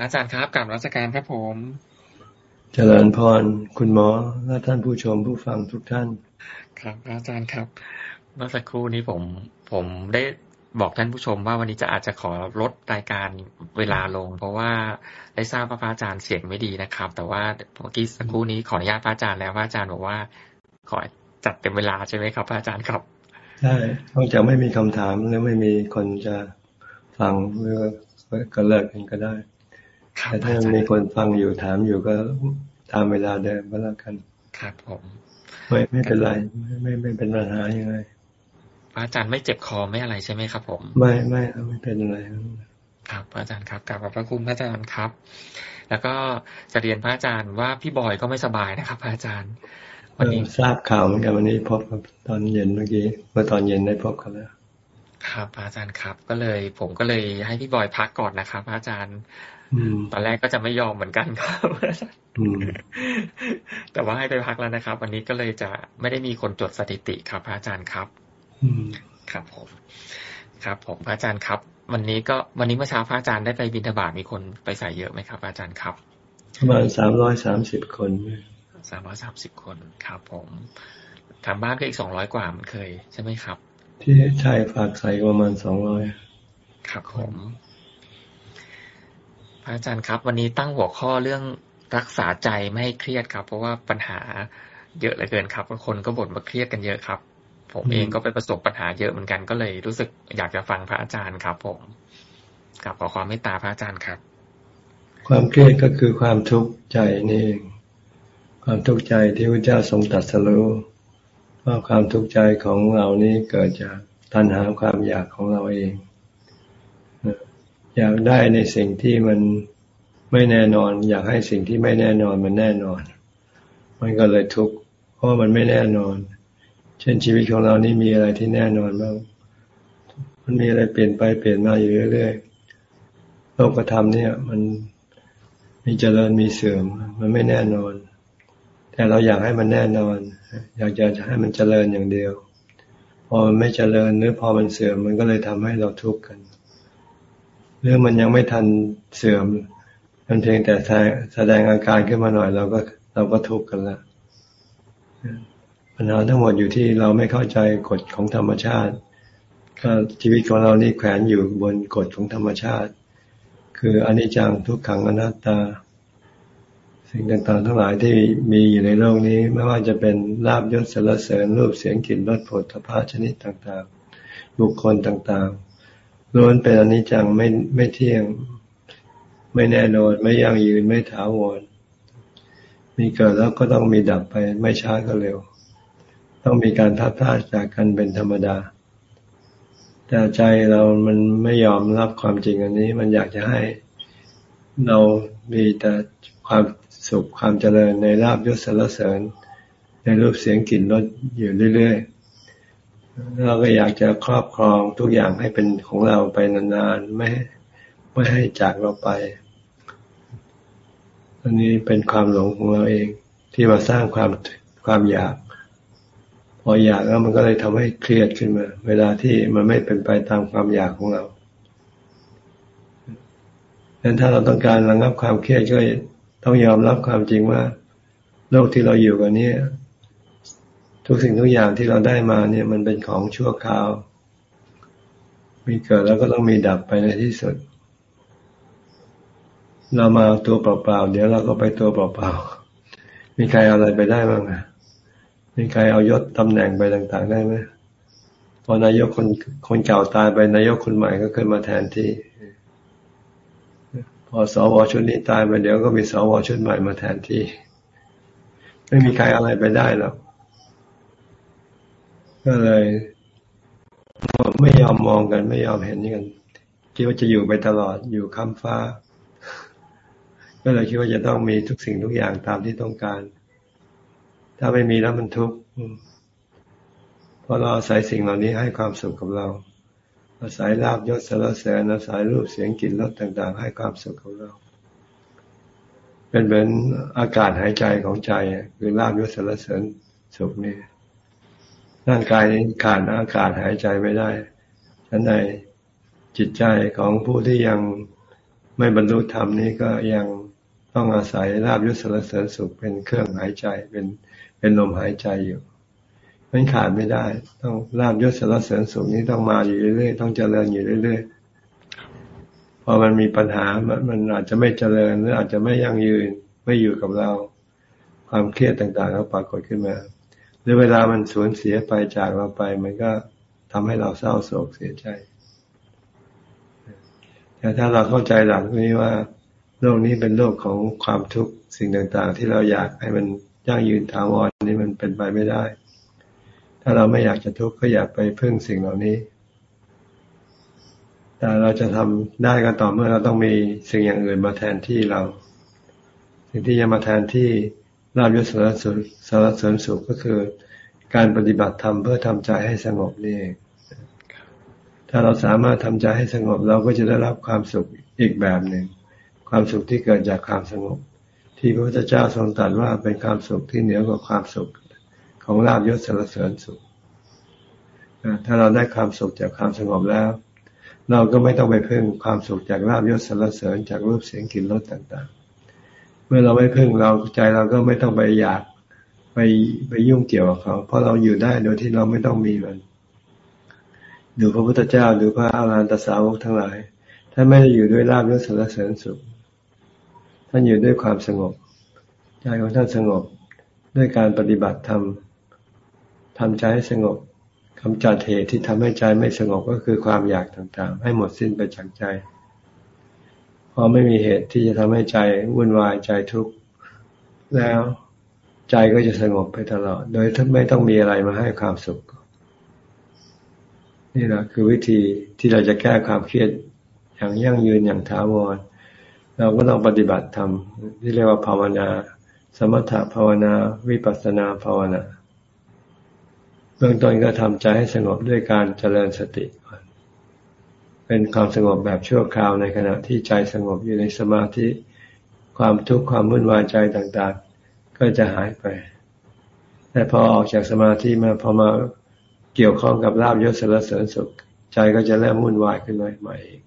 พระอาจารย์ครับกลับรัชการครับผม เจริญพรคุณหมอและท่านผู้ชมผู้ฟังทุกท่าน ครับ อาจารย์ครับ เมื่อสักครู่นี้ผม ผมได้บอกท่านผู้ชมว่าวันนี้จะอาจจะขอลดรายการเวลาลง เพราะว่าได้ทราบว่าพระอาจารย์เสียงไม่ดีนะครับ แต่ว่าเมื่อกี้สักครู่นี้ขออนุญาตพระอาจารย์แล้วพระอาจารย์บอกว่า ขอจัดเต็มเวลาใช่ไหมครับพระอาจารย์ครับใช่นอกจากไม่มีคำถามหรือไม่มีคนจะฟังหรือก็เลิกกันก็ได้ แต่ถ้ามีคนฟังอยู่ถามอยู่ก็ตามเวลาเดิมก็แล้วกัน ครับผมไม่ไม่เป็นไรไม่ไม่ไม่เป็นปัญหายังไงพระอาจารย์ไม่เจ็บคอไม่อะไรใช่ไหมครับ ผม ไม่ไม่ไม่เป็นอะไรครับพระอาจารย์ครับกลับพระคุณพระอาจารย์ครับ แล้วก็จะเรียนพระอาจารย์ว่าพี่บอยก็ไม่สบายนะครับ พระอาจารย์ วันนี้ทราบข่าวเหมือนกันวันนี้พบตอนเย็นเมื่อกี้เมื่อตอนเย็นได้พบกันแล้วครับอาจารย์ครับ ก็เลย ผมก็เลยให้พี่บอยพักก่อนนะครับอาจารย์ ตอนแรกก็จะไม่ยอมเหมือนกันครับแต่ว่าให้ไปพักแล้วนะครับ วันนี้ก็เลยจะไม่ได้มีคนจดสถิติครับอาจารย์ครับครับผม ครับ ผมพระอาจารย์ครับ วันนี้ก็วันนี้เมื่อเช้าพระอาจารย์ได้ไปบิณฑบาตมีคนไปใส่เยอะไหมครับอาจารย์ครับประมาณสามร้อยสามสิบคนสามร้อยสามสิบคนครับผมทางบ้านก็อีกสองร้อยกว่ามันเคย ใช่ไหมครับ ที่ใช่ฝากใส่ประมาณสองร้อยครับผมพระ อาจารย์ครับ วันนี้ตั้งหัวข้อเรื่องรักษาใจไม่ให้เครียดครับ เพราะว่าปัญหาเยอะเหลือเกินครับคนก็บ่นว่าเครียดกันเยอะครับ ผมเองก็ไปประสบปัญหาเยอะเหมือนกันก็เลยรู้สึกอยากจะฟังพระอาจารย์ครับ ผมกับขอความเมตตาพระอาจารย์ครับ ความเครียดก็คือความทุกข์ใจนี่เอง ความทุกข์ใจที่พระเจ้าทรงตัดสรู้ว่าความทุกข์ใจของเรานี้เกิดจากตัณหาความอยากของเราเอง อยากได้ในสิ่งที่มันไม่แน่นอน อยากให้สิ่งที่ไม่แน่นอนมันแน่นอน มันก็เลยทุกข์เพราะมันไม่แน่นอน เช่นชีวิตของเรานี่มีอะไรที่แน่นอนบ้างมันมีอะไรเปลี่ยนไปเปลี่ยนมาอยู่เรื่อยๆโลกธรรมเนี่ย มันมีเจริญมีเสื่อม มันไม่แน่นอน แต่เราอยากให้มันแน่นอน อยากจะให้มันเจริญอย่างเดียว พอมันไม่เจริญหรือพอมันเสื่อมมันก็เลยทำให้เราทุกข์กัน หรือมันยังไม่ทันเสื่อม มันเพียงแต่แสดงอาการขึ้นมาหน่อยเราก็เราก็ทุกข์กันละปัญหาทั้งหมดอยู่ที่เราไม่เข้าใจกฎของธรรมชาติชีวิตของเรานี่แขวนอยู่บนกฎของธรรมชาติ คืออนิจจังทุกขังอนัตตา สิ่งต่างๆ ทั้งหลายที่มีอยู่ในโลกนี้ ไม่ว่าจะเป็นลาบยศสรรเสริญรูปเสียงกลิ่นรสผลพาชนิดต่างๆ บุคคลต่างๆ ล้วนเป็นอนิจจังไม่ไม่เที่ยง ไม่แน่นอนไม่ยั่งยืนไม่ถาวร มีเกิดแล้วก็ต้องมีดับไปไม่ช้าก็เร็ว ต้องมีการทัดทาจากกันเป็นธรรมดา แต่ใจเรามันไม่ยอมรับความจริงอันนี้ มันอยากจะให้เรามีแต่ความสุขความเจริญในลาบยศสรรเสริญ ในรูปเสียงกลิ่นรสอยู่เรื่อยๆ เราก็อยากจะครอบครองทุกอย่างให้เป็นของเราไปนานๆ ไม่ไม่ให้จากเราไป อันนี้เป็นความหลงของเราเองที่มาสร้างความความอยาก พออยากแล้วมันก็เลยทำให้เครียดขึ้นมา เวลาที่มันไม่เป็นไปตามความอยากของเราดังนั้นถ้าเราต้องการระงับความเครียดก็ต้องยอมรับความจริงว่า โลกที่เราอยู่กันนี้ ทุกสิ่งทุกอย่างที่เราได้มาเนี่ย มันเป็นของชั่วคราว มีเกิดแล้วก็ต้องมีดับไปในที่สุด เรามาตัวเปล่าๆเดี๋ยวเราก็ไปตัวเปล่าๆมีใครเอาอะไรไปได้บ้างอะมีใครเอายศตำแหน่งไปต่างๆได้ไหมพอนายกคนคนเก่าตายไปนายกคนใหม่ก็ขึ้นมาแทนที่พอสวชุดนี้ตายไปเดี๋ยวก็มีสวชุดใหม่มาแทนที่ ไม่มีใครอะไรไปได้หรอก ก็เลยไม่ยอมมองกัน ไม่ยอมเห็นกันคิดว่าจะอยู่ไปตลอดอยู่ค้ำฟ้า ก็เลยคิดว่าจะต้องมีทุกสิ่งทุกอย่างตามที่ต้องการ ถ้าไม่มีแล้วมันทุกข์เพราะเราอาศัยสิ่งเหล่านี้ให้ความสุขกับเรา อาศัยลาบยศสารเสริญอาศัยรูปเสียงกลิ่นรสต่าง ๆ ให้ความสุขกับเรา เป็นเหมือนอากาศหายใจของใจคือลาบยศสารเสริญสุขนี่ ร่างกายนี้ขาดอากาศหายใจไม่ได้ฉันในจิตใจของผู้ที่ยังไม่บรรลุธรรมนี้ก็ยังต้องอาศัยลาบยศสารเสริญสุขเป็นเครื่องหายใจเป็นเป็นลมหายใจอยู่มันขาดไม่ได้ ต้องลาบยศสารเสริญสุขนี้ต้องมาอยู่เรื่อยๆต้องเจริญอยู่เรื่อยๆพอมันมีปัญหามันอาจจะไม่เจริญหรืออาจจะไม่ยั่งยืนไม่อยู่กับเรา ความเครียดต่างๆก็ปรากฏขึ้นมา รือเวลามันสูญเสียไปจากเราไป มันก็ทำให้เราเศร้าโศกเสียใจ แต่ถ้าเราเข้าใจหลักนี้ว่าโลกนี้เป็นโลกของความทุกข์สิ่งต่างๆ ที่เราอยากให้มันยั่งยืนถาวรนี้มันเป็นไปไม่ได้ ถ้าเราไม่อยากจะทุกข์ก็อย่าไปพึ่งสิ่งเหล่านี้ แต่เราจะทำได้ก็ต่อเมื่อเราต้องมีสิ่งอย่างอื่นมาแทนที่เรา สิ่งที่จะมาแทนที่ ลาบยศสารสุสารเสริญสุขก็คือ การปฏิบัติธรรมเพื่อทำใจให้สงบนี่เองถ้าเราสามารถทำใจให้สงบเราก็จะได้รับความสุขอีกแบบหนึ่ง ความสุขที่เกิดจากความสงบ ที่พระพุทธเจ้าทรงตรัสว่าเป็นความสุขที่เหนือกว่าความสุขของลาบยศสารเสริญสุขถ้าเราได้ความสุขจากความสงบแล้ว เราก็ไม่ต้องไปเพึ่งความสุขจากลาบยศสารเสริญจากรูปเสียงกลิ่นรสต่างๆ เมื่อเราไม่พึ่งเราใจเราก็ไม่ต้องไปอยากไปไปยุ่งเกี่ยวกับเขา เพราะเราอยู่ได้โดยที่เราไม่ต้องมีมันดูพระพุทธเจ้าดูพระอาราันตสาวกทั้งหลายท่านไม่ได้อยู่ด้วยลาบยศสารเสริญสุข ท่านอยู่ด้วยความสงบใจของท่านสงบด้วยการปฏิบัติธรรมทำใจให้สงบคำจัดเหตุที่ทำให้ใจไม่สงบก็คือความอยากต่างๆ ให้หมดสิ้นไปจากใจ อไม่มีเหตุที่จะทำให้ใจวุ่นวายใจทุกข์แล้วใจก็จะสงบไปตลอด โดยท่ไม่ต้องมีอะไรมาให้ความสุข นี่แหละคือวิธีที่เราจะแก้ความเครียดอย่างยั่งยืนอย่างถาวร เราก็ต้องปฏิบัติธรรมที่เรียกว่าภาวนา สมถภาวนา วิปัสสนาภาวนา เบื้องต้นก็ทำใจให้สงบด้วยการเจริญสติก่อน เป็นความสงบแบบชั่วคราวในขณะที่ใจสงบอยู่ในสมาธิ ความทุกข์ความวุ่นวายใจต่างๆ ก็จะหายไป แต่พอออกจากสมาธิมาพอมาเกี่ยวข้องกับลาบยศสารเสริญสุข ใจก็จะเริ่มวุ่นวายขึ้นมาใหม่อีก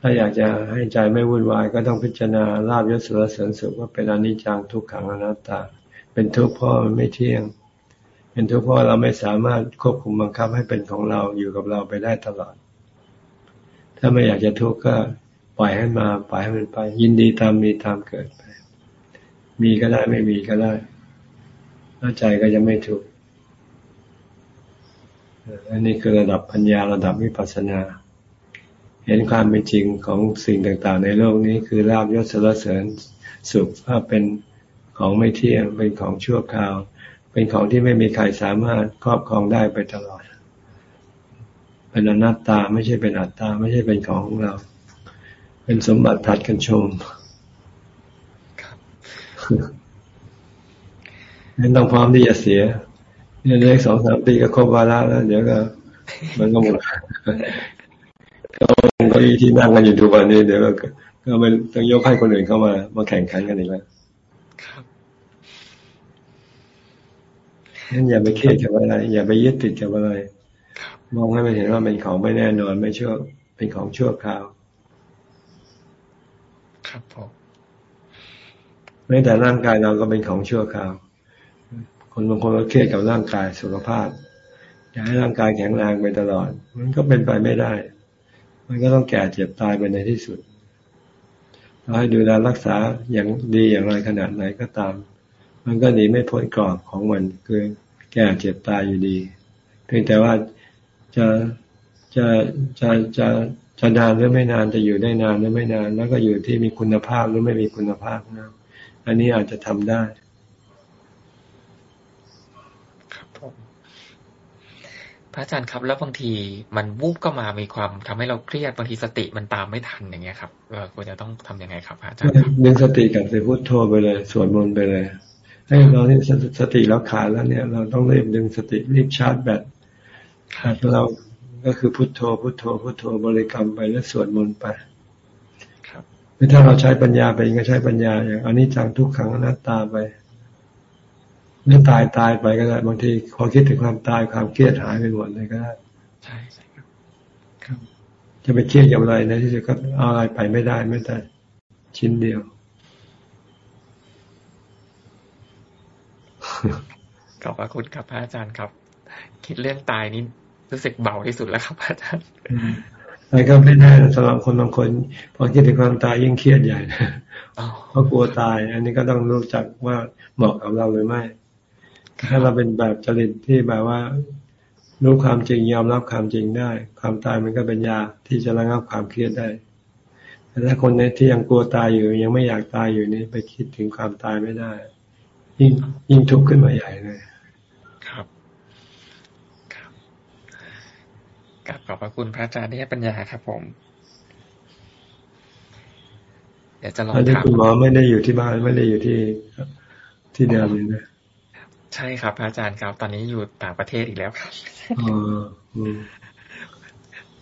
ถ้าอยากจะให้ใจไม่วุ่นวายก็ต้องพิจารณาลาบยศสารเสริญสุขว่าเป็นอนิจจังทุกขังอนัตตา เป็นทุกข์เพราะมันไม่เที่ยง เป็นทุกข์เพราะเราไม่สามารถควบคุมบังคับให้เป็นของเราอยู่กับเราไปได้ตลอด ถ้าไม่อยากจะทุกข์ก็ปล่อยให้มาปล่อยให้มันไป ยินดีตามมีตามเกิดไป มีก็ได้ไม่มีก็ได้แล้วใจก็จะไม่ทุกข์อันนี้คือระดับปัญญาระดับวิปัสสนา เห็นความเป็นจริงของสิ่งต่างๆ ในโลกนี้คือลาบยศสรเสริญสุขว่าเป็นของไม่เที่ยงเป็นของชั่วคราว เป็นของที่ไม่มีใครสามารถครอบครองได้ไปตลอด เป็นอนัตตาไม่ใช่เป็นอัตตา ไม่ใช่เป็นของของเรา เป็นสมบัติผัดกันชมนั่นต้องพร้อมที่จะเสียเนี่ยเล็กสองสามปีก็ครบวาระแล้ว เดี๋ยวก็ มันก็หมดก็เก้าอี้ที่นั่งกันอยู่ทุกวันนี้เดี๋ยวก็ก็ไม่ต้องยกให้คนอื่นเข้ามา มาแข่งขันกันอีกแล้วนั่นอย่าไปเครียดกับอะไร อย่าไปยึดติดกับอะไร มองให้มันเห็นว่าเป็นของไม่แน่นอนไม่เชื่อเป็นของชั่วคราว ครับผมแม้แต่ร่างกายเราก็เป็นของชั่วคราว คนบางคนก็เครียดกับร่างกายสุขภาพ อยากให้ร่างกายแข็งแรงไปตลอด มันก็เป็นไปไม่ได้ มันก็ต้องแก่เจ็บตายไปในที่สุดเราให้ดูแลรักษาอย่างดีอย่างไรขนาดไหนก็ตาม มันก็หนีไม่พ้นกรอบของมันคือแก่เจ็บตายอยู่ดี เพียงแต่ว่า จะจะจะจะจะนานหรือไม่นานจะอยู่ได้นานหรือไม่นาน แล้วก็อยู่ที่มีคุณภาพหรือไม่มีคุณภาพนะอันนี้อาจจะทำได้ระอาจารย์ครับ แล้วบางทีมันวูบก็มามีความทำให้เราเครียดบางทีสติมันตามไม่ทันอย่างเงี้ยครับเราควรจะต้องทํำยังไงครับอาจารย์ดึงสติกับไปพุทโธไปเลยสวดมนต์ไปเลยให้เราที่สติเราขาดแล้วเนี่ย เราต้องรีบดึงสติรีบชาร์จแบตขาด เราก็คือพุทโธ พุทโธ พุทโธบริกรรมไปแล้วสวดมนต์ไปครับถ้าเราใช้ปัญญาไปก็ใช้ปัญญาอย่างอันนี้จังทุกขังอนัตตาไปหรือตายตายไปก็ได้บางทีพอคิดถึงความตายความเครียดหายไปหมดเลยก็ได้ใช่ใช่ครับครับใจจะไปเครียดกับอะไรในที่สุดก็เอาอะไรไปไม่ได้ไม่ได้ชิ้นเดียวขอบพระคุณครับพระอาจารย์ครับ คิดเรื่องตายนี่รู้สึกเบาที่สุดแล้วครับอาจารย์อะไรก็ไม่ได้สำหรับคนบางคนพอคิดถึงความตายยิ่งเครียดใหญ่เพราะกลัวตาย อันนี้ก็ต้องรู้จักว่าเหมาะกับเราหรือไม่ ถ้าเราเป็นแบบจริตที่แบบว่า รู้ความจริงยอมรับความจริงได้ ความตายมันก็เป็นยาที่จะระงับความเครียดได้แต่ถ้าคนในที่ยังกลัวตายอยู่ ยังไม่อยากตายอยู่นี่ไปคิดถึงความตายไม่ได้ ยิ่งยิ่งทุกข์ขึ้นมาใหญ่เลย ครับ ครับ กับขอบพระคุณพระอาจารย์ที่ให้ปัญญาครับผม เดี๋ยวจะลองถามคุณหมอไม่ได้อยู่ที่บ้านไม่ได้อยู่ที่ที่เดิมเลยนะใช่ครับอาจารย์ครับ ตอนนี้อยู่ต่างประเทศอีกแล้วครับ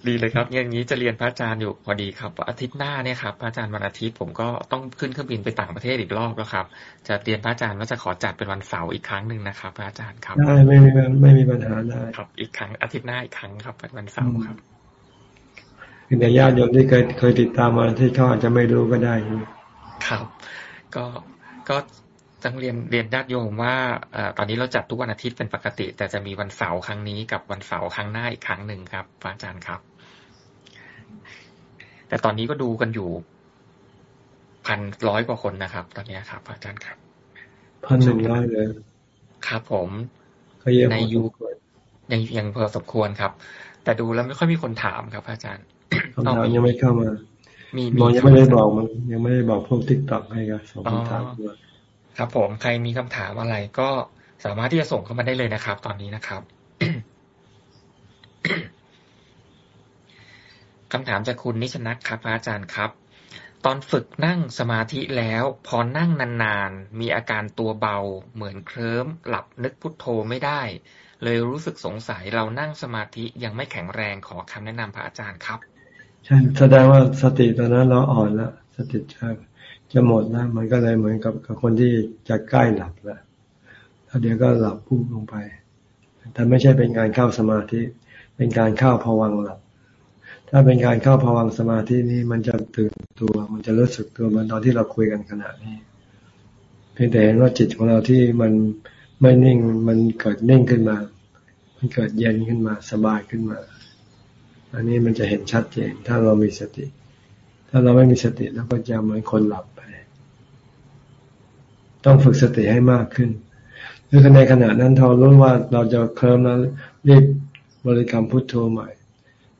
ดีเลยครับอย่างนี้จะเรียนพระอาจารย์อยู่พอดีครับอาทิตย์หน้าเนี่ยครับพระอาจารย์วันอาทิตย์ผมก็ต้องขึ้นเครื่องบินไปต่างประเทศอีกรอบแล้วครับ จะเรียนพระอาจารย์ว่าจะขอจัดเป็นวันเสาร์อีกครั้งหนึ่งนะครับ พระอาจารย์ครับได้ไม่มีไม่มีปัญหาได้ครับ อีกครั้งอาทิตย์หน้าอีกครั้งครับวันเสาร์ครับแต่ญาติโยมที่เคยเคยติดตามมาที่เขาอาจจะไม่รู้ก็ได้ครับ ก็ก็ต้องเรียนเรียนญาติโยมว่าตอนนี้เราจัดทุกวันอาทิตย์เป็นปกติ แต่จะมีวันเสาร์ครั้งนี้กับวันเสาร์ครั้งหน้าอีกครั้งหนึ่งครับพระอาจารย์ครับ แต่ตอนนี้ก็ดูกันอยู่พันร้อยกว่าคนนะครับ ตอนนี้ครับพระอาจารย์ครับพันหนึ่งร้อยเลย ครับผมในยูยังยังพอสมควรครับ แต่ดูแล้วไม่ค่อยมีคนถามครับพระอาจารย์คำถามยังไม่เข้ามามีมยังไม่ได้บอกมันยังไม่ได้บอกพวกทิกตอกให้ครับสองคำถามด้วยครับ ผมใครมีคำถามอะไรก็สามารถที่จะส่งเข้ามาได้เลยนะครับ ตอนนี้นะครับ คำถามจากคุณนิชนักครับอาจารย์ครับ ตอนฝึกนั่งสมาธิแล้ว พอนั่งนานๆ มีอาการตัวเบา เหมือนเคลิ้มหลับนึกพุทโธไม่ได้ เลยรู้สึกสงสัยเรานั่งสมาธิยังไม่แข็งแรงขอคำแนะนำพระอาจารย์ครับใช่แสดงว่าสติตอนนั้นเราอ่อนแล้วสติจะจะหมดแล้วมันก็เลยเหมือนกับกับคนที่จะใกล้หลับแล้วแล้วเดี๋ยวก็หลับปุ๊บลงไป แต่ไม่ใช่เป็นการเข้าสมาธิ เป็นการเข้าพวังหลับ ถ้าเป็นการเข้าพวังสมาธินี่มันจะตื่นตัว มันจะรู้สึกตัวมันตอนที่เราคุยกันขณะนี้ เพียงแต่เห็นว่าจิตของเราที่มันไม่นิ่งมันเกิดนิ่งขึ้นมา มันเกิดเย็นขึ้นมาสบายขึ้นมา อันนี้มันจะเห็นชัดเจน ถ้าเรามีสติ ถ้าเราไม่มีสติเราก็จะเหมือนคนหลับไป ต้องฝึกสติให้มากขึ้นคือในขณะนั้นเรารู้ว่าเราจะเคลิ้มแล้วรีบบริกรรมพุทโธใหม่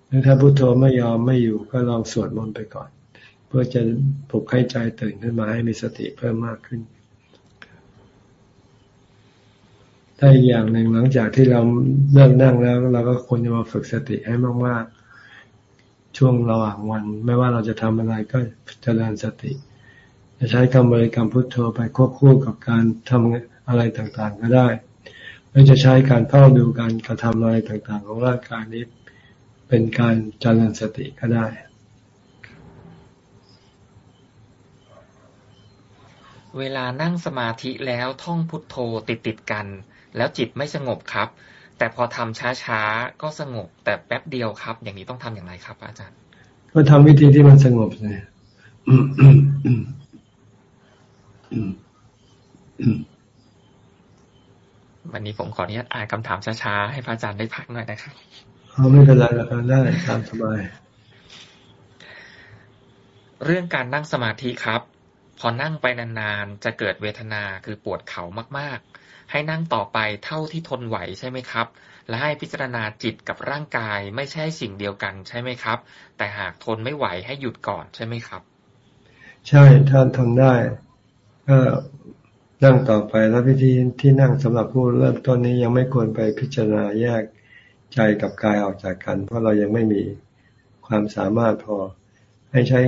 หรือถ้าพุทโธไม่ยอมไม่อยู่ก็ลองสวดมนต์ไปก่อน เพื่อจะปลุกให้ใจตื่นขึ้นมาให้มีสติเพิ่มมากขึ้นถ้าอีกอย่างหนึ่งหลังจากที่เราเลิกนั่งแล้ว เราก็ควรจะมาฝึกสติให้มากๆช่วงระหว่างวัน ไม่ว่าเราจะทำอะไรก็เจริญสติ จะใช้คำบริกรรมพุทโธไปควบคู่กับการทำอะไรต่างๆก็ได้หรือจะใช้การเฝ้าดูการกระทำอะไรต่างๆ ของร่างกายนี้ เป็นการเจริญสติก็ได้ เวลานั่งสมาธิแล้วท่องพุทโธติดติดกัน แล้วจิตไม่สงบครับ แต่พอทำช้าๆ ก็สงบ แต่แป๊บเดียวครับ อย่างนี้ต้องทำอย่างไรครับ อาจารย์ ก็ทำวิธีที่มันสงบเลยวันนี้ผมขออนุญาตอ่านคำถามช้าๆ ให้พระอาจารย์ได้พักหน่อยนะครับ เขาไม่เป็นไรหรอกได้ตามสบาย เรื่องการนั่งสมาธิครับ พอนั่งไปนานๆจะเกิดเวทนาคือปวดเข่ามากๆ ให้นั่งต่อไปเท่าที่ทนไหวใช่ไหมครับ และให้พิจารณาจิตกับร่างกายไม่ใช่สิ่งเดียวกันใช่ไหมครับ แต่หากทนไม่ไหวให้หยุดก่อนใช่ไหมครับ ใช่ถ้าทนได้ก็นั่งต่อไปแล้วพิธีที่นั่งสำหรับผู้เริ่มต้นนี้ยังไม่ควรไปพิจารณาแยก ใจกับกายออกจากกัน เพราะเรายังไม่มีความสามารถพอให้ใช้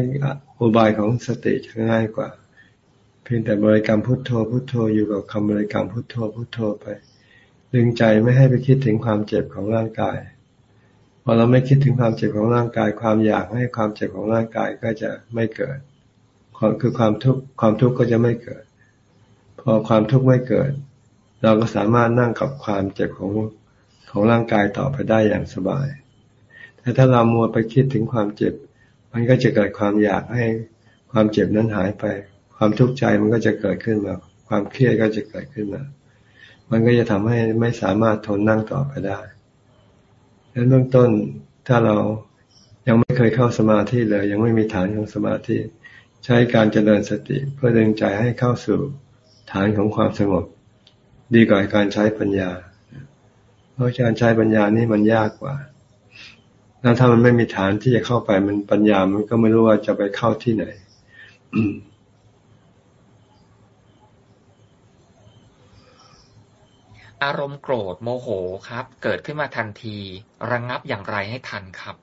อุบายของสติจะง่ายกว่า เพียงแต่บริกรรมพุทโธพุทโธอยู่กับคำบริกรรมพุทโธพุทโธไป ดึงใจไม่ให้ไปคิดถึงความเจ็บของร่างกายพอเราไม่คิดถึงความเจ็บของร่างกาย ความอยากให้ความเจ็บของร่างกายก็จะไม่เกิดความคือความทุกข์ความทุกข์ก็จะไม่เกิด พอความทุกข์ไม่เกิด เราก็สามารถนั่งกับความเจ็บของ ของร่างกายต่อไปได้อย่างสบาย แต่ถ้าเรามัวไปคิดถึงความเจ็บ มันก็จะเกิดความอยากให้ความเจ็บนั้นหายไป ความทุกข์ใจมันก็จะเกิดขึ้นมา ความเครียดก็จะเกิดขึ้นมา มันก็จะทำให้ไม่สามารถทนนั่งต่อไปได้ดังนั้นเบื้องต้นถ้าเรายังไม่เคยเข้าสมาธิเลย ยังไม่มีฐานของสมาธิ ใช้การเจริญสติเพื่อดึงใจให้เข้าสู่ฐานของความสงบ ดีกว่าการใช้ปัญญา เพราะการใช้ปัญญานี่มันยากกว่า แล้วถ้ามันไม่มีฐานที่จะเข้าไปมันปัญญามันก็ไม่รู้ว่าจะไปเข้าที่ไหนอารมณ์โกรธโมโหครับ เกิดขึ้นมาทันทีระงงับอย่างไรให้ทันครับ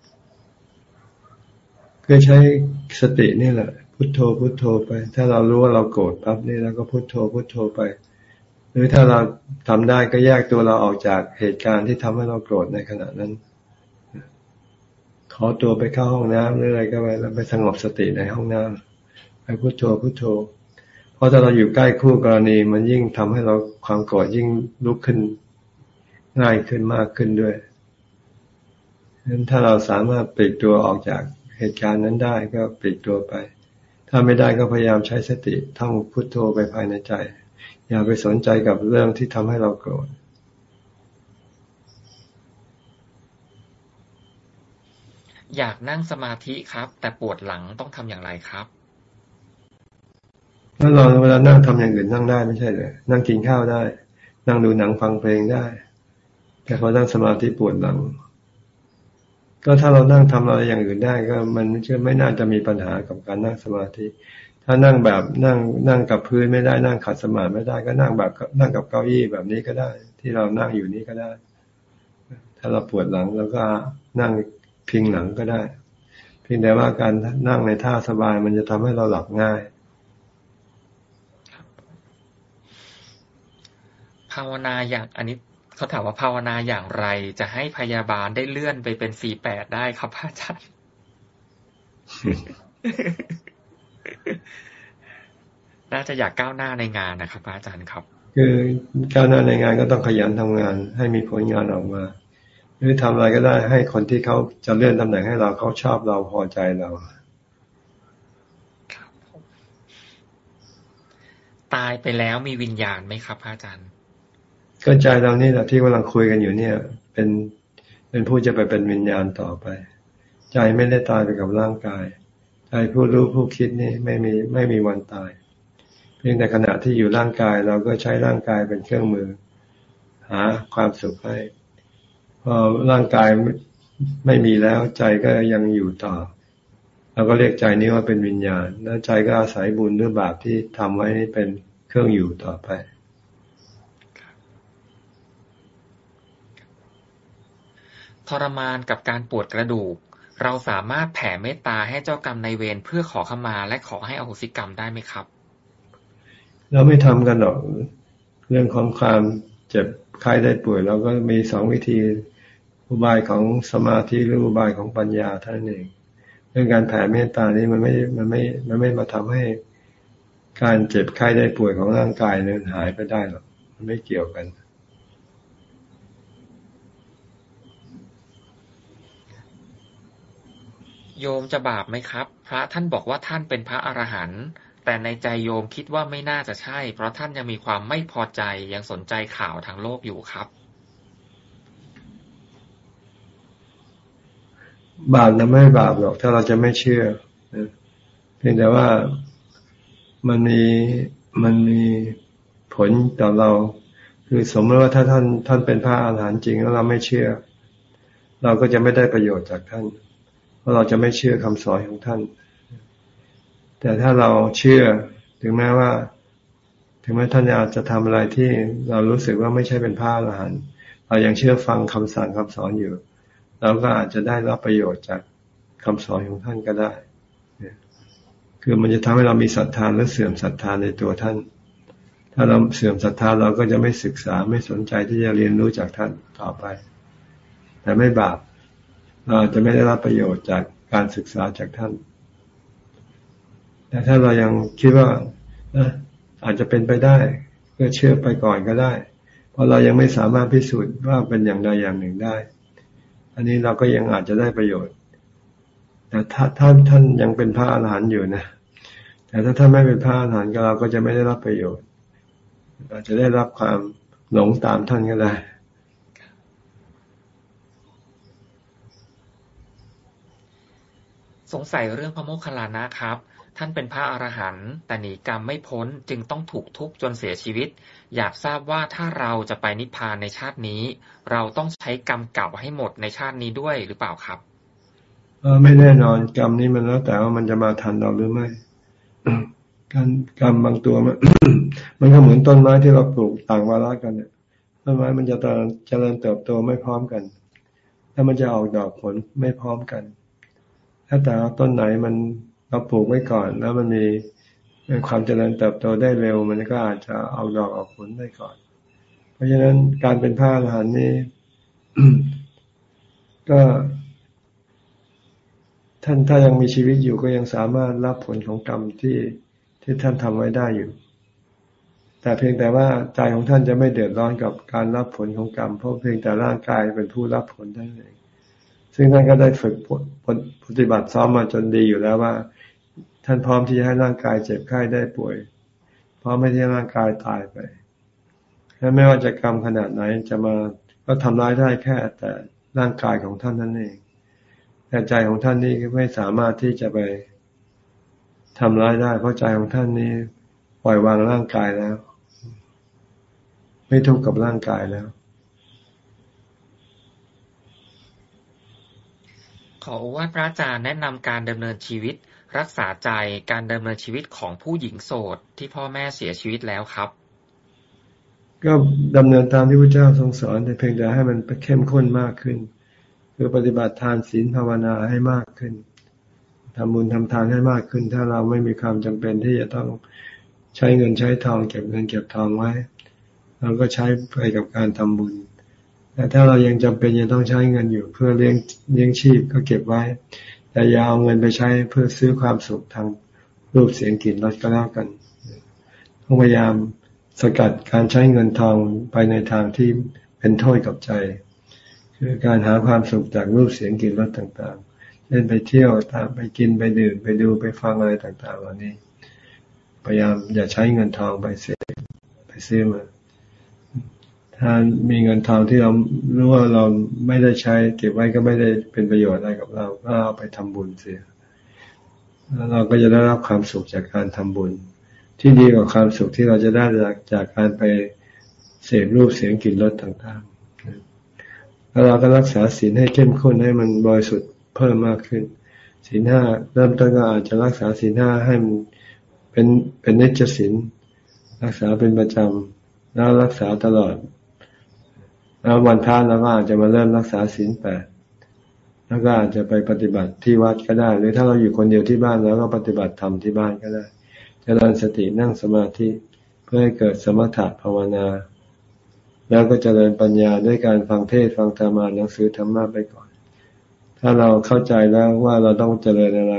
คือใช้สตินี่แหละ พุโทโธพุโทโธไป ถ้าเรารู้ว่าเราโกรธปั๊บนี่เราก็พุโทโธพุโทโธไป หรือถ้าเราทำได้ก็แยกตัวเราออกจากเหตุการณ์ที่ทำให้เราโกรธในขณะนั้น ขอตัวไปเข้าห้องน้ำหรืออะไรก็ไปแล้วไปสงบสติในห้องน้ำไปพุโทโธพุโทโธ เพราะถ้าเราอยู่ใกล้คู่กรณี มันยิ่งทำให้เราความโกรธยิ่งลุกขึ้นง่ายขึ้นมากขึ้นด้วยฉะนั้นถ้าเราสามารถปลีกตัวออกจากเหตุการณ์นั้นได้ก็ปลีกตัวไป ถ้าไม่ได้ก็พยายามใช้สติท่องพุทโธไปภายในใจ อย่าไปสนใจกับเรื่องที่ทำให้เราโกรธอยากนั่งสมาธิครับ แต่ปวดหลังต้องทำอย่างไรครับถ้าเราเวลานั่งทำอย่างอื่นนั่งได้ไม่ใช่เลยนั่งกินข้าวได้ นั่งดูหนังฟังเพลงได้ แต่พอนั่งสมาธิปวดหลัง ก็ถ้าเรานั่งทำอะไรอย่างอื่นได้ ก็มันไม่ไม่น่าจะมีปัญหากับการนั่งสมาธิ ถ้านั่งแบบนั่งนั่งกับพื้นไม่ได้นั่งขัดสมาธิไม่ได้ก็นั่งแบบนั่งกับเก้าอี้แบบนี้ก็ได้ ที่เรานั่งอยู่นี้ก็ได้ ถ้าเราปวดหลังแล้วก็นั่งพิงหลังก็ได้ เพียงแต่ว่าการนั่งในท่าสบายมันจะทำให้เราหลับง่าย ภาวนาอย่างอันนี้เขาถามว่าภาวนาอย่างไร จะให้พยาบาลได้เลื่อนไปเป็นสี่แปดได้ครับพระอาจารย์ น่าจะอยากก้าวหน้าในงานนะครับพระอาจารย์ครับ คือก้าวหน้าในงานก็ต้องขยันทำงาน ให้มีผลงานออกมา หรือทำอะไรก็ได้ให้คนที่เขาจะเลื่อนตำแหน่งให้เราเขาชอบเราพอใจเราตายไปแล้วมีวิญญาณไหมครับอาจารย์ ก็ใจเรานี่แหละที่กำลังคุยกันอยู่เนี่ย เป็นเป็นผู้จะไปเป็นวิญญาณต่อไป ใจไม่ได้ตายไปกับร่างกาย ใจผู้รู้ผู้คิดนี่ไม่มีไม่มีวันตาย เพียงแต่ขณะที่อยู่ร่างกายเราก็ใช้ร่างกายเป็นเครื่องมือ หาความสุขให้พอร่างกายไม่มีแล้วใจก็ยังอยู่ต่อเราก็เรียกใจนี้ว่าเป็นวิญญาณ แล้วใจก็อาศัยบุญหรือบาปที่ทำไว้เป็นเครื่องอยู่ต่อไป ทรมานกับการปวดกระดูก เราสามารถแผ่เมตตาให้เจ้ากรรมในเวรเพื่อขอขมาและขอให้อโหสิกรรมได้ไหมครับ เราไม่ทำกันหรอกเรื่องของความเจ็บไข้ได้ป่วยเราก็มีสองวิธีอุบายของสมาธิหรืออุบายของปัญญาท่านเองเรื่องการแผ่เมตตานี้มันไม่มันไม่มันไม่มาทำให้การเจ็บไข้ได้ป่วยของร่างกายนั้นหายไปได้หรอกมันไม่เกี่ยวกัน โยมจะบาปไหมครับ พระท่านบอกว่าท่านเป็นพระอรหันต์แต่ในใจโยมคิดว่าไม่น่าจะใช่ เพราะท่านยังมีความไม่พอใจยังสนใจข่าวทางโลกอยู่ครับ บาปนะไม่บาปหรอก ถ้าเราจะไม่เชื่อเพียงแต่ว่ามันมีมันมีผลต่อเรา คือสมมติว่าถ้าท่านท่านเป็นพระอาหารหันต์จริงแล้วเราไม่เชื่อ เราก็จะไม่ได้ประโยชน์จากท่าน ราะเราจะไม่เชื่อคำสอนของท่าน แต่ถ้าเราเชื่อถึงแม้ว่า ถึงแม้ท่านอาจจะทำอะไรที่เรารู้สึกว่าไม่ใช่เป็นพระอรหันต์เรายังเชื่อฟังคำสั่งคำสอนอยู่ เราก็อาจจะได้รับประโยชน์จากคำสอนของท่านก็ได้ คือมันจะทำให้เรามีศรัทธาและเสื่อมศรัทธาในตัวท่าน ถ้าเราเสื่อมศรัทธาเราก็จะไม่ศึกษาไม่สนใจที่จะเรียนรู้จากท่านต่อไป แต่ไม่บาป เราจะไม่ได้รับประโยชน์จากการศึกษาจากท่าน แต่ถ้าเรายังคิดว่าอาจจะเป็นไปได้ก็เชื่อไปก่อนก็ได้ เพราะเรายังไม่สามารถพิสูจน์ว่าเป็นอย่างใดอย่างหนึ่งได้ อันนี้เราก็ยังอาจจะได้ประโยชน์ แต่ถ้าท่านท่านยังเป็นพระอรหันต์อยู่นะ แต่ถ้าท่านไม่เป็นพระอรหันต์ก็เราก็จะไม่ได้รับประโยชน์ อาจจะได้รับความหลงตามท่านก็ได้ สงสัยเรื่องพระโมคคัลลานะครับ ท่านเป็นพระอรหันต์แต่หนีกรรมไม่พ้นจึงต้องถูกทุกข์จนเสียชีวิต อยากทราบว่าถ้าเราจะไปนิพพานในชาตินี้ เราต้องใช้กรรมเก่าให้หมดในชาตินี้ด้วยหรือเปล่าครับไม่แน่นอนกรรมนี้มันแล้วแต่ว่ามันจะมาทันเราหรือไม่การกรรมบางตัวมันมันก็เหมือนต้นไม้ที่เราปลูกต่างวาระกันเนี่ยต้นไม้มันจะเจริญเติบโตไม่พร้อมกัน แล้วมันจะออกดอกผลไม่พร้อมกัน ถ้าแต่ต้นไหนมันเราปลูกไว้ก่อน แล้วมันมีความเจริญเติบโตได้เร็ว มันก็อาจจะเอาดอกออกผลได้ก่อน เพราะฉะนั้นการเป็นพระอรหันต์นี่ก็ท่านถ้ายังมีชีวิตอยู่ก็ยังสามารถรับผลของกรรมที่ที่ท่านทำไว้ได้อยู่ แต่เพียงแต่ว่าใจของท่านจะไม่เดือดร้อนกับการรับผลของกรรม เพราะเพียงแต่ร่างกายเป็นผู้รับผลได้เอง ซึ่งท่านก็ได้ฝึกปฏิบัติซ้อมมาจนดีอยู่แล้วว่า ท่านพร้อมที่จะให้ร่างกายเจ็บไข้ได้ป่วย พร้อมไม่ที่ร่างกายตายไปและไม่ว่าจะกรรมขนาดไหนจะมาก็ทำร้ายได้แค่แต่ร่างกายของท่านนั่นเองแต่ใจของท่านนี่ไม่สามารถที่จะไปทำร้ายได้ เพราะใจของท่านนี้ปล่อยวางร่างกายแล้ว ไม่ทุกข์กับร่างกายแล้ว ขอว่าพระอาจารย์แนะนำการดำเนินชีวิต รักษาใจการดำเนินชีวิตของผู้หญิงโสดที่พ่อแม่เสียชีวิตแล้วครับ ก็ดำเนินตามที่พระเจ้าทรงสอนแต่เพียงแต่ให้มันเข้มข้นมากขึ้น คือปฏิบัติทานศีลภาวนาให้มากขึ้นทำบุญทำทานให้มากขึ้น ถ้าเราไม่มีความจำเป็นที่จะต้องใช้เงินใช้ทอง เก็บเงินเก็บทองไว้เราก็ใช้ไปกับการทำบุญ แต่ถ้าเรายังจำเป็นยังต้องใช้เงินอยู่เพื่อเลี้ยงเลี้ยงชีพก็เก็บไว้ แต่อย่าเอาเงินไปใช้เพื่อซื้อความสุขทางรูปเสียงกลิ่นรสก็แล้วกันต้องพยายามสกัดการใช้เงินทองไปในทางที่เป็นโทษกับใจ คือการหาความสุขจากรูปเสียงกลิ่นรสต่างๆเช่นไปเที่ยวตามไปกินไปดื่มไปดูไปฟังอะไรต่างๆเหล่านี้ พยายามอย่าใช้เงินทองไปเสียไปซื้อมา ถ้ามีเงินทองที่เรารู้ว่าเราไม่ได้ใช้ เก็บไว้ก็ไม่ได้เป็นประโยชน์อะไรกับเรา ก็เอาไปทำบุญเสียแล้วเราก็จะได้รับความสุขจากการทำบุญ ที่ดีกว่าความสุขที่เราจะได้จากจากการไปเสพรูปเสียงกลิ่นรสต่างๆ แล้วเราก็รักษาศีลให้เข้มข้นให้มันบริสุทธิ์เพิ่มมากขึ้นศีลห้าเริ่มต้นก็อาจจะรักษาศีลห้าให้มันเป็นเป็นเนจศีลรักษาเป็นประจำแล้วรักษาตลอด แล้ววันพระเราก็อาจจะมาเริ่มรักษาศีลแปดแล้วก็อาจจะไปปฏิบัติที่วัดก็ได้ หรือถ้าเราอยู่คนเดียวที่บ้านแล้วก็ปฏิบัติธรรมที่บ้านก็ได้จเจริญสตินั่งสมาธิเพื่อให้เกิดสมถะภาวนา แล้วก็เจริญปัญญาด้วยการฟังเทศฟังธรรมหนังสือธรรมะไปก่อน ถ้าเราเข้าใจแล้วว่าเราต้องเจริญอะไร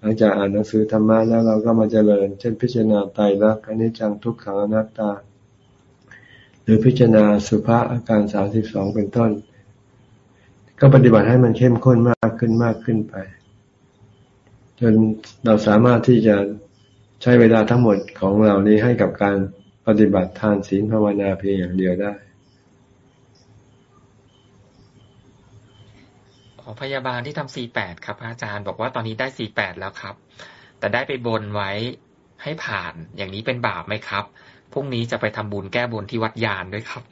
หลังจากอ่านหนังสือธรรมะแล้วเราก็มาเจริญ เช่นพิจารณาไตรลักษณ์อนิจจังทุกขังอนัตตา รือพิจารณาสุภาอาการสามสิบสองเป็นต้น ก็ปฏิบัติให้มันเข้มข้นมากขึ้นมากขึ้นไป จนเราสามารถที่จะใช้เวลาทั้งหมดของเรานี้ให้กับการปฏิบัติทานศีลภาวนาเพียงอย่างเดียวได้อพยาบาลที่ทำสี่แปดครับอาจารย์บอกว่าตอนนี้ได้สี่แปดแล้วครับ แต่ได้ไปบนไว้ให้ผ่านอย่างนี้เป็นบาปไหมครับ พรุ่งนี้จะไปทำบุญแก้บนที่วัดยานด้วยครับ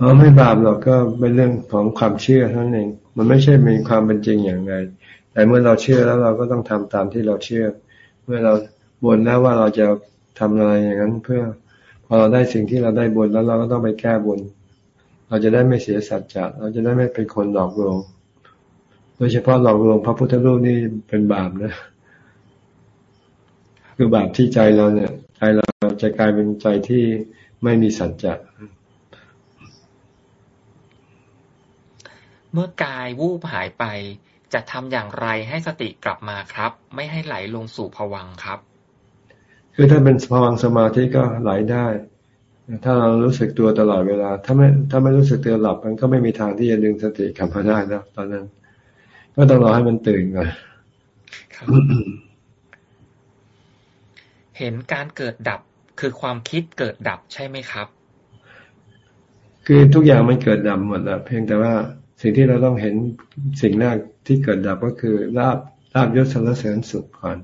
อ๋อไม่บาปหรอกก็เป็นเรื่องของความเชื่อเท่านั้นเองมันไม่ใช่มีความเป็นจริงอย่างไรแต่เมื่อเราเชื่อแล้วเราก็ต้องทำตามที่เราเชื่อ เมื่อเราบนแล้วว่าเราจะทำอะไรอย่างนั้นเพื่อ พอเราได้สิ่งที่เราได้บนแล้วเราก็ต้องไปแก้บน เราจะได้ไม่เสียสัจจะเราจะได้ไม่เป็นคนหลอกลวงโดยเฉพาะหลอกลวงพระพุทธรูปนี่เป็นบาปนะ คือบาปที่ใจเราเนี่ย ใจเรา จะกลายเป็นใจที่ไม่มีสัจจะเมื่อกายวูบหายไป จะทำอย่างไรให้สติกลับมาครับ ไม่ให้ไหลลงสู่ผวังครับ คือถ้าเป็นภวังสมาธิก็ไหลได้ ถ้าเรารู้สึกตัวตลอดเวลา ถ้าไม่ถ้าไม่รู้สึกตัวหลับมันก็ไม่มีทางที่จะดึงสติกลับมาได้แล้วตอนนั้น ก็ต้องรอให้มันตื่นก่อนเห็นการเกิดดับ คือความคิดเกิดดับใช่ไหมครับ คือทุกอย่างมันเกิดดับหมดแล้วเพียงแต่ว่าสิ่งที่เราต้องเห็นสิ่งแรกที่เกิดดับก็คือลาบลาบยศสารเสริญสุขก่อน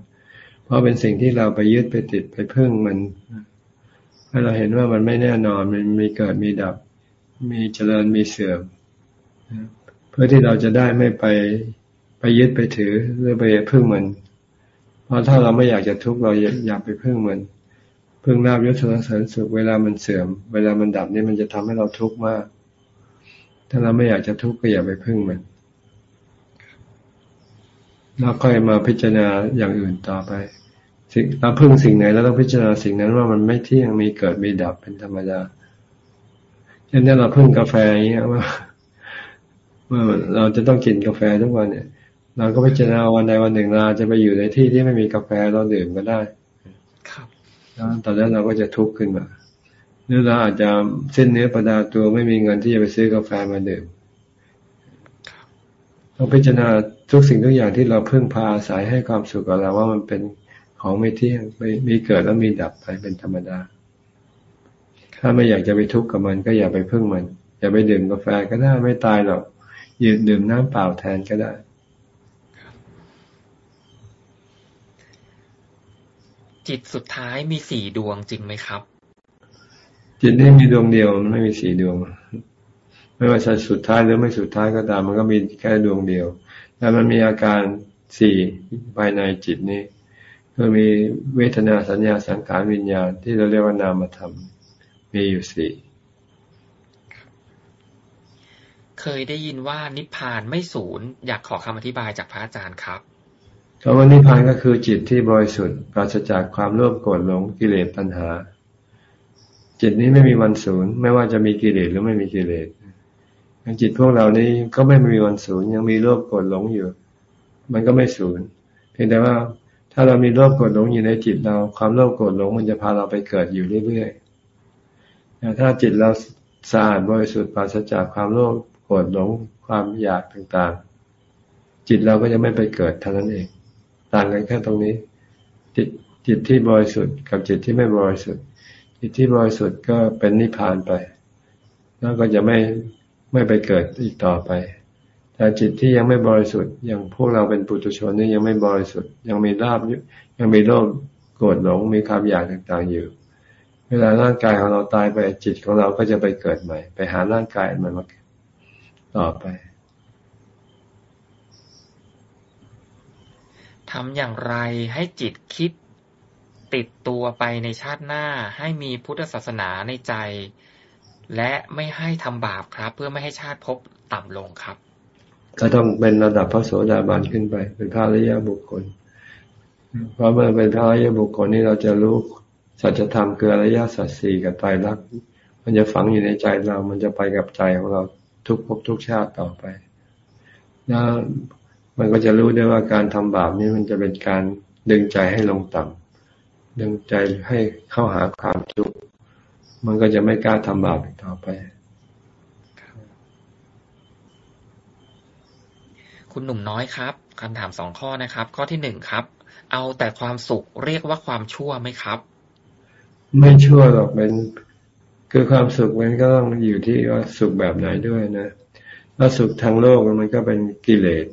เพราะเป็นสิ่งที่เราไปยึดไปติดไปพึ่งมัน ให้เราเห็นว่ามันไม่แน่นอนมันมีเกิดมีดับ มีเจริญมีเสื่อมเพื่อที่เราจะได้ไม่ไปไปยึดไปถือหรือไปพึ่งมัน เพราะถ้าเราไม่อยากจะทุกข์เราอยากไปพึ่งมัน พึ่งลาบยศสารเสริญสุขเวลามันเสื่อม เวลามันดับนี่มันจะทำให้เราทุกข์มาก ถ้าเราไม่อยากจะทุกข์ก็อย่าไปพึ่งมันแล้วค่อยมาพิจารณาอย่างอื่นต่อไปสิ่งเราพึ่งสิ่งไหนแล้วต้องพิจารณาสิ่งนั้นว่ามันไม่เที่ยงมีเกิดมีดับเป็นธรรมดาเช่นนี้เราพึ่งกาแฟอย่างเงี้ยว่าว่าเราจะต้องกินกาแฟทุกวันเนี่ย เราก็พิจารณาวันใดวันหนึ่งเราจะไปอยู่ในที่ที่ไม่มีกาแฟเราดื่มก็ได้ ครับ ตอนนั้นเราก็จะทุกข์ขึ้นมา หรือเราอาจจะเส้นเนื้อประดาตัวไม่มีเงินที่จะไปซื้อกาแฟมาดื่มต้องพิจารณาทุกสิ่งทุกอย่างที่เราเพึ่งพาอาศัยให้ความสุขกับเราว่ามันเป็นของไม่เที่ยงไม่มีเกิดแล้วมีดับไปเป็นธรรมดา ถ้าไม่อยากจะไปทุกข์กับมันก็อย่าไปพึ่งมัน อย่าไปดื่มกาแฟก็ได้ไม่ตายหรอกยืนดื่มน้ำเปล่าแทนก็ได้ จิตสุดท้ายมีสี่ดวงจริงไหมครับ จิตนี่มีดวงเดียวมันไม่มีสี่ดวง ไม่ว่าจะสุดท้ายหรือไม่สุดท้ายก็ตาม มันก็มีแค่ดวงเดียวแต่มันมีอาการสี่ภายในจิตนี้ก็มีเวทนาสัญญาสังขารวิญญาณที่เราเรียกว่านามธรรม มีอยู่สี่เคยได้ยินว่านิพพานไม่ศูนย์อยากขอคำอธิบายจากพระอาจารย์ครับ คำว่านิพพานก็คือจิตที่บริสุทธิ์ปราศจากความโลภโกรธหลงกิเลสตัณหา จิตนี้ไม่มีวันศูนย์ไม่ว่าจะมีกิเลสหรือไม่มีกิเลสจิตพวกเรานี้ก็ไม่มีวันศูนย์ยังมีโลภโกรธหลงอยู่ มันก็ไม่ศูนย์เพียงแต่ว่าถ้าเรามีโลภโกรธหลงอยู่ในจิตเรา ความโลภโกรธหลงมันจะพาเราไปเกิดอยู่เรื่อยๆแต่ถ้าจิตเราสะอาดบริสุทธิ์ปราศจากความโลภโกรธหลงความอยากต่างๆ จิตเราก็จะไม่ไปเกิดเท่านั้นเอง ต่างกันแค่ตรงนี้ จิตจิตที่บริสุทธิ์กับจิตที่ไม่บริสุทธิ์ จิตที่บริสุทธิ์ก็เป็นนิพพานไป แล้วก็จะไม่ไม่ไปเกิดอีกต่อไป แต่จิตที่ยังไม่บริสุทธิ์อย่างพวกเราเป็นปุถุชนนี่ยังไม่บริสุทธิ์ ยังมีลาบยังมีโลภโกรธหลงมีความอยากต่างๆอยู่ เวลาร่างกายของเราตายไปจิตของเราก็จะไปเกิดใหม่ ไปหาร่างกายมันมาต่อไป ทำอย่างไรให้จิตคิด ติดตัวไปในชาติหน้าให้มีพุทธศาสนาในใจ และไม่ให้ทำบาปครับ เพื่อไม่ให้ชาติภพต่ำลงครับ ก็ต้องเป็นระดับพระโสดาบันขึ้นไป เป็นพระอริยบุคคล เพราะเมื่อเป็นพระอริยบุคคลนี้เราจะรู้สัจธรรมคืออริยสัจสี่กับไตรลักษณ์มันจะฝังอยู่ในใจเรา มันจะไปกับใจของเราทุกภพทุกชาติต่อไป แล้ว มันก็จะรู้ได้ว่าการทำบาปนี้มันจะเป็นการดึงใจให้ลงต่ำดึงใจให้เข้าหาความทุกข์มันก็จะไม่กล้าทำบาปอีกต่อไป คุณหนุ่มน้อยครับคำถามสองข้อนะครับ ข้อที่หนึ่งครับ เอาแต่ความสุขเรียกว่าความชั่วไหมครับ ไม่ชั่วหรอกเป็นคือความสุขมันก็ต้องอยู่ที่ว่าสุขแบบไหนด้วยนะถ้าสุขทางโลกมันก็เป็นกิเลส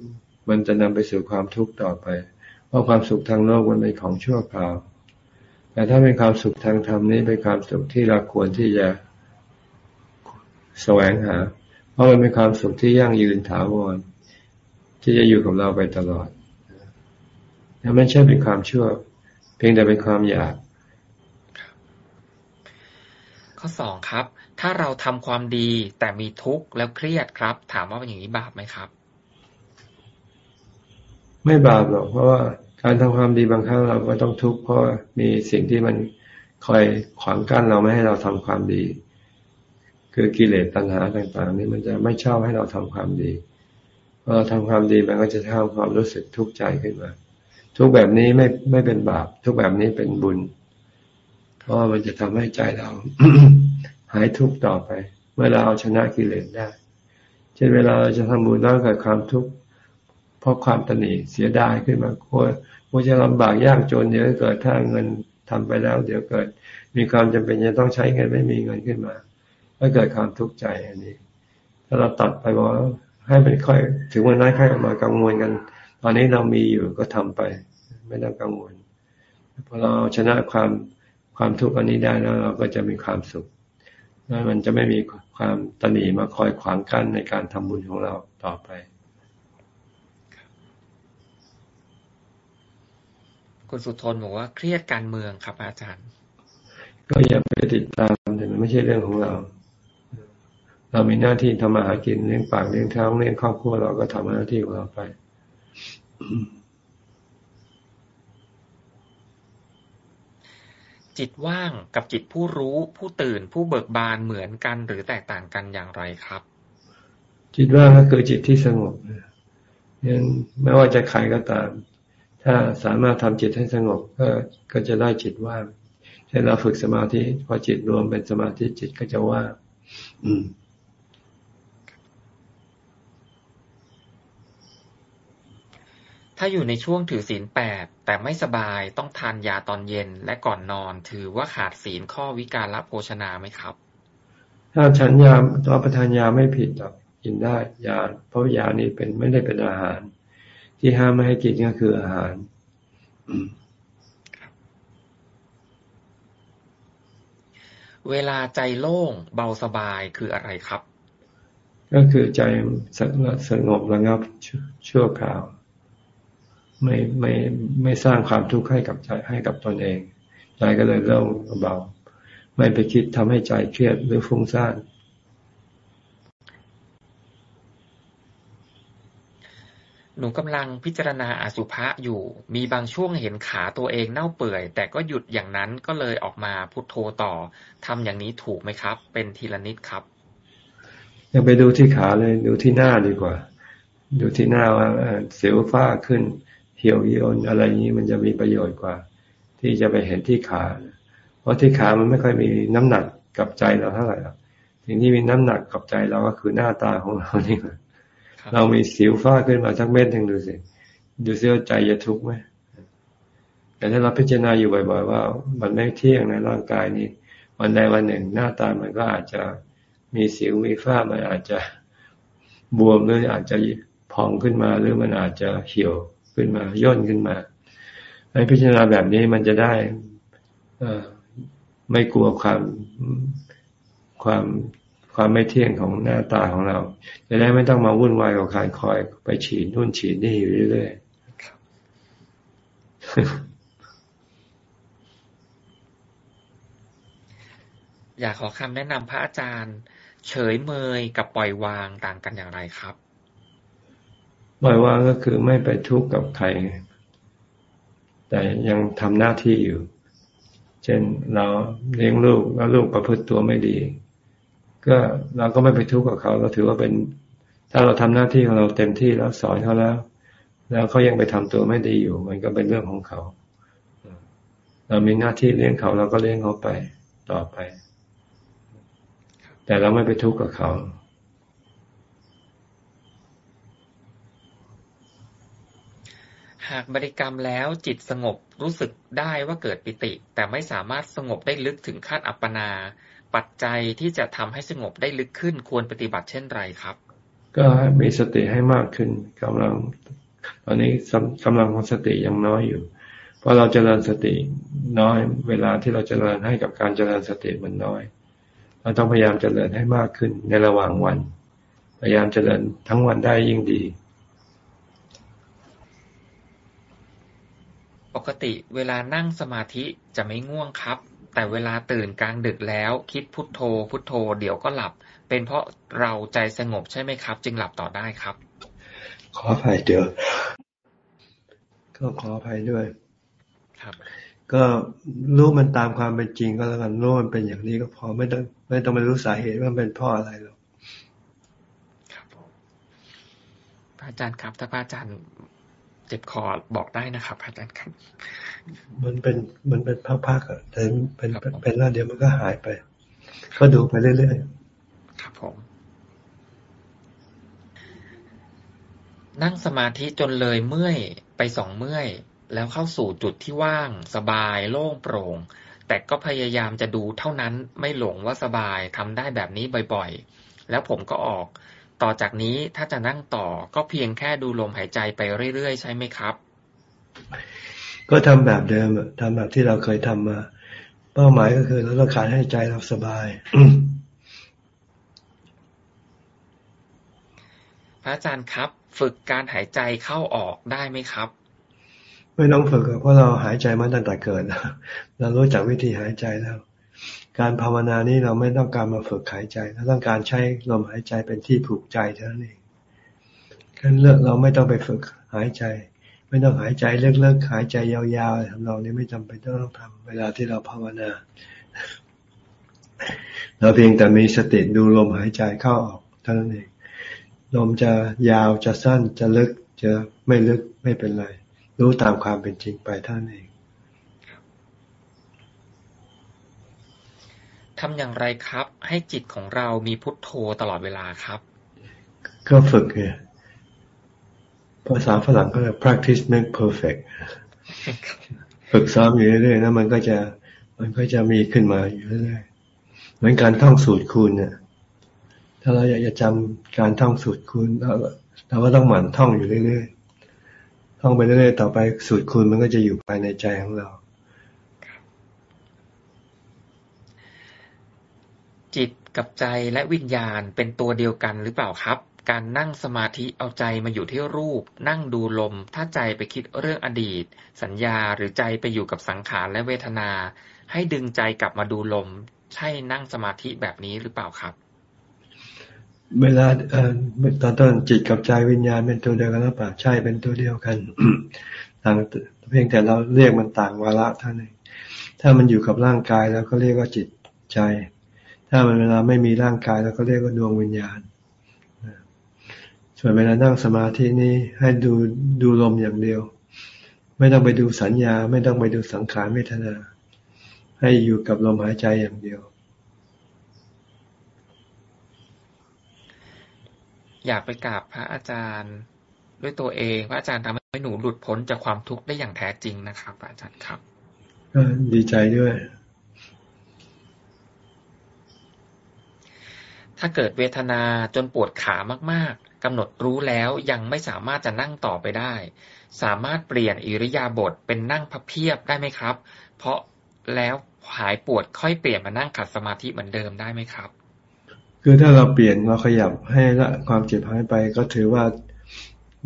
มันจะนำไปสู่ความทุกข์ต่อไป เพราะความสุขทางโลกมันเป็นของชั่วคราว แต่ถ้าเป็นความสุขทางธรรมนี่เป็นความสุขที่เราควรที่จะแสวงหา เพราะมันเป็นความสุขที่ยั่งยืนถาวร ที่จะอยู่กับเราไปตลอดนั่นไม่ใช่เป็นความชั่ว เพียงแต่เป็นความอยาก ข้อสองครับ ถ้าเราทำความดีแต่มีทุกข์แล้วเครียดครับ ถามว่าเป็นอย่างนี้บาปไหมครับ ไม่บาปหรอกเพราะว่าการทำความดีบางครั้งเราก็ต้องทุกข์เพราะมีสิ่งที่มันคอยขวางกั้นเราไม่ให้เราทำความดี คือกิเลสตัณหาต่าง ๆ นี่มันจะไม่ชอบให้เราทำความดีพอเราทำความดีมันก็จะทำความรู้สึกทุกข์ใจขึ้นมา ทุกแบบนี้ไม่ไม่เป็นบาป ทุกแบบนี้เป็นบุญ เพราะมันจะทำให้ใจเราหายทุกข์ต่อไป เมื่อเราเอาชนะกิเลสได้ เช่นเวลาเราจะทำบุญแล้วเกิดความทุกข์ เพราะความตนีเสียดายขึ้นมากลัวกลัวจะลำบากยากจนเดี๋ยวเกิดถ้าเงินทำไปแล้ว เดี๋ยวเกิด มีความจำเป็นจะต้องใช้เงินไม่มีเงินขึ้นมาก็เกิดความทุกข์ใจอันนี้ ถ้าเราตัดไปว่าให้มันค่อย ถึงวันนั้นค่อยมากังวลกัน ตอนนี้เรามีอยู่ก็ทำไป ไม่ต้องกังวลพอเราชนะความความทุกข์อันนี้ได้แล้วเราก็จะมีความสุขแล้วมันจะไม่มีความตนีมาคอยขวางกั้นในการทำบุญของเราต่อไป คุณสุทนบอกว่าเครียดการเมืองครับอาจารย์ ก็อย่าไปติดตามแต่มันไม่ใช่เรื่องของเรา เรามีหน้าที่ทำมาหากินเลี้ยงปากเลี้ยงท้องเลี้ยงครอบครัวเราก็ทำหน้าที่ของเราไปจิตว่างกับจิตผู้รู้ผู้ตื่นผู้เบิกบานเหมือนกันหรือแตกต่างกันอย่างไรครับ จิตว่างก็คือจิตที่สงบยังไม่ว่าจะใครก็ตาม ถ้าสามารถทำจิตให้สงบก็ก็จะได้จิตว่างเช่นเราฝึกสมาธิพอจิตรวมเป็นสมาธิจิตก็จะว่างอืมถ้าอยู่ในช่วงถือศีลแปดแต่ไม่สบายต้องทานยาตอนเย็นและก่อนนอนถือว่าขาดศีลข้อวิการละโภชนาไหมครับ ถ้าฉันยาตอนประทานยาไม่ผิดหรอกกินได้ยาเพราะยานี้เป็นไม่ได้เป็นอาหาร ที่ห้ามไม่ให้กินก็คืออาหารเวลาใจโล่งเบาสบายคืออะไรครับ ก็คือใจสงบระงับชั่วคราว ไม่ไม่ไม่สร้างความทุกข์ให้กับใจให้กับตนเอง ใจก็เลยเริ่มเบา ไม่ไปคิดทำให้ใจเครียดหรือฟุ้งซ่าน หนูกำลังพิจารณาอสุภะอยู่ มีบางช่วงเห็นขาตัวเองเน่าเปื่อย แต่ก็หยุดอย่างนั้นก็เลยออกมาพุโทโธต่อทำอย่างนี้ถูกไหมครับ เป็นทีละนิดครับยังไปดูที่ขาเลย ดูที่หน้าดีกว่า ดูที่หน้าว่าเสียวฟ้าขึ้น เหี่ยวเยียนอะไรนี้มันจะมีประโยชน์กว่า ที่จะไปเห็นที่ขา เพราะที่ขามันไม่ค่อยมีน้ำหนักกับใจเราเท่าไหร่สิ่งที่มีน้ำหนักกับใจเราก็คือหน้าตาของเรานี่ เรามีสิวฟ้าขึ้นมาสักเม็ดหนึ่งดูสิดูสิว่าใจจะทุกข์ไหมแต่ถ้าเราพิจารณาอยู่บ่อย ๆ ว่า มันไม่เที่ยงในร่างกายนี้วันใดวันหนึ่งหน้าตามันก็อาจจะมีสิวมีฝ้ามันอาจจะบวมหรืออาจจะพองขึ้นมาหรือมันอาจจะเหี่ยวขึ้นมาย่นขึ้นมาให้พิจารณาแบบนี้มันจะได้ไม่กลัวความความ ความไม่เที่ยงของหน้าตาของเรา จะได้ไม่ต้องมาวุ่นวายกับการคอยไปฉีดนู่นฉีดนี่อยู่เรื่อยๆอยากขอคำแนะนำพระอาจารย์ เฉยเมยกับปล่อยวางต่างกันอย่างไรครับ ปล่อยวางก็คือไม่ไปทุกข์กับใคร แต่ยังทำหน้าที่อยู่ เช่นเราเลี้ยงลูกแล้วลูกประพฤติตัวไม่ดี ก็เราก็ไม่ไปทุกข์กับเขา เราถือว่าเป็น ถ้าเราทำหน้าที่ของเราเต็มที่แล้วสอนเขาแล้ว แล้วเขายังไปทำตัวไม่ดีอยู่ มันก็เป็นเรื่องของเขา เรามีหน้าที่เลี้ยงเขาเราก็เลี้ยงเขาไปต่อไป แต่เราไม่ไปทุกข์กับเขาหากบริกรรมแล้วจิตสงบรู้สึกได้ว่าเกิดปิติ แต่ไม่สามารถสงบได้ลึกถึงขั้นอัปปนา ปัจจัยที่จะทำให้สงบได้ลึกขึ้นควรปฏิบัติเช่นไรครับ ก็มีสติให้มากขึ้นกำลัง ตอนนี้กำลังของสติยังน้อยอยู่ เพราะเราจเจริญสติน้อย เวลาที่เราจเจริญให้กับการเจริญสติมันน้อย เราต้องพยายามเจริญให้มากขึ้นในระหว่างวัน พยายามเจริญทั้งวันได้ยิ่งดีปกติเวลานั่งสมาธิจะไม่ง่วงครับ แต่เวลาตื่นกลางดึกแล้วคิดพุทโธ พุทโธ เดี๋ยวก็หลับ เป็นเพราะเราใจสงบใช่ไหมครับ จึงหลับต่อได้ครับ ขออภัยเดี๋ยวก็ขออภัยด้วย ครับ ก็รู้มันตามความเป็นจริงก็แล้วกันรู้มันเป็นอย่างนี้ก็พอไม่ต้องไม่ต้องไปรู้สาเหตุว่าเป็นเพราะอะไรหรอกครับพระอาจารย์ครับ ถ้าพระอาจารย์ เจ็บคอบอกได้นะครับอาจารย์ครับ มันเป็นมันเป็นพักๆอะแต่เป็นเป็นแล้วเดี๋ยวมันก็หายไป ก็ดูไปเรื่อยๆครับผมนั่งสมาธิจนเลยเมื่อยไปสองเมื่อย แล้วเข้าสู่จุดที่ว่าง สบายโล่งโปร่ง แต่ก็พยายามจะดูเท่านั้นไม่หลงว่าสบายทำได้แบบนี้บ่อยๆ แล้วผมก็ออก ต่อจากนี้ถ้าจะนั่งต่อก็เพียงแค่ดูลมหายใจไปเรื่อยๆ ใช่ไหมครับ ก็ทำแบบเดิมทำแบบที่เราเคยทำมา เป้าหมายก็คือเราต้องการให้ใจเราสบายพระอาจารย์ครับ ฝึกการหายใจเข้าออกได้ไหมครับ ไม่ต้องฝึกเพราะเราหายใจมาตั้งแต่เกิดเรารู้จักวิธีหายใจแล้ว การภาวนานี้เราไม่ต้องการมาฝึกหายใจเราต้องการใช้ลมหายใจเป็นที่ผูกใจเท่านั้นเองกันเลือกเราไม่ต้องไปฝึกหายใจ ไม่ต้องหายใจเลิกๆหายใจยาวๆทำเรานี้ไม่จำเป็นต้องทำเวลาที่เราภาวนา เราเพียงแต่มีสติดูลมหายใจเข้าออกเท่านั้นเองลมจะยาวจะสั้นจะลึกจะไม่ลึกไม่เป็นไร รู้ตามความเป็นจริงไปเท่านั้นเอง ทำอย่างไรครับ ให้จิตของเรามีพุทโธตลอดเวลาครับ ก็ฝึกไงภาษาฝรั่งก็เรีย practice make perfect ฝึกซ้อมอยู่เรื่อยๆแล้วมันก็จะ มันก็จะมีขึ้นมาอยู่เรื่อยๆเหมือนการท่องสูตรคูณเนี่ยถ้าเราอยากจะจำการท่องสูตรคูณเราเราก็ต้องหมั่นท่องอยู่เรื่อยๆท่องไปเรื่อยๆต่อไปสูตรคูณมันก็จะอยู่ภายในใจของเรา จิต กับใจและวิญญาณเป็นตัวเดียวกันหรือเปล่าครับ การนั่งสมาธิเอาใจมาอยู่ที่รูป นั่งดูลม ถ้าใจไปคิดเรื่องอดีต สัญญาหรือใจไปอยู่กับสังขารและเวทนา ให้ดึงใจกลับมาดูลม ใช่นั่งสมาธิแบบนี้หรือเปล่าครับ เวลาเอ่อตอนต้นจิตกับใจวิญญาณเป็นตัวเดียวกันหรือเปล่าใช่เป็นตัวเดียวกันต่างเพียงแต่เราเรียกมันต่างวาระเท่านั้นถ้ามันอยู่กับร่างกายแล้วก็เรียกว่าจิตใจ ถ้ามันเวลาไม่มีร่างกายแล้วก็เรียกว่าดวงวิญญาณ ส่วนเวลานั่งสมาธินี้ให้ดูดูลมอย่างเดียว ไม่ต้องไปดูสัญญา ไม่ต้องไปดูสังขารเวทนา ให้อยู่กับลมหายใจอย่างเดียว อยากไปกราบพระอาจารย์ด้วยตัวเองพระอาจารย์ทำให้หนูหลุดพ้นจากความทุกข์ได้อย่างแท้จริงนะครับอาจารย์ครับดีใจด้วย ถ้าเกิดเวทนาจนปวดขามากๆกำหนดรู้แล้วยังไม่สามารถจะนั่งต่อไปได้ สามารถเปลี่ยนอิริยาบถเป็นนั่งพับเพียบได้ไหมครับ เพราะแล้วหายปวดค่อยเปลี่ยนมานั่งขัดสมาธิเหมือนเดิมได้ไหมครับ คือถ้าเราเปลี่ยนเราขยับให้ละความเจ็บหายไปก็ถือว่า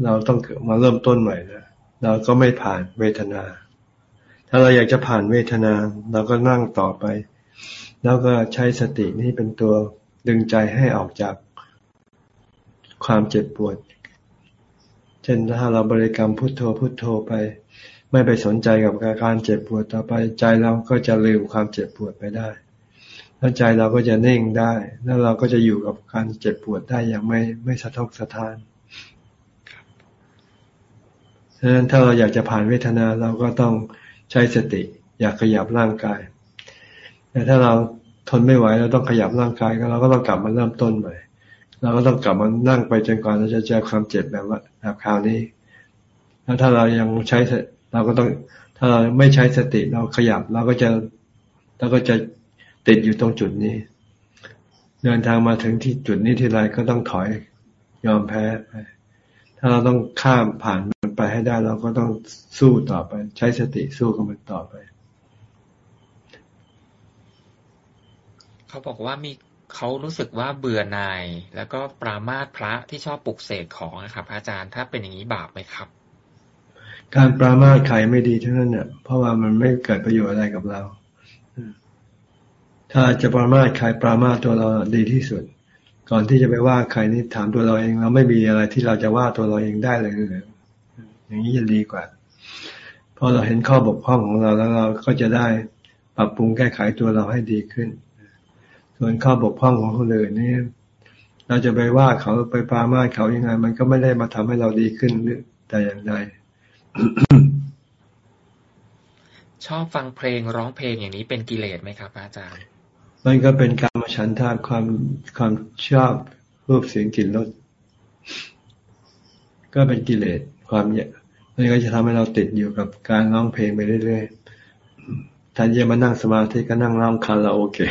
เราต้องมาเริ่มต้นใหม่นะเราก็ไม่ผ่านเวทนา ถ้าเราอยากจะผ่านเวทนา เราก็นั่งต่อไป แล้วก็ใช้สตินี้เป็นตัว ดึงใจให้ออกจากความเจ็บปวด เช่นถ้าเราบริกรรมพุทโธพุทโธไป ไม่ไปสนใจกับการเจ็บปวดต่อไป ใจเราก็จะลืมความเจ็บปวดไปได้ แล้วใจเราก็จะเน่งได้ แล้วเราก็จะอยู่กับการเจ็บปวดได้อย่างไม่ไม่สะทกสะท้านฉะนั้นถ้าเราอยากจะผ่านเวทนาเราก็ต้องใช้สติ อยากขยับร่างกาย แต่ถ้าเรา ทนไม่ไหวเราต้องขยับร่างกายก็เราก็ต้องกลับมาเริ่มต้นใหม่เราก็ต้องกลับมานั่งไปจนกว่าเราจะเจอความเจ็บแบบว่าแบบคราวนี้ แล้วถ้าเรายังใช้เราก็ต้อง ถ้าเราไม่ใช้สติเราขยับเราก็จะเราก็จะติดอยู่ตรงจุดนี้ เดินทางมาถึงที่จุดนี้ทีไรก็ต้องถอยยอมแพ้ไปถ้าเราต้องข้ามผ่านมันไปให้ได้ เราก็ต้องสู้ต่อไป ใช้สติสู้กับมันต่อไป เขาบอกว่ามีเขารู้สึกว่าเบื่อหน่าย แล้วก็ปรามาสพระที่ชอบปลุกเสกของนะครับ อาจารย์ถ้าเป็นอย่างนี้บาปไหมครับ การปรามาสใครไม่ดีทั้งนั้นเนี่ยเพราะว่ามันไม่เกิดประโยชน์อะไรกับเรา ถ้าจะปรามาสใครปรามาสตัวเราดีที่สุด ก่อนที่จะไปว่าใครนี่ถามตัวเราเอง เราไม่มีอะไรที่เราจะว่าตัวเราเองได้เลยอย่างนี้จะดีกว่าพอเราเห็นข้อบกพร่องของเราแล้วเราก็จะได้ปรับปรุงแก้ไขตัวเราให้ดีขึ้น ส่วนข้อบกพร่องของคนอื่นนี่เราจะไปว่าเขาไปปรามาสเขายังไง มันก็ไม่ได้มาทำให้เราดีขึ้นแต่อย่างใดชอบฟังเพลงร้องเพลงอย่างนี้เป็นกิเลสไหมครับอาจารย์ มันก็เป็นการมาฉันทาความความชอบรูปเสียงกลิ่นรสก็เป็นกิเลสความเนี่ยมันก็จะทำให้เราติดอยู่กับการร้องเพลงไปเรื่อยๆแทนจะมานั่งสมาธิก็นั่งร้องคาราโอเกะ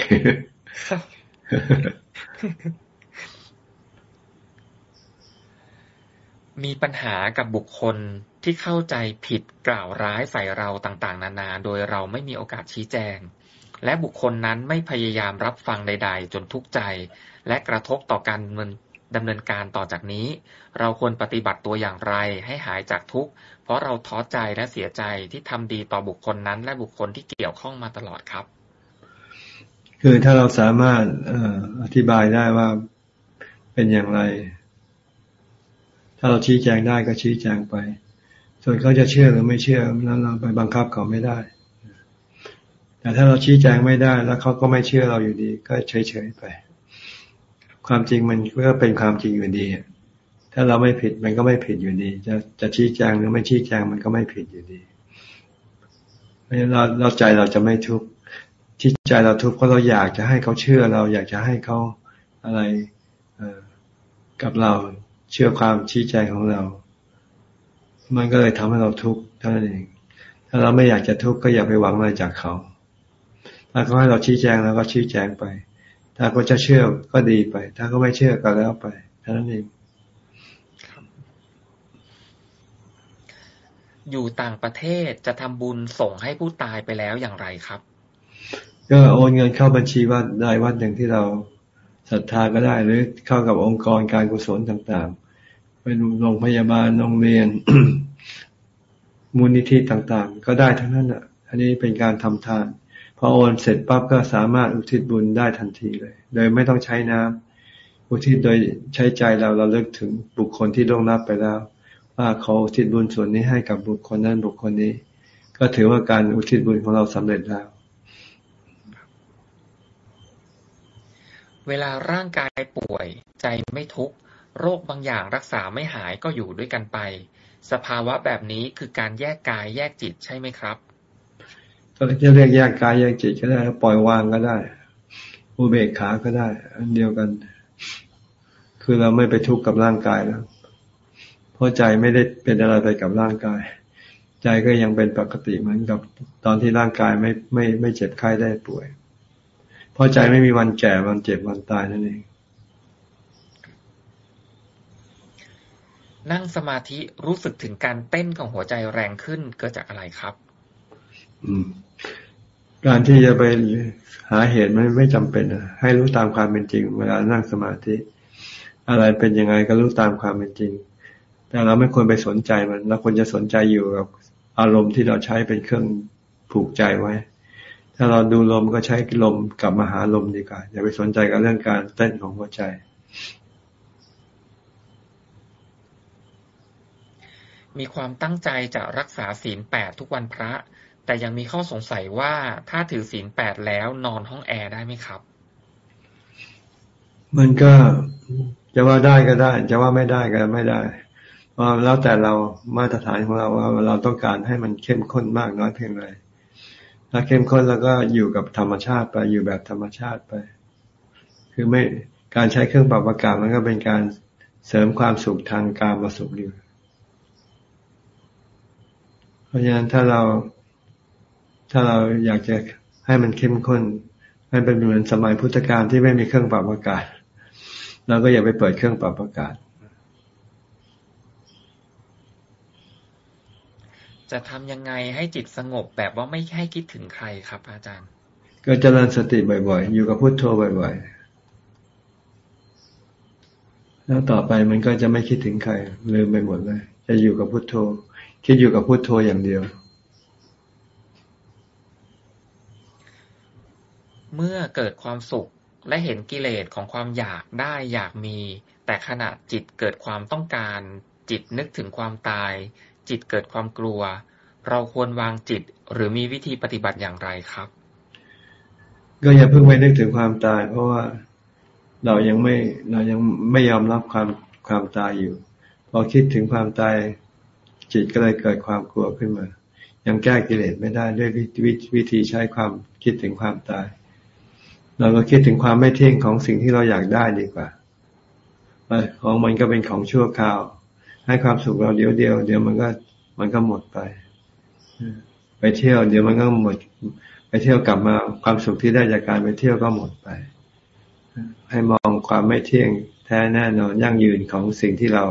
มีปัญหากับบุคคลที่เข้าใจผิดกล่าวร้ายใส่เราต่างๆ นานา โดยเราไม่มีโอกาสชี้แจง และบุคคลนั้นไม่พยายามรับฟังใด ๆ จนทุกข์ใจ และกระทบต่อการดำเนินการต่อจากนี้ เราควรปฏิบัติตัวอย่างไรให้หายจากทุกข์ เพราะเราท้อใจและเสียใจที่ทำดีต่อบุคคลนั้น และบุคคลที่เกี่ยวข้องมาตลอดครับ คือถ้าเราสามารถอธิบายได้ว่าเป็นอย่างไร ถ้าเราชี้แจงได้ก็ชี้แจงไป ส่วนเขาจะเชื่อหรือไม่เชื่อนั้นเราไปบังคับเขาไม่ได้ แต่ถ้าเราชี้แจงไม่ได้ แล้วเขาก็ไม่เชื่อเราอยู่ดี ก็เฉยๆไป ความจริงมันก็เป็นความจริงอยู่ดี ถ้าเราไม่ผิดมันก็ไม่ผิดอยู่ดี จะจะชี้แจงหรือไม่ชี้แจงมันก็ไม่ผิดอยู่ดีเพราะฉะนั้นเราเราใจเราจะไม่ทุกข์ ที่ใจเราทุกข์เพราะเราอยากจะให้เขาเชื่อเราอยากจะให้เขาอะไรกับเราเชื่อความชี้แจงของเรา มันก็เลยทำให้เราทุกข์เท่านั้นเอง ถ้าเราไม่อยากจะทุกข์ก็อย่าไปหวังอะไรจากเขา ถ้าเขาให้เราชี้แจงเราก็ชี้แจงไป ถ้าเขาจะเชื่อก็ดีไป ถ้าเขาไม่เชื่อก็แล้วไปเท่านั้นเอง อยู่ต่างประเทศจะทำบุญส่งให้ผู้ตายไปแล้วอย่างไรครับ ก็โอนเงินเข้าบัญชีวัดได้วัดอย่างที่เราศรัทธาก็ได้ หรือเข้ากับองค์กรการกุศลต่างๆ เป็นโรงพยาบาลโรงเรียน มูลนิธิต่างๆ ก็ได้ทั้งนั้นอะ อันนี้เป็นการทำทานพอโอนเสร็จปั๊บก็สามารถอุทิศบุญได้ทันทีเลย โดยไม่ต้องใช้น้ำอุทิศโดยใช้ใจเราเราเลิกถึงบุคคลที่ล่วงลับไปแล้ว ว่าเขาอุทิศบุญส่วนนี้ให้กับบุคคลนั้นบุคคลนี้ ก็ถือว่าการอุทิศบุญของเราสำเร็จแล้ว เวลาร่างกายป่วย ใจไม่ทุกข์ โรคบางอย่างรักษาไม่หายก็อยู่ด้วยกันไป สภาวะแบบนี้คือการแยกกายแยกจิตใช่ไหมครับก็จะเรียกแยกกายแยกจิตก็ได้ปล่อยวางก็ได้อุเบกขาก็ได้ อันเดียวกัน คือเราไม่ไปทุกข์กับร่างกายแล้วเพราะใจไม่ได้เป็นอะไรไปกับร่างกาย ใจก็ยังเป็นปกติเหมือนกับตอนที่ร่างกายไม่ไม่ไม่เจ็บไข้ได้ป่วย เพราะใจไม่มีวันแก่วันเจ็บวันตายนั่นเอง นั่งสมาธิรู้สึกถึงการเต้นของหัวใจแรงขึ้นเกิดจากอะไรครับ อืม การที่จะไปหาเหตุไม่ไม่จำเป็นให้รู้ตามความเป็นจริง เวลานั่งสมาธิ อะไรเป็นยังไงก็รู้ตามความเป็นจริง แต่เราไม่ควรไปสนใจมันเราควรจะสนใจอยู่กับอารมณ์ที่เราใช้เป็นเครื่องผูกใจไว้ ถ้าเราดูลมก็ใช้ลมกลับมาหาลมดีกว่า อย่าไปสนใจกับเรื่องการเต้นของหัวใจ มีความตั้งใจจะรักษาศีลแปดทุกวันพระ แต่ยังมีข้อสงสัยว่าถ้าถือศีลแปดแล้วนอนห้องแอร์ได้ไหมครับ มันก็จะว่าได้ก็ได้ จะว่าไม่ได้ก็ไม่ได้เพราะแล้วแต่เรามาตรฐานของเราว่าเราต้องการให้มันเข้มข้นมากน้อยเพียงไร ถ้าเข้มข้นแล้วก็อยู่กับธรรมชาติไปอยู่แบบธรรมชาติไป คือไม่การใช้เครื่องปรับอากาศมันก็เป็นการเสริมความสุขทางการมาสุขอยู่เพราะฉะนั้นถ้าเราถ้าเราอยากจะให้มันเข้มข้นให้เป็นเหมือนสมัยพุทธกาลที่ไม่มีเครื่องปรับอากาศเราก็อย่าไปเปิดเครื่องปรับอากาศ จะทำยังไงให้จิตสงบแบบว่าไม่ให้คิดถึงใครครับ อาจารย์ ก็เจริญสติบ่อย ๆ อยู่กับพุทโธบ่อย ๆ แล้วต่อไปมันก็จะไม่คิดถึงใครลืมไปหมดเลย จะอยู่กับพุทโธ คิดอยู่กับพุทโธอย่างเดียว เมื่อเกิดความสุขและเห็นกิเลสของความอยากได้อยากมี แต่ขณะจิตเกิดความต้องการ จิตนึกถึงความตาย จิตเกิดความกลัว เราควรวางจิตหรือมีวิธีปฏิบัติอย่างไรครับ ก็อย่าเพิ่งไปนึกถึงความตาย เพราะว่าเรายังไม่เรายังไม่ยอมรับความความตายอยู่ พอคิดถึงความตายจิตก็เลยเกิดความกลัวขึ้นมา ยังแก้กิเลสไม่ได้ด้วยวิธีใช้ความคิดถึงความตาย เราก็คิดถึงความไม่เที่ยงของสิ่งที่เราอยากได้ดีกว่าของมันก็เป็นของชั่วคราว ให้ความสุขเราเดี๋ยวเดียว เดี๋ยวมันก็ มันก็หมดไปไปเที่ยว เดี๋ยวมันก็หมด ไปเที่ยวกลับมาความสุขที่ได้จากการไปเที่ยวก็หมดไป ให้มองความไม่เที่ยงแท้แน่นอนยั่งยืนของสิ่งที่เรา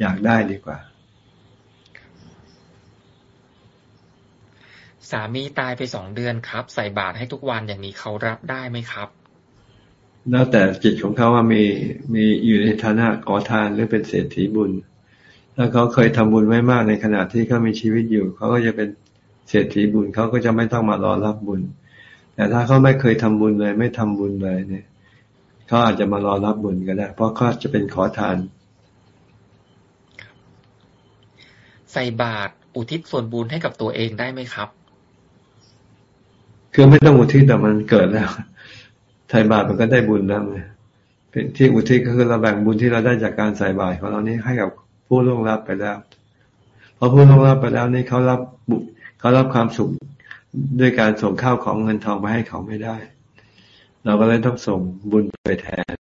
อยากได้ดีกว่า สามีตายไปสองเดือนครับ ใส่บาตรให้ทุกวันอย่างนี้เขารับได้ไหมครับแล้วแต่จิตของเขาว่ามีมีอยู่ในฐานะขอทานหรือเป็นเศรษฐีบุญ ถ้าเขาเคยทำบุญไว้มากในขณะที่เขามีชีวิตอยู่ เขาก็จะเป็นเศรษฐีบุญเขาก็จะไม่ต้องมารอรับบุญ แต่ถ้าเขาไม่เคยทำบุญเลย ไม่ทำบุญเลยเนี่ยเขาอาจจะมารอรับบุญก็ได้ เพราะเขาจะเป็นขอทาน ใส่บาตรอุทิศส่วนบุญให้กับตัวเองได้ไหมครับ คือไม่ต้องอุทิศแต่มันเกิดแล้วใส่บาตรมันก็ได้บุญแล้วไงเป็นที่อุทิศก็คือเราแบ่งบุญที่เราได้จากการใส่บาตรของเรานี้ให้กับ ผู้ล่วงลับไปแล้วพอผู้ล่วงลับไปแล้วนี่เขารับบุเขารับความสุขด้วยการส่งข้าวของเงินทองมาให้เขาไม่ได้ เราก็เลยต้องส่งบุญไปแทน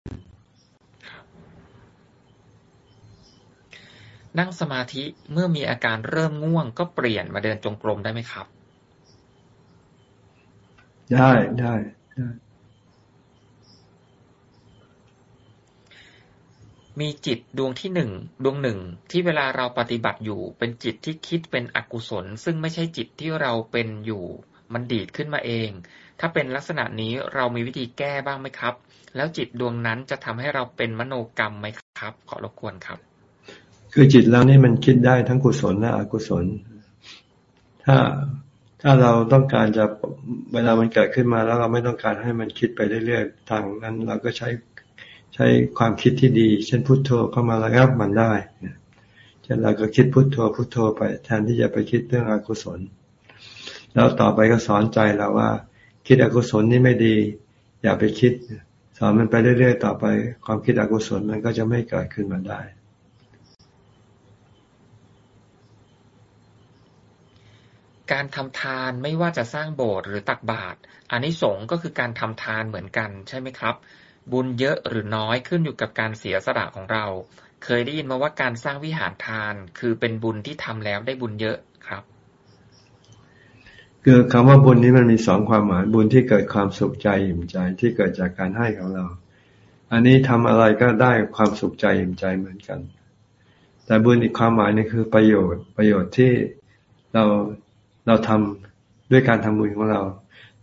นั่งสมาธิเมื่อมีอาการเริ่มง่วง ก็เปลี่ยนมาเดินจงกรมได้ไหมครับ ได้ได้ได้ มีจิตดวงที่หนึ่งดวงหนึ่งที่เวลาเราปฏิบัติอยู่ เป็นจิตที่คิดเป็นอกุศล ซึ่งไม่ใช่จิตที่เราเป็นอยู่ มันดีดขึ้นมาเอง ถ้าเป็นลักษณะนี้เรามีวิธีแก้บ้างไหมครับ แล้วจิตดวงนั้นจะทำให้เราเป็นมโนกรรมไหมครับ ขอรบกวนครับ คือจิตเรานี่มันคิดได้ทั้งกุศลและอกุศล ถ้าถ้าเราต้องการจะเวลามันเกิดขึ้นมาแล้วเราไม่ต้องการให้มันคิดไปเรื่อยๆทางนั้นเราก็ใช้ ใช้ความคิดที่ดี เช่นพุโทโธเข้ามาระงับมันได้เช่นเราก็คิดพุโทโธพุโทโธไปแทนที่จะไปคิดเรื่องอกุศล แล้วต่อไปก็สอนใจเราว่า คิดอกุศลนี่ไม่ดี อย่าไปคิด สอนมันไปเรื่อยๆ ต่อไป ความคิดอกุศลมันก็จะไม่เกิดขึ้นมาได้การทำทานไม่ว่าจะสร้างโบสถ์หรือตักบาตรอันนี้สงก็คือการทำทานเหมือนกันใช่ไหมครับ บุญเยอะหรือน้อยขึ้นอยู่กับการเสียสละของเรา เคยได้ยินมาว่าการสร้างวิหารทาน คือเป็นบุญที่ทำแล้วได้บุญเยอะครับ คือคำว่าบุญนี้มันมีสองความหมายบุญที่เกิดความสุขใจอิ่มใจที่เกิดจากการให้ของเรา อันนี้ทำอะไรก็ได้ความสุขใจอิ่มใจเหมือนกัน แต่บุญอีกความหมายนี่คือประโยชน์ประโยชน์ที่เราเราทำด้วยการทำบุญของเรา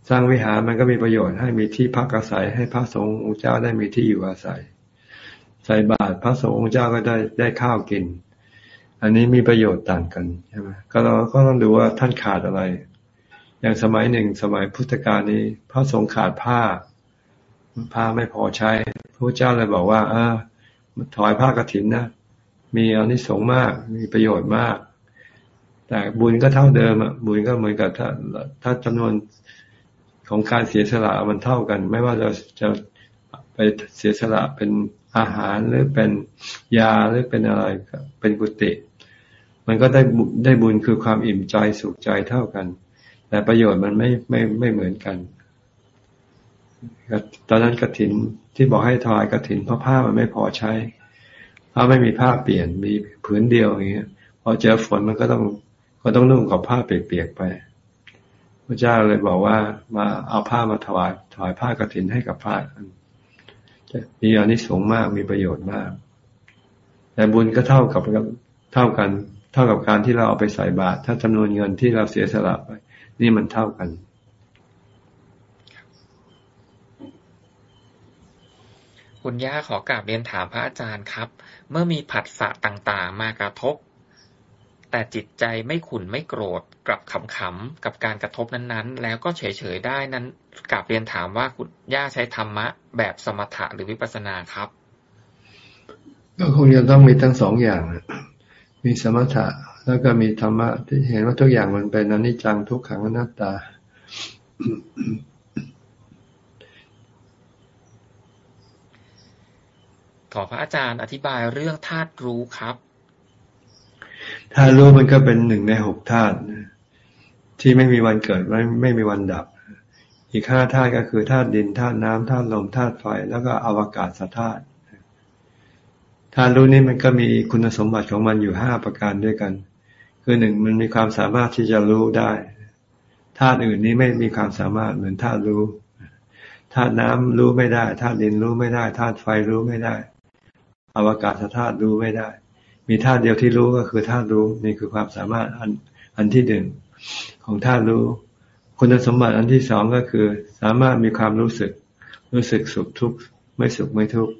สร้างวิหารมันก็มีประโยชน์ให้มีที่พักอาศัย ให้พระสงฆ์องค์เจ้าได้มีที่อยู่อาศัย ใส่บาตรพระสงฆ์องค์เจ้าก็ได้ได้ข้าวกิน อันนี้มีประโยชน์ต่างกันใช่ไหมก็เราก็ต้องดูว่าท่านขาดอะไร อย่างสมัยหนึ่งสมัยพุทธกาลนี้ พระสงฆ์ขาดผ้า ผ้าไม่พอใช้พระเจ้าเลยบอกว่าเออถอยผ้ากรถินนะมีอนิสงส์มากมีประโยชน์มาก แต่บุญก็เท่าเดิมอะบุญก็เหมือนกับถ้าถ้าจำนวน ของการเสียสละมันเท่ากัน ไม่ว่าเราจะไปเสียสละเป็นอาหารหรือเป็นยาหรือเป็นอะไรเป็นกุฏิมันก็ได้ได้บุญคือความอิ่มใจสุขใจเท่ากัน แต่ประโยชน์มันไม่ไม่ไม่เหมือนกันตอนนั้นกระถินที่บอกให้ถวายกระถินเพราะผ้ามันไม่พอใช้ผ้าไม่มีผ้าเปลี่ยนมีผืนเดียวอย่างเงี้ยพอเจอฝนมันก็ต้องก็ต้องนุ่งกับผ้าเปียกๆไป ระเจ้าเลยบอกว่ามาเอาผ้ามาถวายถวายผ้ากรถินให้กับพระจะมีอานิสงส์มากมีประโยชน์มาก แต่บุญก็เท่ากับเท่ากัน เท่ากับการที่เราเอาไปใส่บาตรถ้าจำนวนเงินที่เราเสียสละไป นี่มันเท่ากันคุณย่าขอกราบเรียนถามพระอาจารย์ครับ เมื่อมีผัสสะต่างๆ มากระทบ แต่จิตใจไม่ขุนไม่โกรธกลับขำๆกับการกระทบนั้นๆ แล้วก็เฉยๆได้นั้นกลับเรียนถามว่าคุณย่าใช้ธรรมะ แบบสมถะหรือวิปัสสนาครับ ก็คงจะต้องมีทั้งสองอย่างมีสมถะแล้วก็มีธรรมะที่เห็นว่าทุกอย่างมันเป็นอนิจจังทุกขังอนัตตาขอพระอาจารย์อธิบายเรื่องธาตุรู้ครับ ธาตุรู้มันก็เป็นหนึ่งในหกธาตุที่ไม่มีวันเกิดไม่ไม่มีวันดับ อีกห้าธาตุก็คือธาตุดินธาตุน้ำธาตุลมธาตุไฟ แล้วก็อวกาศธาตุธาตุรู้นี่มันก็มีคุณสมบัติของมันอยู่ห้าประการด้วยกัน คือหนึ่งมันมีความสามารถที่จะรู้ได้ธาตุอื่นนี้ไม่มีความสามารถเหมือนธาตุรู้ธาตุน้ำรู้ไม่ได้ธาตุดินรู้ไม่ได้ธาตุไฟรู้ไม่ได้ อวกาศธาตุรู้ไม่ได้ มีธาตุเดียวที่รู้ก็คือธาตุรู้นี่คือความสามารถอันอันที่หนึ่งของธาตุรู้ คุณสมบัติอันที่สองก็คือ สามารถมีความรู้สึก รู้สึกสุขทุกข์ไม่สุขไม่ทุกข์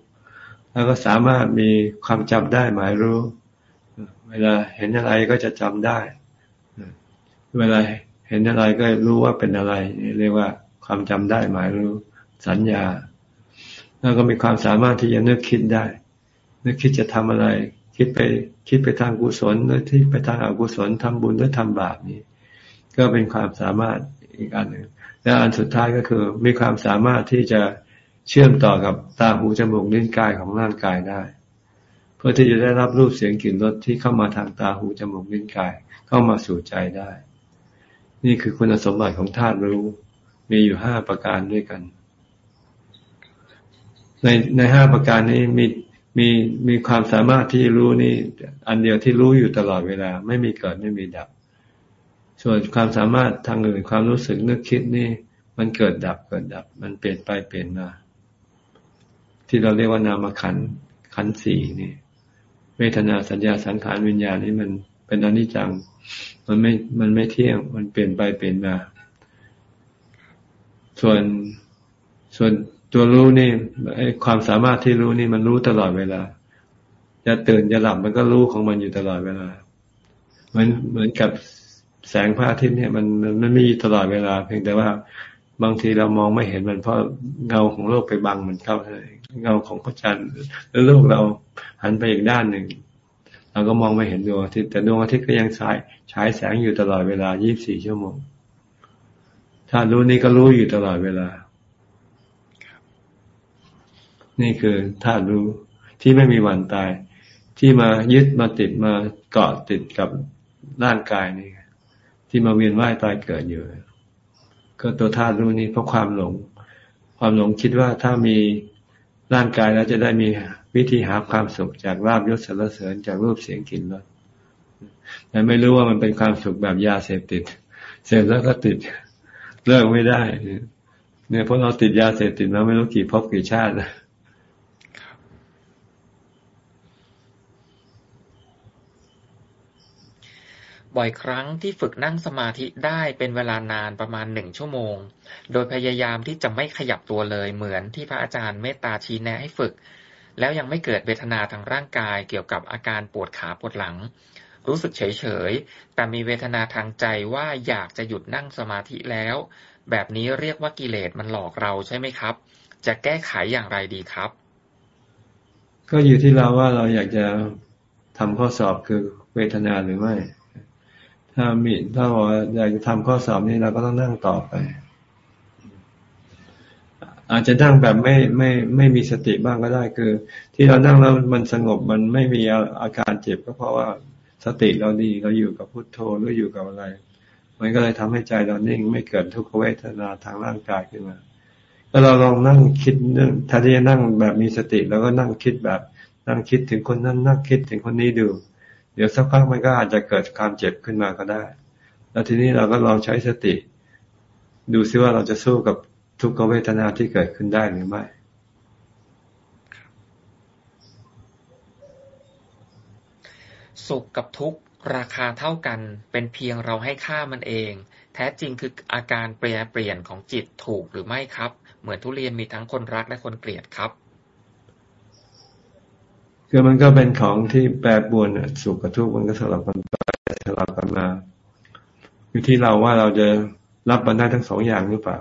แล้วก็สามารถมีความจำได้หมายรู้ เวลาเห็นอะไรก็จะจำได้ เวลาเห็นอะไรก็รู้ว่าเป็นอะไรเรียกว่าความจำได้หมายรู้ สัญญา แล้วก็มีความสามารถที่จะนึกคิดได้ นึกคิดจะทำอะไร คิดไปคิดไปทางกุศลหรือที่ไปทางอกุศลทำบุญหรือทำบาปนี้ ก็เป็นความสามารถอีกอันหนึ่งและอันสุดท้ายก็คือมีความสามารถที่จะเชื่อมต่อกับตาหูจมูกลิ้นกายของร่างกายได้ เพื่อที่จะได้รับรูปเสียงกลิ่นรสที่เข้ามาทางตาหูจมูกลิ้นกายเข้ามาสู่ใจได้ นี่คือคุณสมบัติของธาตุรู้มีอยู่ห้าประการด้วยกัน ในในห้าประการนี้มี มีมีความสามารถที่รู้นี่ อันเดียวที่รู้อยู่ตลอดเวลา ไม่มีเกิดไม่มีดับ ส่วนความสามารถทางอื่นความรู้สึกนึกคิดนี่ มันเกิดดับเกิดดับ มันเปลี่ยนไปเปลี่ยนมา ที่เราเรียกว่านามขันขันสี่นี่เวทนาสัญญาสังขารวิญญาณนี่มันเป็นอนิจจัง มันไม่มันไม่เที่ยง มันเปลี่ยนไปเปลี่ยนมา ส่วนส่วน ตัวรู้นี่ความสามารถที่รู้นี่มันรู้ตลอดเวลา จะตื่นจะหลับมันก็รู้ของมันอยู่ตลอดเวลา เหมือนเหมือนกับแสงพระอาทิตย์เนี่ยมันมันไม่มีตลอดเวลา เพียงแต่ว่าบางทีเรามองไม่เห็นมันเพราะเงาของโลกไปบังมันเข้าเงาของพระจันทร์หรือโลกเราหันไปอีกด้านหนึ่งเราก็มองไม่เห็นดวงอาทิตย์แต่ดวงอาทิตย์ก็ยังฉายฉายแสงอยู่ตลอดเวลา 24 ชั่วโมง ถ้ารู้นี่ก็รู้อยู่ตลอดเวลา นี่คือธาตุรู้ที่ไม่มีวันตาย ที่มายึดมาติดมาเกาะติดกับร่างกายนี่ที่มาเวียนว่ายตายเกิดอยู่ ก็ตัวธาตุรู้นี้เพราะความหลง ความหลงคิดว่าถ้ามีร่างกายแล้วจะได้มีวิธีหาความสุขจากลาบยศสรรเสริญจากรูปเสียงกลิ่นรสแต่ไม่รู้ว่ามันเป็นความสุขแบบยาเสพติด เสพแล้วก็ติดเลิกไม่ได้เนี่ยเพราะเราติดยาเสพติดมาไม่รู้กี่พบกี่ชาติ บ่อยครั้งที่ฝึกนั่งสมาธิได้เป็นเวลานานประมาณหนึ่งชั่วโมง โดยพยายามที่จะไม่ขยับตัวเลยเหมือนที่พระอาจารย์เมตตาชี้แนะให้ฝึก แล้วยังไม่เกิดเวทนาทางร่างกายเกี่ยวกับอาการปวดขาปวดหลัง รู้สึกเฉยๆ แต่มีเวทนาทางใจว่าอยากจะหยุดนั่งสมาธิแล้ว แบบนี้เรียกว่ากิเลสมันหลอกเราใช่ไหมครับ จะแก้ไขอย่างไรดีครับ ก็อยู่ที่เราว่าเราอยากจะทำข้อสอบคือเวทนาหรือไม่ ถ้ามีถ้าอกอยากจะทำข้อสอบนี้เราก็ต้องนั่งต่อไป อาจจะนั่งแบบไม่ไม่ไม่มีสติบ้างก็ได้คือ ที่เรานั่งแล้วมันสงบมันไม่มีอาการเจ็บก็เพราะว่าสติเราดีเราอยู่กับพุทโธหรืออยู่กับอะไร มันก็เลยทำให้ใจเรานิ่ง ไม่เกิดทุกขเวทนาทางร่างกายขึ้นมาถ้าเราลองนั่งคิดเรื่องถ้าที่จะนั่งแบบมีสติ แล้วก็นั่งคิดแบบนั่งคิดถึงคนนั้นนั่งคิดถึงคนนี้ดู เดี๋ยวสักพักมันก็อาจจะเกิดความเจ็บขึ้นมาก็ได้ แล้วทีนี้เราก็ลองใช้สติ ดูซิว่าเราจะสู้กับทุกขเวทนาที่เกิดขึ้นได้หรือไม่สุขกับทุกข์ราคาเท่ากัน เป็นเพียงเราให้ค่ามันเอง แท้จริงคืออาการเปลี่ยนเปลี่ยนของจิตถูกหรือไม่ครับ เหมือนทุเรียนมีทั้งคนรักและคนเกลียดครับ คือมันก็เป็นของที่แปรปรวนสุขกับทุกข์มันก็สลับกันไปสลับกันมา อยู่ที่เราว่าเราจะรับมันได้ทั้งสองอย่างหรือเปล่า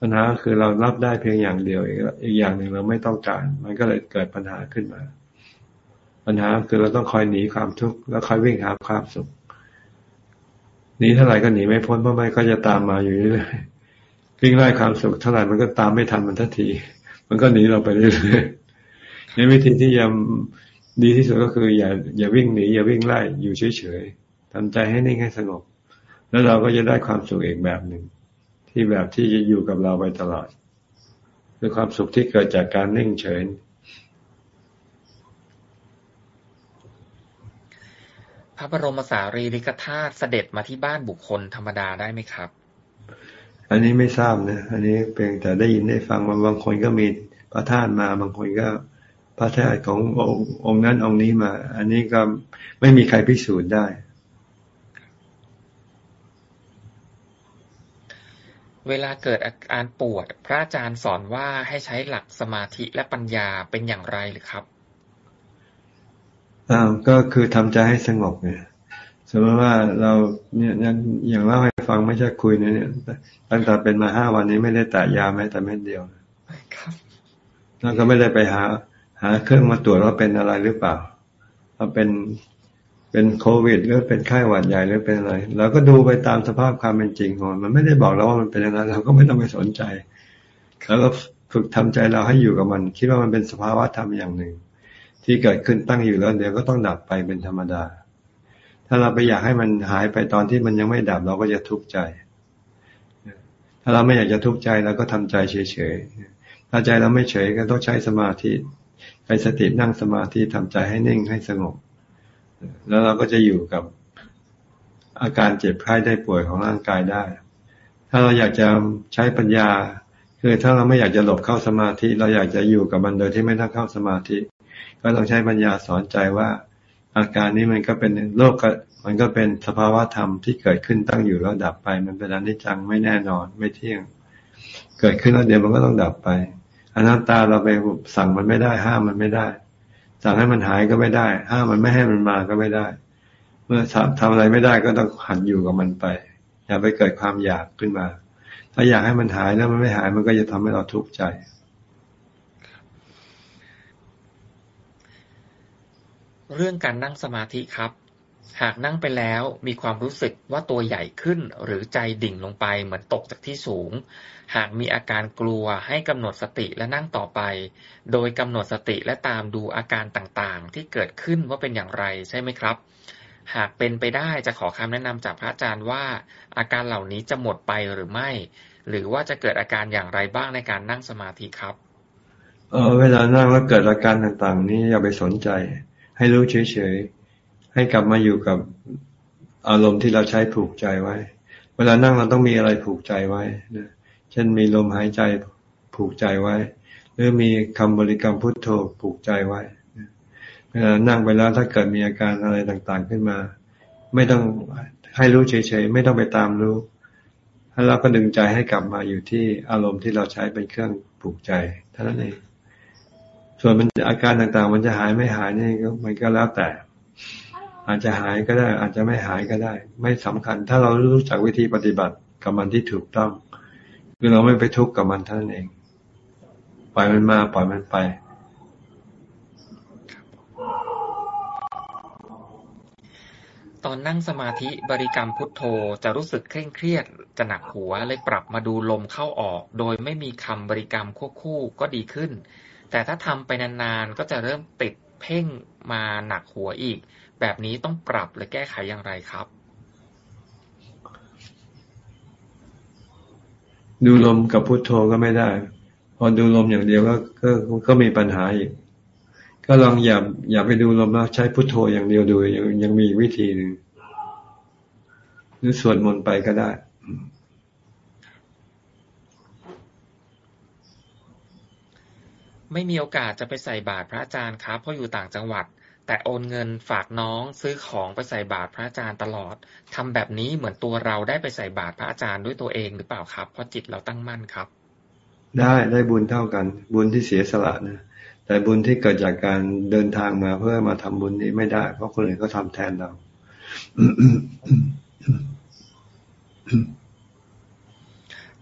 ปัญหาคือเรารับได้เพียงอย่างเดียวอีกอย่างหนึ่งเราไม่ต้องการ มันก็เลยเกิดปัญหาขึ้นมา ปัญหาคือเราต้องคอยหนีความทุกข์แล้วคอยวิ่งหาความสุขหนีเท่าไหร่ก็หนีไม่พ้นเพราะมันก็จะตามมาอยู่เรื่อยวิ่งไล่ความสุขเท่าไหร่มันก็ตามไม่ทันมันทันที มันก็หนีเราไปเรื่อย ในวิธีที่ยังดีที่สุดก็คือ อย่า อย่าวิ่งหนีอย่าวิ่งไล่อยู่เฉยๆทำใจให้นิ่งให้สงบ แล้วเราก็จะได้ความสุขอีกแบบหนึ่งที่ที่แบบที่จะอยู่กับเราไปตลอดคือความสุขที่เกิดจากการนิ่งเฉยพระบรมสารีริกธาตุเสด็จมาที่บ้านบุคคลธรรมดาได้ไหมครับ อันนี้ไม่ทราบนะ อันนี้เพียงแต่ได้ยินได้ฟังมาบางคนก็มีพระธาตุมา บางคนก็ พระธาตุขององค์นั้นองค์นี้มา อันนี้ก็ไม่มีใครพิสูจน์ได้ เวลาเกิดอาการปวด พระอาจารย์สอนว่าให้ใช้หลักสมาธิและปัญญาเป็นอย่างไรหรือครับอ้าวก็คือทำใจให้สงบเนี่ยสมมติว่าเราเนี่ยอย่างเล่าให้ฟังไม่ใช่คุยเนี่ย ตั้งแต่เป็นมาห้าวันนี้ไม่ได้แตะยาแม้แต่เม็ดเดียวครับแล้วก็ไม่ได้ไปหา หาเครื่องมาตรวจว่าเป็นอะไรหรือเปล่าว่าเป็นเป็นโควิด หรือเป็นไข้หวัดใหญ่หรือเป็นอะไรเราก็ดูไปตามสภาพความเป็นจริงของมันไม่ได้บอกเราว่ามันเป็นอย่างนั้นเราก็ไม่ต้องไปสนใจแล้วก็ฝึกทำใจเราให้อยู่กับมัน คิดว่ามันเป็นสภาวะธรรมอย่างหนึ่ง ที่เกิดขึ้นตั้งอยู่แล้วเดี๋ยวก็ต้องดับไปเป็นธรรมดา ถ้าเราไปอยากให้มันหายไปตอนที่มันยังไม่ดับเราก็จะทุกข์ใจ ถ้าเราไม่อยากจะทุกข์ใจเราก็ทำใจเฉยๆถ้าใจเราไม่เฉยก็ต้องใช้สมาธิ ใช้สตินั่งสมาธิทำใจให้นิ่งให้สงบ แล้วเราก็จะอยู่กับอาการเจ็บไข้ได้ป่วยของร่างกายได้ ถ้าเราอยากจะใช้ปัญญา คือถ้าเราไม่อยากจะหลบเข้าสมาธิ เราอยากจะอยู่กับมันโดยที่ไม่ต้องเข้าสมาธิ ก็ต้องใช้ปัญญาสอนใจว่า อาการนี้มันก็เป็นโลกมันก็เป็นสภาวะธรรมที่เกิดขึ้นตั้งอยู่แล้วดับไป มันเป็นอนิจจังไม่แน่นอนไม่เที่ยง เกิดขึ้นแล้วเดี๋ยวมันก็ต้องดับไป อนัตตาเราไปสั่งมันไม่ได้ ห้ามมันไม่ได้ สั่งให้มันหายก็ไม่ได้ ห้ามมันไม่ให้มันมาก็ไม่ได้ เมื่อทำอะไรไม่ได้ก็ต้องหันอยู่กับมันไป อย่าไปเกิดความอยากขึ้นมา ถ้าอยากให้มันหายแล้วมันไม่หายมันก็จะทำให้เราทุกข์ใจเรื่องการนั่งสมาธิครับ หากนั่งไปแล้วมีความรู้สึกว่าตัวใหญ่ขึ้นหรือใจดิ่งลงไปเหมือนตกจากที่สูง หากมีอาการกลัวให้กำหนดสติและนั่งต่อไป โดยกำหนดสติและตามดูอาการต่างๆ ที่เกิดขึ้นว่าเป็นอย่างไรใช่ไหมครับ หากเป็นไปได้จะขอคำแนะนำจากพระอาจารย์ว่า อาการเหล่านี้จะหมดไปหรือไม่ หรือว่าจะเกิดอาการอย่างไรบ้างในการนั่งสมาธิครับเออเวลานั่งแล้วเกิดอาการต่างๆ นี้อย่าไปสนใจ ให้รู้เฉยๆ ให้กลับมาอยู่กับอารมณ์ที่เราใช้ผูกใจไว้ เวลานั่งเราต้องมีอะไรผูกใจไว้นะ เช่นมีลมหายใจผูกใจไว้ หรือมีคำบริกรรมพุทโธผูกใจไว้เวลานั่งไปแล้วถ้าเกิดมีอาการอะไรต่างๆขึ้นมา ไม่ต้องให้รู้เฉยๆไม่ต้องไปตามรู้แล้วก็ดึงใจให้กลับมาอยู่ที่อารมณ์ที่เราใช้เป็นเครื่องผูกใจเท่านั้นเอง ส่วนมันอาการต่างๆ มันจะหายไม่หายนี่ก็มันก็แล้วแต่ อาจจะหายก็ได้ อาจจะไม่หายก็ได้ ไม่สำคัญ ถ้าเรารู้จักวิธีปฏิบัติกับมันที่ถูกต้อง คือเราไม่ไปทุกข์กับมันเท่านั้นเอง ปล่อยมันมาปล่อยมันไปตอนนั่งสมาธิบริกรรมพุทโธจะรู้สึกเคร่งเครียดจะหนักหัวเลยปรับมาดูลมเข้าออก โดยไม่มีคำบริกรรมควบคู่ก็ดีขึ้น แต่ถ้าทำไปนานๆก็จะเริ่มติดเพ่งมาหนักหัวอีก แบบนี้ต้องปรับหรือแก้ไขอย่างไรครับ ดูลมกับพุโทโธก็ไม่ได้ พอดูลมอย่างเดียวก็ก็ก็มีปัญหาอีก ก็ลองอย่าอย่าไปดูลมแล้วใช้พุโทโธอย่างเดียวดูยังยังมีวิธีหนึ่งหรือสวดมนต์ไปก็ได้ไม่มีโอกาสจะไปใส่บาตรพระอาจารย์ครับเพราะอยู่ต่างจังหวัด แต่โอนเงินฝากน้องซื้อของไปใส่บาตรพระอาจารย์ตลอดทำแบบนี้เหมือนตัวเราได้ไปใส่บาตรพระอาจารย์ด้วยตัวเองหรือเปล่าครับ เพราะจิตเราตั้งมั่นครับ ได้ได้บุญเท่ากัน บุญที่เสียสละนะแต่บุญที่เกิดจากการเดินทางมาเพื่อมาทำบุญนี้ไม่ได้ เพราะคนอื่นเขาทาแทนเรา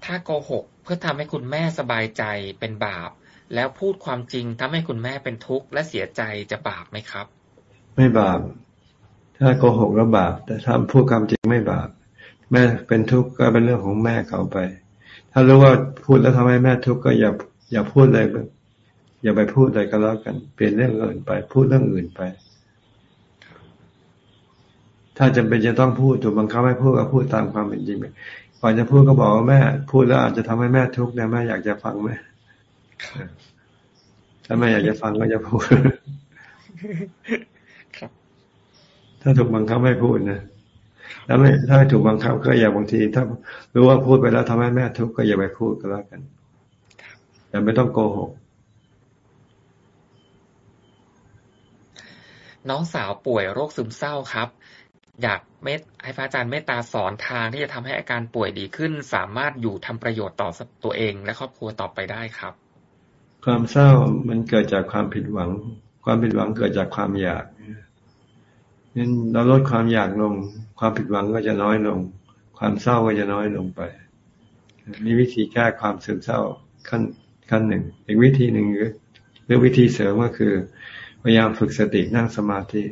ถ้าโกหกเพื่อทำให้คุณแม่สบายใจเป็นบาป แล้วพูดความจริงทำให้คุณแม่เป็นทุกข์และเสียใจจะบาปไหมครับ ไม่บาป ถ้าโกหกแล้วบาป แต่ถ้าพูดความจริงไม่บาป แม่เป็นทุกข์ก็เป็นเรื่องของแม่เขาไป ถ้ารู้ว่าพูดแล้วทำให้แม่ทุกข์ก็อย่าอย่าพูดเลยอย่าไปพูดอะไรก็แล้วกัน เปลี่ยนเรื่องอื่นไป พูดเรื่องอื่นไป ถ้าจำเป็นจะต้องพูดถูกบังคับให้พูดก็พูดตามความเป็นจริงไปก่อนจะพูดก็บอกว่าแม่ พูดแล้วอาจจะทำให้แม่ทุกข์นะแม่อยากจะฟังไหมถ้าแม่อยากจะฟังก็จะพูด ถ้าถูกบังคับไม่พูดนะแล้วไม่ถ้าถูกบังคับก็อย่าบางที ถ้ารู้ว่าพูดไปแล้วทำให้แม่ทุกข์ก็อย่าไปพูดก็แล้วกันแต่ไม่ต้องโกหกน้องสาวป่วยโรคซึมเศร้าครับ อยากเมตให้พระอาจารย์เมตตาสอนทางที่จะทำให้อาการป่วยดีขึ้น สามารถอยู่ทำประโยชน์ต่อตัวเองและครอบครัวต่อไปได้ครับ ความเศร้ามันเกิดจากความผิดหวัง ความผิดหวังเกิดจากความอยากนั้นเราลดความอยากลง ความผิดหวังก็จะน้อยลง ความเศร้าก็จะน้อยลงไปนี่วิธีแก้ความซึมเศร้าขั้นขั้นหนึ่ง อีกวิธีหนึ่งหรือวิธีเสริมก็คือ พยายามฝึกสตินั่งสมาธิ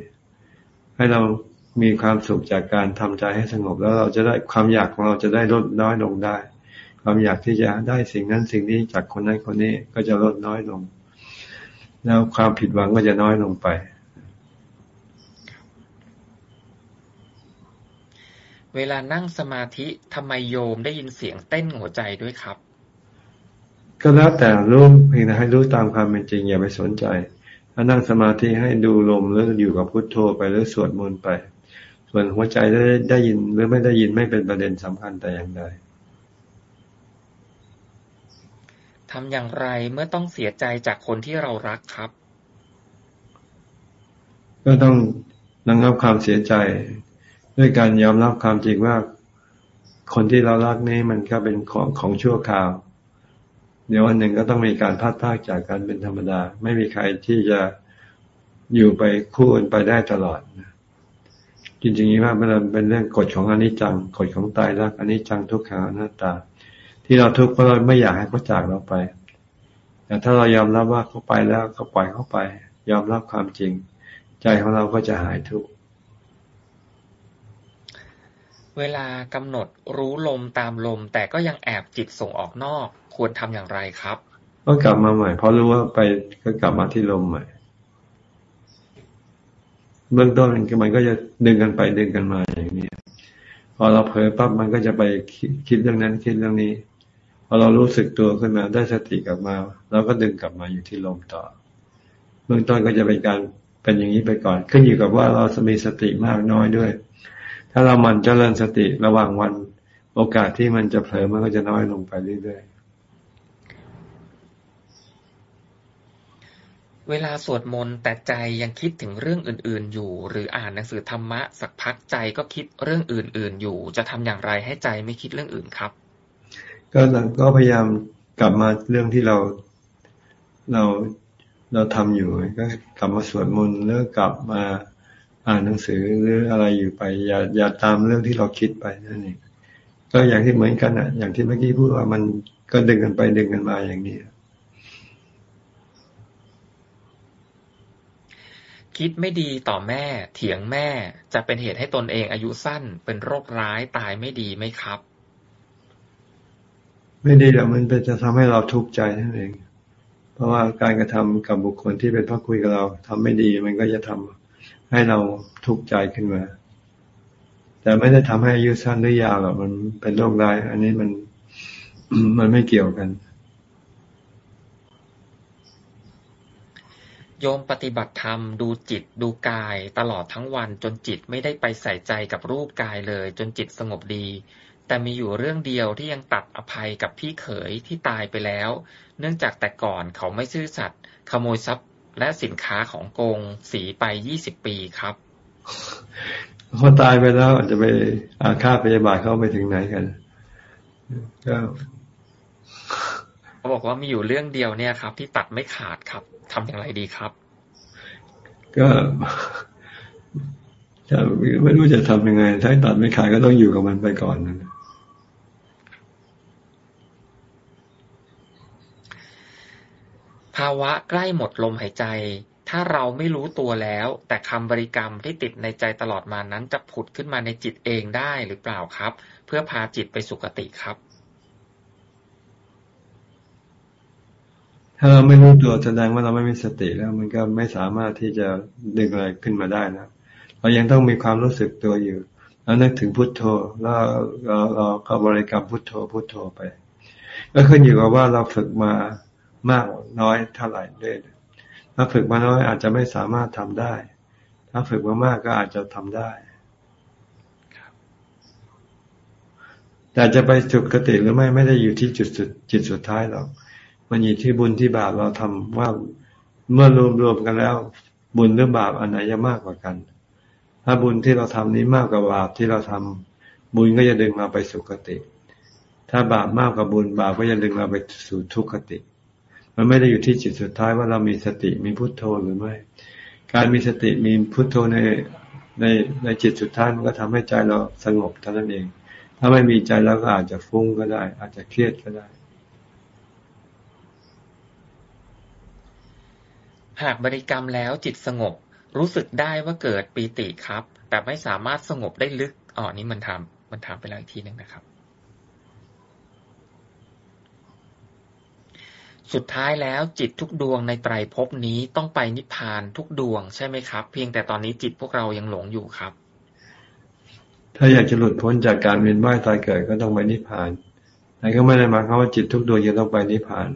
ให้เรามีความสุขจากการทำใจให้สงบ แล้วเราจะได้ความอยากของเราจะได้ลดน้อยลงได้ ความอยากที่จะได้สิ่งนั้นสิ่งนี้จากคนนั้นคนนี้ก็จะลดน้อยลง แล้วความผิดหวังก็จะน้อยลงไป เวลานั่งสมาธิทำไมโยมได้ยินเสียงเต้นหัวใจด้วยครับ ก็แล้วแต่รู้เพียงแต่ให้รู้ตามความเป็นจริง อย่าไปสนใจถ้านั่งสมาธิให้ดูลมหรืออยู่กับพุทโธไปหรือสวดมนต์ไป ส่วนหัวใจได้ได้ยินหรือไม่ได้ยินไม่เป็นประเด็นสำคัญแต่อย่างใด ทำอย่างไรเมื่อต้องเสียใจจากคนที่เรารักครับ ก็ต้องระงับความเสียใจ ด้วยการยอมรับความจริงว่าคนที่เรารักนี้มันก็เป็นของของชั่วคราว เดี๋ยววันหนึ่งก็ต้องมีการพัดพากจากกันเป็นธรรมดา ไม่มีใครที่จะอยู่ไปคู่กันไปได้ตลอดจริงๆนี้ว่ามันเป็นเรื่องกฎของอนิจจังกฎของตายรักอนิจจังทุกขังอนัตตา ที่เราทุกข์เพราะเราไม่อยากให้เขาจากเราไป แต่ถ้าเรายอมรับว่าเขาไปแล้วก็ปล่อยเขาไป ยอมรับความจริง ใจของเราก็จะหายทุกข์เวลากำหนดรู้ลมตามลม แต่ก็ยังแอบจิตส่งออกนอก ควรทำอย่างไรครับก็กลับมาใหม่เพราะรู้ว่าไปก็กลับมาที่ลมใหม่ เบื้องต้นมันก็จะดึงกันไปดึงกันมาอย่างนี้พอเราเผลอปั๊บมันก็จะไปคิดเรื่องนั้นคิดเรื่องนี้ พอเรารู้สึกตัวขึ้นมาได้สติกลับมาเราก็ดึงกลับมาอยู่ที่ลมต่อ เบื้องต้นก็จะเป็นการเป็นอย่างนี้ไปก่อน ขึ้นอยู่กับว่าเราจะมีสติมากน้อยด้วย ถ้าเรามันเจริญสติระหว่างวัน โอกาสที่มันจะเผลอมันก็จะน้อยลงไปเรื่อยๆ เวลาสวดมนต์แต่ใจยังคิดถึงเรื่องอื่น ๆ อยู่ หรืออ่านหนังสือธรรมะสักพักใจก็คิดเรื่องอื่น ๆ อยู่ จะทำอย่างไรให้ใจไม่คิดเรื่องอื่นครับ ก็ก็พยายามกลับมาเรื่องที่เราเราเราทำอยู่ก็กลับมาสวดมนต์แล้วกลับมาอ่านหนังสือหรืออะไรอยู่ไป อย่าอย่าตามเรื่องที่เราคิดไปนั่นเองก็อย่างที่เหมือนกันอะ อย่างที่เมื่อกี้พูดว่ามันก็ดึงกันไปดึงกันมาอย่างนี้คิดไม่ดีต่อแม่ เถียงแม่จะเป็นเหตุให้ตนเองอายุสั้นเป็นโรคร้ายตายไม่ดีไหมครับ ไม่ดีแต่มันเป็นจะทำให้เราทุกข์ใจนั่นเอง เพราะว่าการกระทำกับบุคคลที่เป็นพ่อคุยกับเราทำไม่ดีมันก็จะทำให้เราทุกข์ใจขึ้นมา แต่ไม่ได้ทำให้อายุสั้นหรือยาวหรอกมันเป็นโรคร้าย อันนี้มันมันไม่เกี่ยวกัน โยมปฏิบัติธรรมดูจิตดูกาย ตลอดทั้งวันจนจิตไม่ได้ไปใส่ใจกับรูปกายเลย จนจิตสงบดี แต่มีอยู่เรื่องเดียวที่ยังตัดอภัยกับพี่เขยที่ตายไปแล้ว เนื่องจากแต่ก่อนเขาไม่ซื่อสัตย์ขโมยทรัพย์และสินค้าของโกงสีไปยี่สิบปีครับเขาตายไปแล้วอาจจะไปอาฆาตพยาบาทเขาไปถึงไหนกันก็เขาบอกว่ามีอยู่เรื่องเดียวเนี่ยครับ ที่ตัดไม่ขาดครับทำอย่างไรดีครับ ก็ถ้าไม่รู้จะทำยังไง ถ้าตัดไม่ขายก็ต้องอยู่กับมันไปก่อนนะ ภาวะใกล้หมดลมหายใจ ถ้าเราไม่รู้ตัวแล้ว แต่คำบริกรรมที่ติดในใจตลอดมานั้นจะผุดขึ้นมาในจิตเองได้หรือเปล่าครับ เพื่อพาจิตไปสุคติครับ ถ้าเราไม่รู้ตัวแสดงว่าเราไม่มีสติแล้ว มันก็ไม่สามารถที่จะดึงอะไรขึ้นมาได้นะเรายังต้องมีความรู้สึกตัวอยู่แล้วนึกถึงพุทโธแล้วเราเราก็บริกรรมพุทโธพุทโธไป ก็ขึ้นอยู่กับว่าเราฝึกมา มากน้อยเท่าไหร่ด้วยถ้าฝึกมาน้อยอาจจะไม่สามารถทำได้ ถ้าฝึกมามากก็อาจจะทำได้แต่จะไปสุคติหรือไม่ไม่ได้อยู่ที่จุดสุดจิตสุดท้ายหรอกมันอยู่ที่บุญที่บาปเราทำว่าเมื่อรวมรวมกันแล้ว บุญหรือบาปอันไหนจะมากกว่ากัน ถ้าบุญที่เราทำนี้มากกว่าบาปที่เราทำบุญก็จะดึงเราไปสุคติ ถ้าบาปมากกว่าบุญบาปก็จะดึงเราไปสู่ทุกขติ มันไม่ได้อยู่ที่จิตสุดท้ายว่าเรามีสติมีพุทโธหรือไม่ การมีสติมีพุทโธในในในจิตสุดท้ายมันก็ทำให้ใจเราสงบเท่านั้นเอง ถ้าไม่มีใจแล้วก็อาจจะฟุ้งก็ได้ อาจจะเครียดก็ได้ หากบริกรรมแล้วจิตสงบ รู้สึกได้ว่าเกิดปีติครับ แต่ไม่สามารถสงบได้ลึกอ๋อนี่มันทำมันถามไปแล้วอีกทีหนึ่งนะครับ สุดท้ายแล้วจิตทุกดวงในไตรภพนี้ต้องไปนิพพานทุกดวงใช่ไหมครับ เพียงแต่ตอนนี้จิตพวกเรายังหลงอยู่ครับ ถ้าอยากจะหลุดพ้นจากการเวียนว่ายตายเกิดก็ต้องไปนิพพานแต่ก็ไม่ได้หมายความว่าจิตทุกดวงจะต้องไปนิพพาน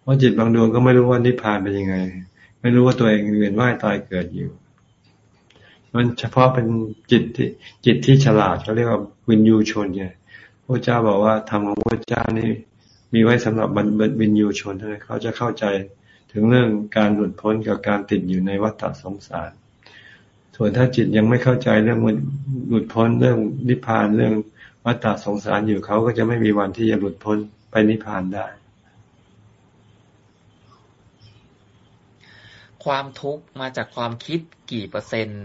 เพราะจิตบางดวงก็ไม่รู้ว่านิพพานเป็นยังไง ไม่รู้ว่าตัวเองเวียนว่ายตายเกิดอยู่ มันเฉพาะเป็นจิตที่จิตที่ฉลาดเขาเรียกว่าวินยูชนไงพระเจ้าบอกว่าธรรมของพระเจ้านี่ มีไว้สำหรับบรรวินยูชนเท่านั้นเขาจะเข้าใจถึงเรื่องการหลุดพ้นกับการติดอยู่ในวัฏสงสาร ส่วนถ้าจิตยังไม่เข้าใจเรื่องหลุดพ้นเรื่องนิพพานเรื่องวัฏสงสารอยู่เขาก็จะไม่มีวันที่จะหลุดพ้นไปนิพพานได้ ความทุกข์มาจากความคิดกี่เปอร์เซ็นต์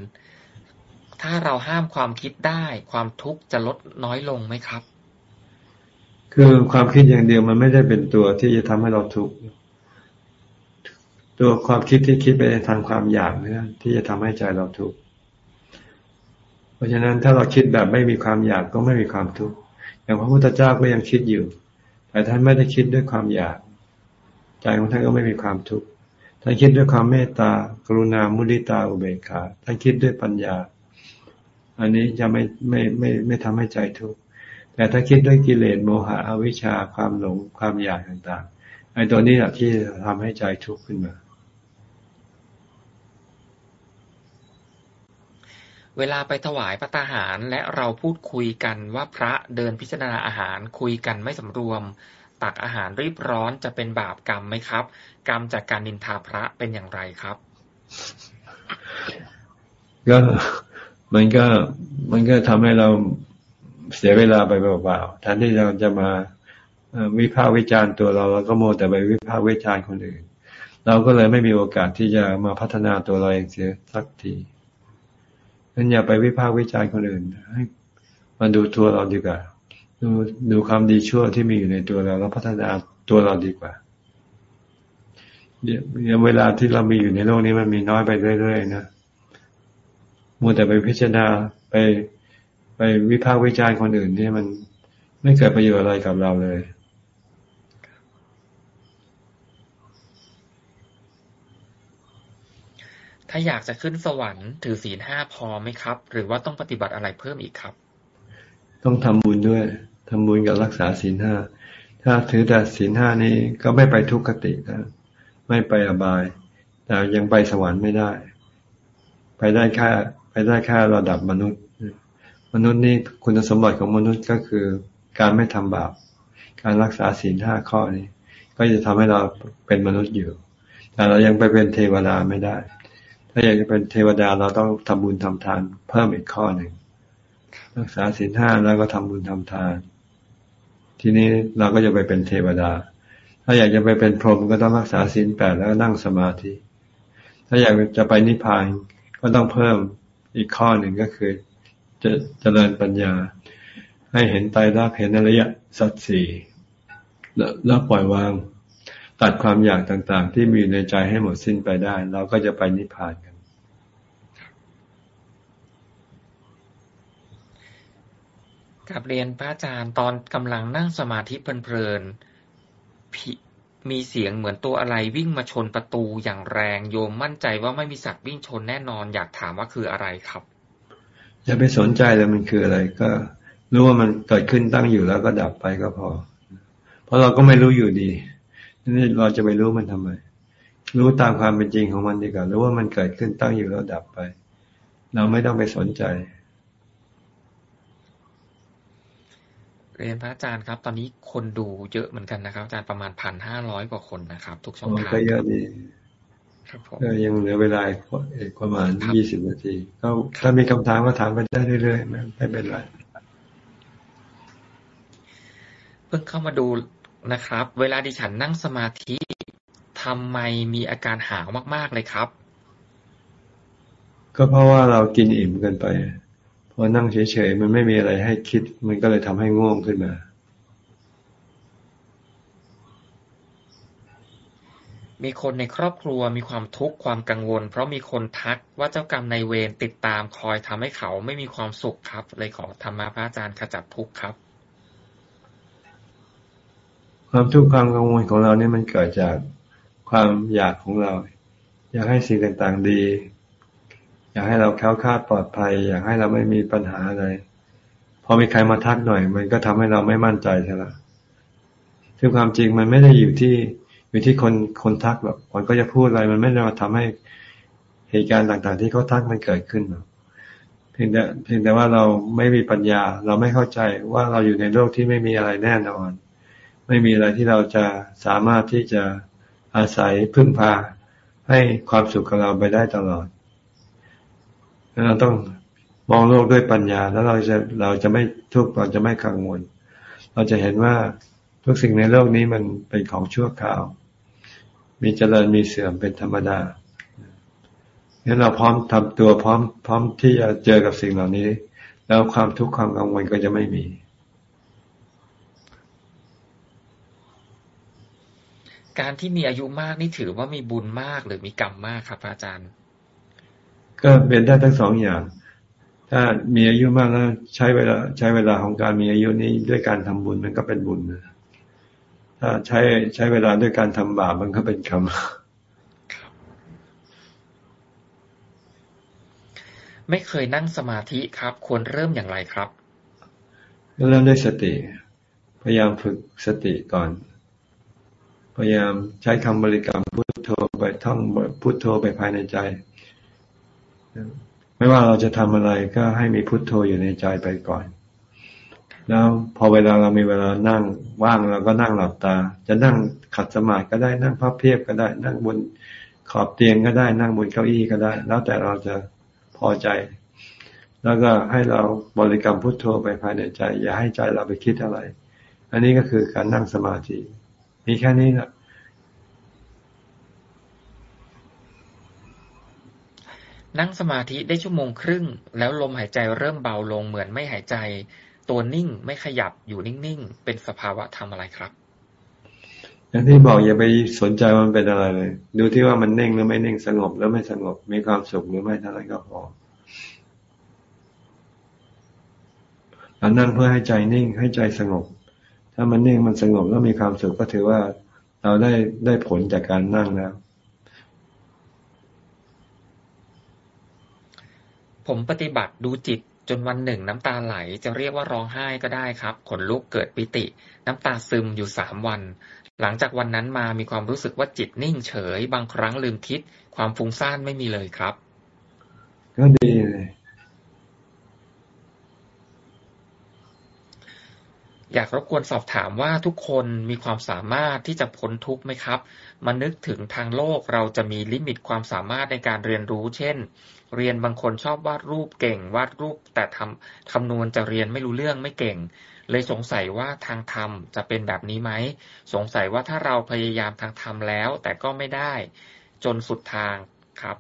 ถ้าเราห้ามความคิดได้ ความทุกข์จะลดน้อยลงไหมครับ คือความคิดอย่างเดียวมันไม่ได้เป็นตัวที่จะทำให้เราทุกข์ตัวความคิดที่คิดไปในทางความอยากนี่ที่จะทำให้ใจเราทุกข์เพราะฉะนั้นถ้าเราคิดแบบไม่มีความอยากก็ไม่มีความทุกข์อย่างพระพุทธเจ้าก็ยังคิดอยู่ แต่ท่านไม่ได้คิดด้วยความอยาก ใจของท่านก็ไม่มีความทุกข์ท่านคิดด้วยความเมตตากรุณามุทิตาอุเบกขาท่านคิดด้วยปัญญา อันนี้จะไม่ไม่ไม่ไม่ทำให้ใจทุกข์ แต่ถ้าคิดด้วยกิเลสโมหะอวิชชาความหลงความอยากต่างๆไอ้ตัวนี้แหละที่ทำให้ใจทุกข์ขึ้นมา เวลาไปถวายพระตาหารและเราพูดคุยกันว่าพระเดินพิจารณาอาหารคุยกันไม่สำรวม ตักอาหารรีบร้อนจะเป็นบาปกรรมไหมครับ กรรมจากการนินทาพระเป็นอย่างไรครับก็มันก็มันก็ทำให้เรา เสียเวลาไปเปล่าๆแทนที่เราจะมาวิพากษ์วิจารณ์ตัวเราเราก็โมแต่ไปวิพากษ์วิจารณ์คนอื่น เราก็เลยไม่มีโอกาสที่จะมาพัฒนาตัวเราเองเสียสักทีงั้นอย่าไปวิพากษ์วิจารณ์คนอื่นให้มาดูตัวเราดีกว่า ดูดูความดีชั่วที่มีอยู่ในตัวเราแล้วพัฒนาตัวเราดีกว่าเดี๋ยวเวลาที่เรามีอยู่ในโลกนี้มันมีน้อยไปเรื่อยๆนะมัวแต่ไปพิจารณาไป ไปวิพากษ์วิจารณ์คนอื่นนี่มันไม่เกิดประโยชน์อะไรกับเราเลย ถ้าอยากจะขึ้นสวรรค์ถือศีลห้าพอไหมครับ หรือว่าต้องปฏิบัติอะไรเพิ่มอีกครับ ต้องทำบุญด้วยทำบุญกับรักษาศีลห้า ถ้าถือแต่ศีลห้านี้ก็ไม่ไปทุกขตินะไม่ไปอบาย แต่ยังไปสวรรค์ไม่ได้ ไปได้แค่ไปได้แค่ระดับมนุษย์ มนุษย์นี่คุณสมบัติของมนุษย์ก็คือการไม่ทำบาป การรักษาศีลห้าข้อนี้ ก็จะทำให้เราเป็นมนุษย์อยู่ แต่เรายังไปเป็นเทวดาไม่ได้ ถ้าอยากจะเป็นเทวดาเราต้องทำบุญทำทาน เพิ่มอีกข้อหนึ่ง รักษาศีลห้าแล้วก็ทำบุญทำทาน ทีนี้เราก็จะไปเป็นเทวดา ถ้าอยากจะไปเป็นพรหมก็ต้องรักษาศีลแปดแล้วก็นั่งสมาธิ ถ้าอยากจะไปนิพพานก็ต้องเพิ่มอีกข้อหนึ่งก็คือ เจริญปัญญา ให้เห็นไตรลักษณ์เห็นอริยสัจสี่แล้วปล่อยวาง ตัดความอยากต่างๆ ที่มีในใจให้หมดสิ้นไปได้ เราก็จะไปนิพพานกัน กับเรียนพระอาจารย์ตอนกำลังนั่งสมาธิเพลินๆมีเสียงเหมือนตัวอะไรวิ่งมาชนประตูอย่างแรงโยมมั่นใจว่าไม่มีสัตว์วิ่งชนแน่นอนอยากถามว่าคืออะไรครับ อย่าไปสนใจเลยมันคืออะไร ก็รู้ว่ามันเกิดขึ้นตั้งอยู่แล้วก็ดับไปก็พอ เพราะเราก็ไม่รู้อยู่ดีนี่เราจะไปรู้มันทำไม รู้ตามความเป็นจริงของมันดีกว่ารู้ว่ามันเกิดขึ้นตั้งอยู่แล้วดับไป เราไม่ต้องไปสนใจเรียนพระอาจารย์ครับ ตอนนี้คนดูเยอะเหมือนกันนะครับอาจารย์ประมาณพันห้าร้อยกว่าคนนะครับ ทุกช่องทางก็เยอะดีก็ ยังเหลือเวลาอีกประมาณยี่สิบนาที ก็ถ้ามีคำถามก็ถามไปได้เรื่อยๆไม่เป็นไรเพิ่งเข้ามาดูนะครับ เวลาดิฉันนั่งสมาธิทำไมมีอาการหาวมาก ๆเลยครับ ก็เพราะว่าเรากินอิ่มเกินไปพอนั่งเฉยๆมันไม่มีอะไรให้คิด มันก็เลยทำให้ง่วงขึ้นมา มีคนในครอบครัวมีความทุกข์ความกังวล เพราะมีคนทักว่าเจ้ากรรมในเวรติดตามคอยทำให้เขาไม่มีความสุขครับ เลยขอธรรมะพระอาจารย์ขจัดทุกข์ครับ ความทุกข์ความกังวลของเราเนี่ยมันเกิดจากความอยากของเรา อยากให้สิ่งต่างๆดี อยากให้เราแค้วคาดปลอดภัย อยากให้เราไม่มีปัญหาอะไรพอมีใครมาทักหน่อย มันก็ทำให้เราไม่มั่นใจใช่ไหมซึ่งความจริงมันไม่ได้อยู่ที่ อยู่ที่คนคนทักหรอกคนก็จะพูดอะไร มันไม่ได้มาทำให้เหตุการณ์ต่าง ๆ ที่เขาทักมันเกิดขึ้นเพียงแต่เพียงแต่ว่าเราไม่มีปัญญา เราไม่เข้าใจว่าเราอยู่ในโลกที่ไม่มีอะไรแน่นอน ไม่มีอะไรที่เราจะสามารถที่จะอาศัยพึ่งพาให้ความสุขของเราไปได้ตลอดเราต้องมองโลกด้วยปัญญา แล้วเราจะเราจะไม่ทุกข์เราจะไม่กังวล เราจะเห็นว่าทุกสิ่งในโลกนี้มันเป็นของชั่วคราว มีเจริญมีเสื่อมเป็นธรรมดางั้นเราพร้อมทำตัวพร้อม พร้อมที่จะเจอกับสิ่งเหล่านี้ แล้วความทุกข์ความกังวลก็จะไม่มี การที่มีอายุมากนี่ถือว่ามีบุญมากหรือมีกรรมมากครับอาจารย์ ก็เป็นได้ทั้งสองอย่าง ถ้ามีอายุมากแล้วใช้เวลาใช้เวลาของการมีอายุนี้ด้วยการทำบุญมันก็เป็นบุญนะถ้า ใช้ใช้เวลาด้วยการทำบาปมันก็เป็นกรรมไม่เคยนั่งสมาธิครับ ควรเริ่มอย่างไรครับ เริ่มด้วยสติ พยายามฝึกสติก่อน พยายามใช้คำบริกรรมพุทโธไปท่องพุทโธไปภายในใจ ไม่ว่าเราจะทำอะไรก็ให้มีพุทโธอยู่ในใจไปก่อน แล้วพอเวลาเรามีเวลานั่งว่างเราก็นั่งหลับตา จะนั่งขัดสมาธิก็ได้นั่งพับเพียบก็ได้ นั่งบนขอบเตียงก็ได้นั่งบนเก้าอี้ก็ได้ แล้วแต่เราจะพอใจ แล้วก็ให้เราบริกรรมพุทโธไปภายในใจ อย่าให้ใจเราไปคิดอะไร อันนี้ก็คือการนั่งสมาธิมีแค่นี้นะนั่งสมาธิได้ชั่วโมงครึ่ง แล้วลมหายใจเริ่มเบาลงเหมือนไม่หายใจ ตัวนิ่งไม่ขยับอยู่นิ่งๆ เป็นสภาวะธรรมอะไรครับ อย่างที่บอกอย่าไปสนใจมันเป็นอะไรเลย ดูที่ว่ามันนิ่งหรือไม่นิ่งสงบหรือไม่สงบ มีความสุขหรือไม่เท่านั้นก็พอเรานั่งเพื่อให้ใจนิ่งให้ใจสงบ ถ้ามันนิ่งมันสงบแล้วมีความสุขก็ถือว่าเราได้ได้ผลจากการนั่งแล้ว ผมปฏิบัติดูจิต จนวันหนึ่งน้ำตาไหลจะเรียกว่าร้องไห้ก็ได้ครับ ขนลุกเกิดปิติ น้ำตาซึมอยู่สามวัน หลังจากวันนั้นมามีความรู้สึกว่าจิตนิ่งเฉย บางครั้งลืมคิด ความฟุ้งซ่านไม่มีเลยครับ ก็ดีเลยอยากรบกวนสอบถามว่าทุกคนมีความสามารถที่จะพ้นทุกข์ไหมครับ มานึกถึงทางโลกเราจะมีลิมิตความสามารถในการเรียนรู้ เช่น เรียนบางคนชอบวาดรูปเก่ง วาดรูปแต่ทำคำนวณจะเรียนไม่รู้เรื่องไม่เก่ง เลยสงสัยว่าทางธรรมจะเป็นแบบนี้ไหม สงสัยว่าถ้าเราพยายามทางธรรมแล้ว แต่ก็ไม่ได้ จนสุดทางครับ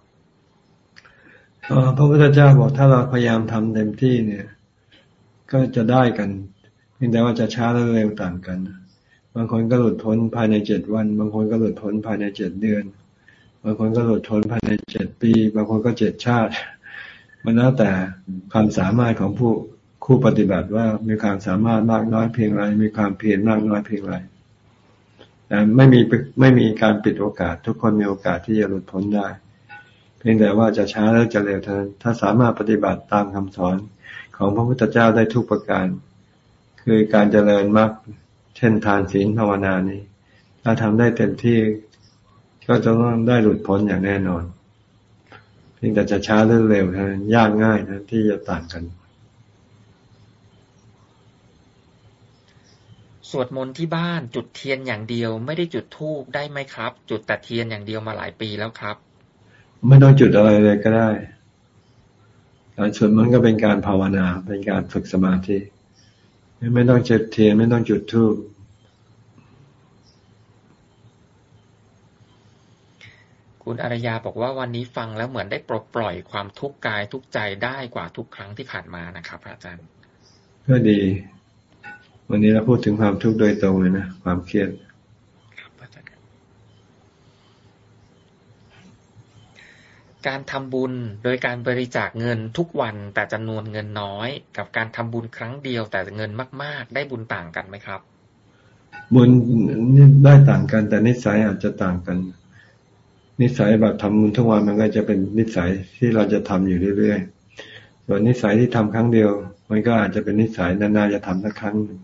พระพุทธเจ้าบอกถ้าเราพยายามทำเต็มที่เนี่ย ก็จะได้กันเพียงแต่ว่าจะช้าหรือเร็วต่างกัน บางคนก็หลุดพ้นภายในเจ็ดวัน บางคนก็หลุดพ้นภายในเจ็ดเดือน บางคนก็หลุดพ้นภายในเจ็ดปี บางคนก็เจ็ดชาติ มันแล้วแต่ความสามารถของผู้คู่ปฏิบัติว่ามีความสามารถมากน้อยเพียงไร มีความเพียรมากน้อยเพียงไรแต่ไม่มีไม่มีการปิดโอกาส ทุกคนมีโอกาสที่จะหลุดพ้นได้ เพียงแต่ว่าจะช้าหรือจะเร็วเท่านั้นถ้าสามารถปฏิบัติตามคำสอนของพระพุทธเจ้าได้ทุกประการ คือการเจริญมรรคเช่นทานศีลภาวนานี้ ถ้าทำได้เต็มที่ ก็จะต้องได้หลุดพ้นอย่างแน่นอนเพียงแต่จะช้าหรือเร็วเท่านั้นยากง่ายนะที่จะต่างกัน สวดมนต์ที่บ้านจุดเทียนอย่างเดียว ไม่ได้จุดธูปได้ไหมครับ จุดแต่เทียนอย่างเดียวมาหลายปีแล้วครับ ไม่ต้องจุดอะไรเลยก็ได้การสวดมันก็เป็นการภาวนาเป็นการฝึกสมาธิไม่ต้องจุดเทียนไม่ต้องจุดธูป คุณอารยาบอกว่าวันนี้ฟังแล้วเหมือนได้ปลดปล่อยความทุกข์กายทุกใจได้กว่าทุกครั้งที่ผ่านมานะครับอาจารย์ ก็ดี วันนี้เราพูดถึงความทุกข์โดยตรงเลยนะความเครียดการทำบุญโดยการบริจาคเงินทุกวันแต่จำนวนเงินน้อย กับการทำบุญครั้งเดียวแต่เงินมาก ๆ ได้บุญต่างกันไหมครับ บุญได้ต่างกันแต่นิสัยอาจจะต่างกัน นิสัยแบบทำบุญทุกวันมันก็จะเป็นนิสัยที่เราจะทำอยู่เรื่อยๆ ส่วนนิสัยที่ทำครั้งเดียว มันก็อาจจะเป็นนิสัยนานๆจะทำสักครั้งหนึ่ง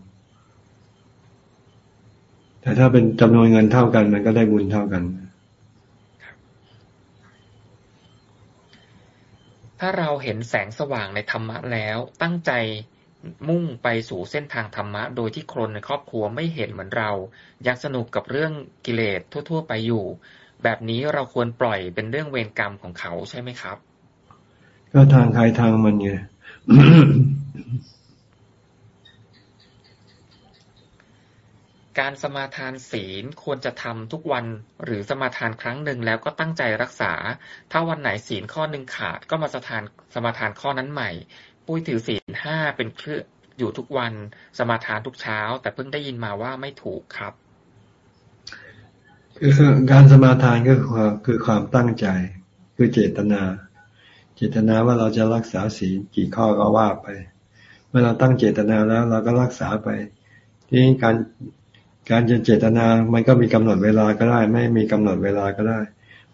แต่ถ้าเป็นจำนวนเงินเท่ากัน มันก็ได้บุญเท่ากันถ้าเราเห็นแสงสว่างในธรรมะแล้ว ตั้งใจมุ่งไปสู่เส้นทางธรรมะ โดยที่คนในครอบครัวไม่เห็นเหมือนเรา ยังสนุกกับเรื่องกิเลสทั่ว ๆ ไปอยู่ แบบนี้เราควรปล่อยเป็นเรื่องเวรกรรมของเขาใช่ไหมครับ ก็ทางใครทางมันไงการสมาทานศีลควรจะทำทุกวันหรือสมาทานครั้งหนึ่งแล้วก็ตั้งใจรักษา ถ้าวันไหนศีลข้อหนึ่งขาดก็มาสทานสมาทานข้อนั้นใหม่ ปุ้ยถือศีลห้าเป็นเครื่องอยู่ทุกวัน สมาทานทุกเช้า แต่เพิ่งได้ยินมาว่าไม่ถูกครับ คือการสมาทานก็คือคือความตั้งใจ คือเจตนา เจตนาว่าเราจะรักษาศีลกี่ข้อก็ว่าไป เมื่อเราตั้งเจตนาแล้วเราก็รักษาไป ที่การการจะเจตนา มันก็มีกำหนดเวลาก็ได้ ไม่มีกำหนดเวลาก็ได้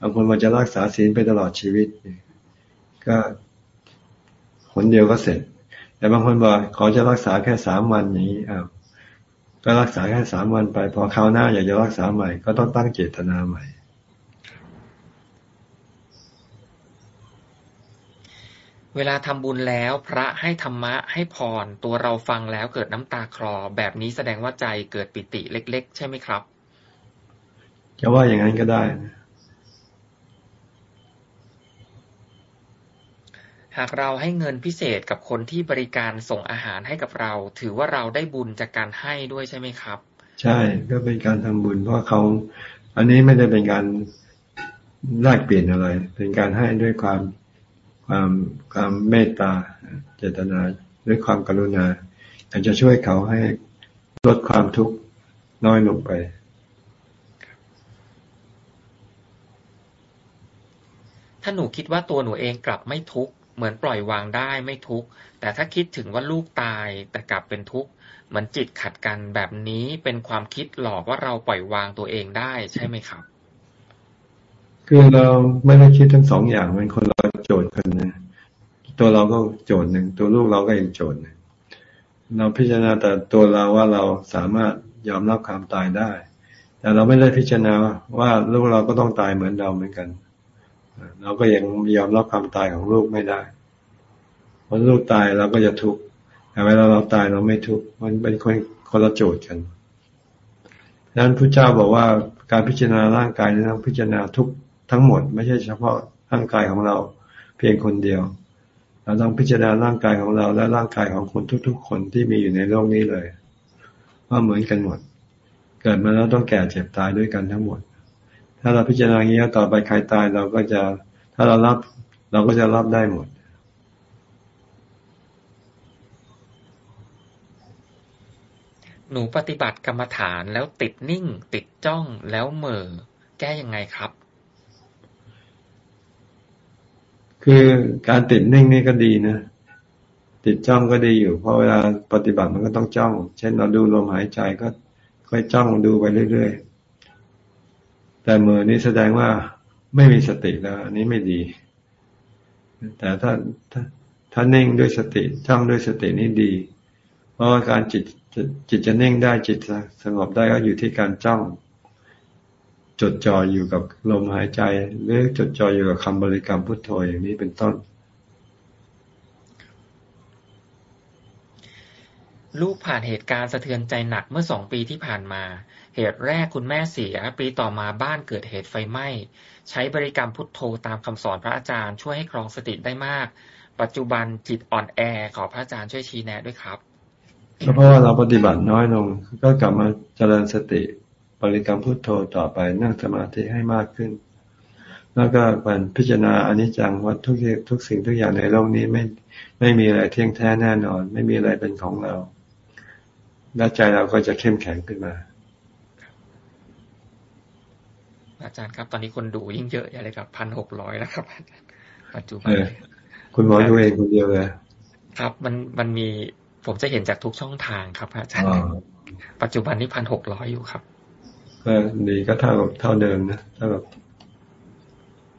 บางคนมันจะรักษาศีลไปตลอดชีวิต ก็คนเดียวก็เสร็จ แต่บางคนบอกขอจะรักษาแค่สามวันอย่างนี้อ้าว ก็รักษาแค่สามวันไป พอคราวหน้าอยากจะรักษาใหม่ ก็ต้องตั้งเจตนาใหม่ เวลาทำบุญแล้วพระให้ธรรมะให้พรตัวเราฟังแล้วเกิดน้ำตาคลอ แบบนี้แสดงว่าใจเกิดปิติเล็ก ๆ ใช่ไหมครับจะว่าอย่างนั้นก็ได้ หากเราให้เงินพิเศษกับคนที่บริการส่งอาหารให้กับเรา ถือว่าเราได้บุญจากการให้ด้วยใช่ไหมครับ ใช่ก็เป็นการทำบุญเพราะเขา อันนี้ไม่ได้เป็นการแลกเปลี่ยนอะไร เป็นการให้ด้วยความความความเมตตาเจตนาด้วยความกรุณาอยากจะช่วยเขาให้ลดความทุกข์น้อยลงไปถ้าหนูคิดว่าตัวหนูเองกลับไม่ทุกข์ เหมือนปล่อยวางได้ไม่ทุกข์ แต่ถ้าคิดถึงว่าลูกตายแต่กลับเป็นทุกข์เหมือนจิตขัดกันแบบนี้เป็นความคิดหลอกว่าเราปล่อยวางตัวเองได้ใช่ไหมครับ คือเราไม่ได้คิดทั้งสองอย่างเป็นคนเราโจทย์คนนะตัวเราก็โจทย์หนึ่งตัวลูกเราก็อีกโจทย์หนึ่งเราพิจารณาแต่ตัวเราว่าเราสามารถยอมรับความตายได้ แต่เราไม่ได้พิจารณาว่าลูกเราก็ต้องตายเหมือนเราเหมือนกัน เราก็ยังยอมรับความตายของลูกไม่ได้พอลูกตายเราก็จะทุกข์แต่เวลาเราตายเราไม่ทุกข์มันเป็นคนคนละโจทย์กันดังนั้นพระเจ้าบอกว่าการพิจารณาร่างกายนั้นพิจารณาทุกทั้งหมด ไม่ใช่เฉพาะร่างกายของเราเพียงคนเดียว เราต้องพิจารณาร่างกายของเรา และร่างกายของคนทุก ๆ คนที่มีอยู่ในโลกนี้เลย ว่าเหมือนกันหมด เกิดมาแล้วต้องแก่เจ็บตายด้วยกันทั้งหมด ถ้าเราพิจารณาอย่างนี้ต่อไปใครตายเราก็จะ ถ้าเรารับ เราก็จะรับได้หมดหนูปฏิบัติกรรมฐานแล้วติดนิ่ง ติดจ้องแล้วเหม่อแก้ยังไงครับ คือการติดนิ่งนี่ก็ดีนะ ติดจ้องก็ดีอยู่ เพราะเวลาปฏิบัติมันก็ต้องจ้อง เช่นเราดูลมหายใจก็ค่อยจ้องดูไปเรื่อยๆ แต่มือนี้แสดงว่าไม่มีสติแล้ว อันนี้ไม่ดี แต่ถ้าถ้าถ้านิ่งด้วยสติจ้องด้วยสตินี่ดี เพราะว่าการจิตจิตจะนิ่งได้จิตสงบได้ก็อยู่ที่การจ้อง จดจ่ออยู่กับลมหายใจ หรือจดจ่ออยู่กับคำบริกรรมพุทโธอย่างนี้เป็นต้น ลูกผ่านเหตุการณ์สะเทือนใจหนักเมื่อสองปีที่ผ่านมา เหตุแรกคุณแม่เสีย ปีต่อมาบ้านเกิดเหตุไฟไหม้ ใช้บริกรรมพุทโธตามคำสอนพระอาจารย์ช่วยให้ครองสติได้มาก ปัจจุบันจิตอ่อนแอขอพระอาจารย์ช่วยชี้แนะด้วยครับก็เพราะว่าเราปฏิบัติน้อยลง ก็กลับมาเจริญสติบริกรรมพุทโธต่อไปนั่งสมาธิให้มากขึ้น แล้วก็มันพิจารณาอนิจจังว่าทุกทุกสิ่งทุกอย่างในโลกนี้ไม่ไม่มีอะไรเที่ยงแท้แน่นอน ไม่มีอะไรเป็นของเรา แล้วใจเราก็จะเข้มแข็งขึ้นมา อาจารย์ครับ ตอนนี้คนดูยิ่งเยอะอย่างเลยครับพันหกร้อยแล้วครับปัจจุบันคุณหมอดูเองคนเดียวเลยครับ มันมันมีผมจะเห็นจากทุกช่องทางครับ อาจารย์ปัจจุบันนี้พันหกร้อยอยู่ครับก็ดีก็เท่ากับเท่าเดิมนะเท่ากับ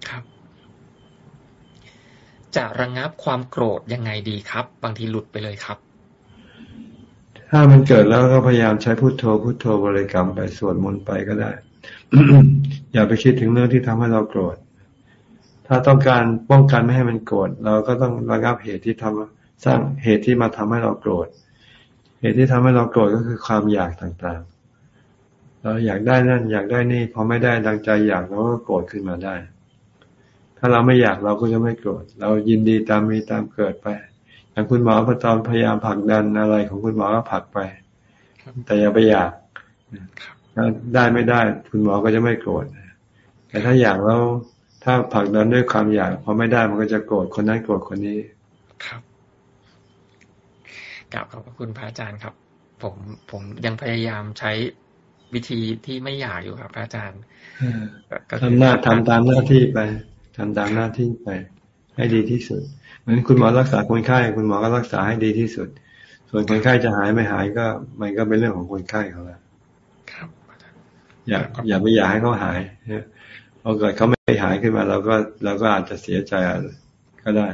ครับ จะระงงับความโกรธยังไงดีครับ บางทีหลุดไปเลยครับ ถ้ามันเกิดแล้วก็พยายามใช้พุโทโธพุโทโธบริกรรมไปสวดมนต์ไปก็ได้ อย่าไปคิดถึงเรื่องที่ทำให้เราโกรธ ถ้าต้องการป้องกันไม่ให้มันโกรธเราก็ต้องระงับเหตุที่ทำสร้างเหตุที่มาทำให้เราโกรธ เหตุที่ทำให้เราโกรธก็คือความอยากต่างๆ เราอยากได้นั่นอยากได้นี่พอไม่ได้ดังใจอยากเราก็โกรธขึ้นมาได้ ถ้าเราไม่อยากเราก็จะไม่โกรธ เรายินดีตามมีตามเกิดไป อย่างคุณหมอพอตอนพยายามผลักดันอะไรของคุณหมอก็ผลักไป แต่อย่าไปอยากถ้าได้ไม่ได้ คุณหมอก็จะไม่โกรธแต่ถ้าอยากแล้วถ้าผลักดันด้วยความอยากพอไม่ได้มันก็จะโกรธคนนั้นโกรธคนนี้ครับกราบขอบพระคุณพระอาจารย์ครับ ผมผมยังพยายามใช้วิธีที่ไม่อยากอยู่ครับพระอาจารย์ทำหน้าทำตามหน้าที่ไปทำตามหน้าที่ไป ให้ดีที่สุด เหมือนคุณหมอรักษาคนไข้คุณหมอก็รักษาให้ดีที่สุด ส่วนคนไข้จะหายไม่หายก็ มันก็เป็นเรื่องของคนไข้เขาแล้วครับอย่าอย่าไม่อยากให้เขาหายพอเกิดเขาไม่หายขึ้นมาเราก็เราก็อาจจะเสียใจก็ได้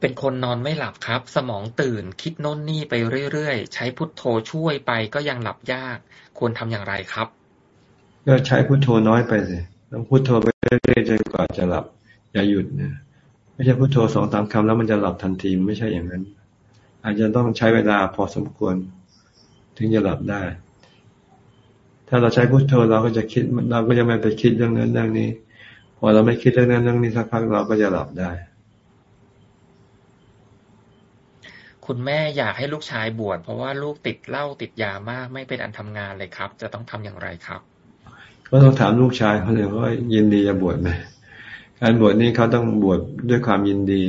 เป็นคนนอนไม่หลับครับ สมองตื่นคิดโน่นนี่ไปเรื่อยๆ ใช้พุทโธช่วยไปก็ยังหลับยาก ควรทำอย่างไรครับ ก็ใช้พุทโธน้อยไปสิ ต้องพุทโธไปเรื่อยๆจนกว่าจะหลับ อย่าหยุดนะไม่ใช่พุทโธสองสามคำแล้วมันจะหลับทันทีไม่ใช่อย่างนั้น อาจจะต้องใช้เวลาพอสมควร ถึงจะหลับได้ ถ้าเราใช้พุทโธเราก็จะคิดเราก็จะไม่ไปคิดเรื่องนั้นเรื่องนี้พอเราไม่คิดเรื่องนั้นเรื่องนี้สักพักเราก็จะหลับได้ คุณแม่อยากให้ลูกชายบวชเพราะว่าลูกติดเหล้าติดยามากไม่เป็นอันทำงานเลยครับ จะต้องทำอย่างไรครับ ก็ต้องถามลูกชายเขาเลยว่ายินดีจะบวชไหมการบวชนี่เขาต้องบวชด้วยความยินดี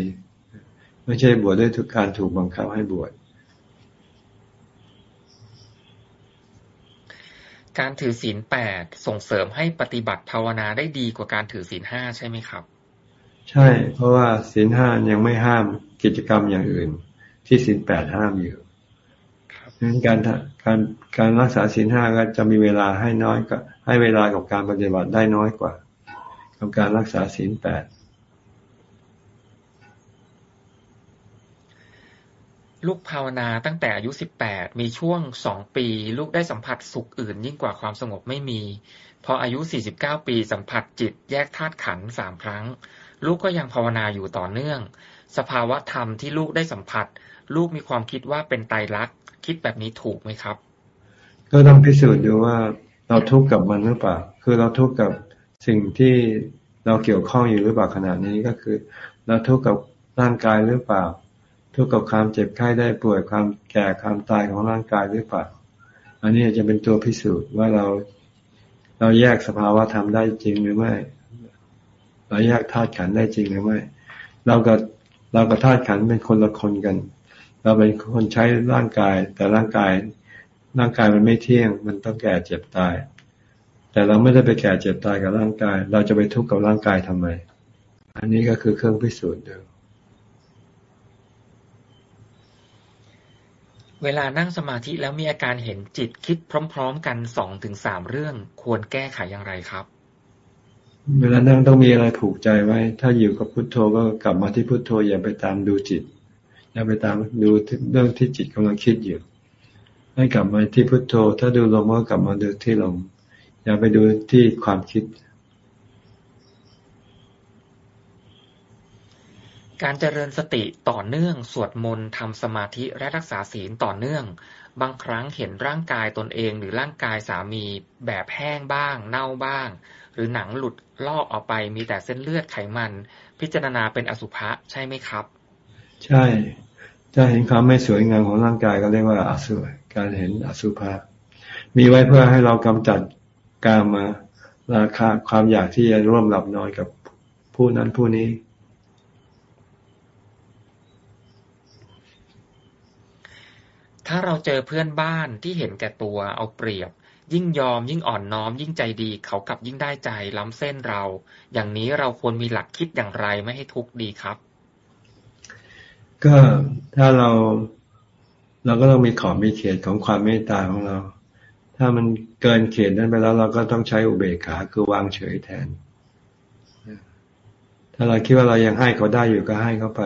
ไม่ใช่บวชด้วยทุกการถูกบังคับให้บวชการถือศีลแปดส่งเสริมให้ปฏิบัติภาวนาได้ดีกว่าการถือศีลห้าใช่ไหมครับ ใช่ เพราะว่าศีลห้ายังไม่ห้ามกิจกรรมอย่างอื่น ที่ศีลแปดห้ามอยู่ดังนั้นการการการรักษาศีลห้าก็จะมีเวลาให้น้อยก็ ให้เวลากับการปฏิบัติได้น้อยกว่ากับการรักษาศีลแปดลูกภาวนาตั้งแต่อายุสิบแปดมีช่วงสองปี ลูกได้สัมผัสสุขอื่นยิ่งกว่าความสงบไม่มี พออายุสี่สิบเก้าปีสัมผัสจิตแยกธาตุขันสามครั้ง ลูกก็ยังภาวนาอยู่ต่อเนื่อง สภาวะธรรมที่ลูกได้สัมผัส ลูกมีความคิดว่าเป็นไตรลักษณ์คิดแบบนี้ถูกไหมครับ ก็ต้องพิสูจน์ดูว่า เราทุกข์กับมันหรือเปล่า คือเราทุกข์กับสิ่งที่เราเกี่ยวข้องอยู่หรือเปล่าขนาดนี้ก็คือ เราทุกข์กับร่างกายหรือเปล่า ทุกข์กับความเจ็บไข้ได้ป่วยความแก่ความตายของร่างกายหรือเปล่า อันนี้จะเป็นตัวพิสูจน์ว่าเราเราแยกสภาวะธรรมได้จริงหรือไม่ เราแยกธาตุขันได้จริงหรือไม่ เรากับเรากับธาตุขันเป็นคนละคนกัน เราเป็นคนใช้ร่างกาย แต่ร่างกาย ร่างกายมันไม่เที่ยง มันต้องแก่เจ็บตาย แต่เราไม่ได้ไปแก่เจ็บตายกับร่างกาย เราจะไปทุกข์กับร่างกายทำไม อันนี้ก็คือเครื่องพิสูจน์เดียวเวลานั่งสมาธิแล้วมีอาการเห็นจิตคิดพร้อม ๆ กันสองถึงสามเรื่องควรแก้ไขอย่างไรครับ เวลานั่งต้องมีอะไรผูกใจไว้ ถ้าอยู่กับพุทโธก็กลับมาที่พุทโธอย่าไปตามดูจิต อย่าไปตามดูเรื่องที่จิตกำลังคิดอยู่ ให้กลับมาที่พุทโธ ถ้าดูลมก็กลับมาดูที่ลมอย่าไปดูที่ความคิด การเจริญสติต่อเนื่อง สวดมนต์ทำสมาธิและรักษาศีลต่อเนื่อง บางครั้งเห็นร่างกายตนเองหรือร่างกายสามีแบบแห้งบ้าง เน่าบ้าง หรือหนังหลุดลอกออกไปมีแต่เส้นเลือดไขมัน พิจารณาเป็นอสุภะใช่ไหมครับ ใช่ถ้าเห็นความไม่สวยงามของร่างกายก็เรียกว่าอสุ การเห็นอสุภะมีไว้เพื่อให้เรากำจัดกามาราคาความอยากที่จะร่วมหลับนอนกับผู้นั้นผู้นี้ ถ้าเราเจอเพื่อนบ้านที่เห็นแก่ตัวเอาเปรียบ ยิ่งยอมยิ่งอ่อนน้อม ยิ่งใจดีเขากลับยิ่งได้ใจล้ำเส้นเรา อย่างนี้เราควรมีหลักคิดอย่างไรไม่ให้ทุกข์ดีครับ ก็ถ้าเรา เราก็ต้องมีขอบมีเขตของความเมตตาของเรา ถ้ามันเกินเขตนั้นไปแล้ว เราก็ต้องใช้อุเบกขาคือวางเฉยแทน ถ้าเราคิดว่าเรายังให้เขาได้อยู่ก็ให้เขาไป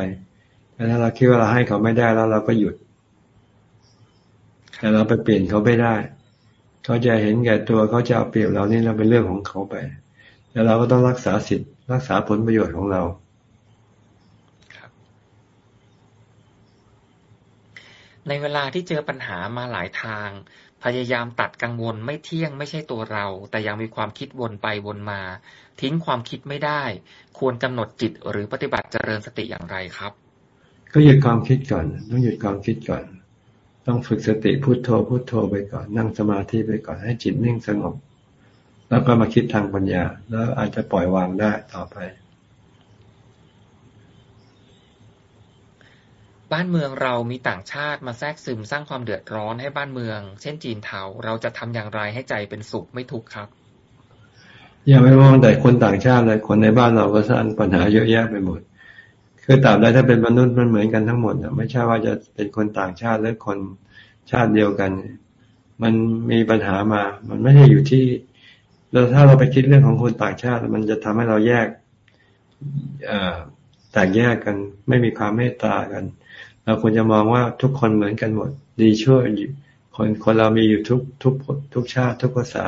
แต่ถ้าเราคิดว่าเราให้เขาไม่ได้แล้ว เราก็หยุด แต่เราไปเปลี่ยนเขาไม่ได้ เขาจะเห็นแก่ตัวเขาจะเอาเปรียบเรานี่เราเป็นเรื่องของเขาไปแต่เราก็ต้องรักษาสิทธิ์รักษาผลประโยชน์ของเรา ในเวลาที่เจอปัญหามาหลายทาง พยายามตัดกังวลไม่เที่ยงไม่ใช่ตัวเรา แต่ยังมีความคิดวนไปวนมา ทิ้งความคิดไม่ได้ ควรกำหนดจิตหรือปฏิบัติเจริญสติอย่างไรครับ ก็หยุดความคิดก่อน ต้องหยุดความคิดก่อน ต้องฝึกสติพุโทโธพุโทโธไปก่อน นั่งสมาธิไปก่อนให้จิตนิ่งสงบ แล้วก็มาคิดทางปัญญา แล้วอาจจะปล่อยวางได้ต่อไป บ้านเมืองเรามีต่างชาติมาแทรกซึมสร้างความเดือดร้อนให้บ้านเมือง เช่นจีนเทาเราจะทำอย่างไรให้ใจเป็นสุขไม่ทุกข์ครับ อย่าไปมองแต่คนต่างชาติเลยคนในบ้านเราก็สร้างปัญหาเยอะแยะไปหมด คือตราบใดถ้าเป็นมนุษย์มันเหมือนกันทั้งหมดไม่ใช่ว่าจะเป็นคนต่างชาติหรือคนชาติเดียวกัน มันมีปัญหามา มันไม่ได้อยู่ที่เราถ้าเราไปคิดเรื่องของคนต่างชาติ มันจะทำให้เราแยกแตกแยกกัน ไม่มีความเมตตากัน เราควรจะมองว่าทุกคนเหมือนกันหมด ดีชั่วคนคนเรามีอยู่ทุกทุกทุกชาติทุกภาษา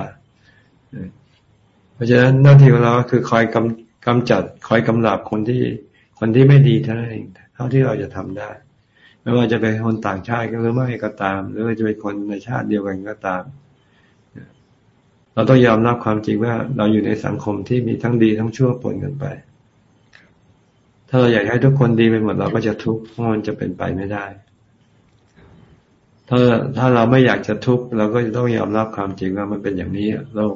เพราะฉะนั้นหน้าที่ของเราคือคอยกำกำจัดคอยกำลับคนที่คนที่ไม่ดีเท่านั้นเองเท่าที่เราจะทำได้ ไม่ว่าจะเป็นคนต่างชาติหรือไม่ก็ตาม หรือจะเป็นคนในชาติเดียวกันก็ตาม เราต้องยอมรับความจริงว่าเราอยู่ในสังคมที่มีทั้งดีทั้งชั่วปนกันไป ถ้าเราอยากให้ทุกคนดีไปหมดเราก็จะทุกข์เพราะมันจะเป็นไปไม่ได้ ถ้าถ้าเราไม่อยากจะทุกข์เราก็จะต้องยอมรับความจริงว่ามันเป็นอย่างนี้โลก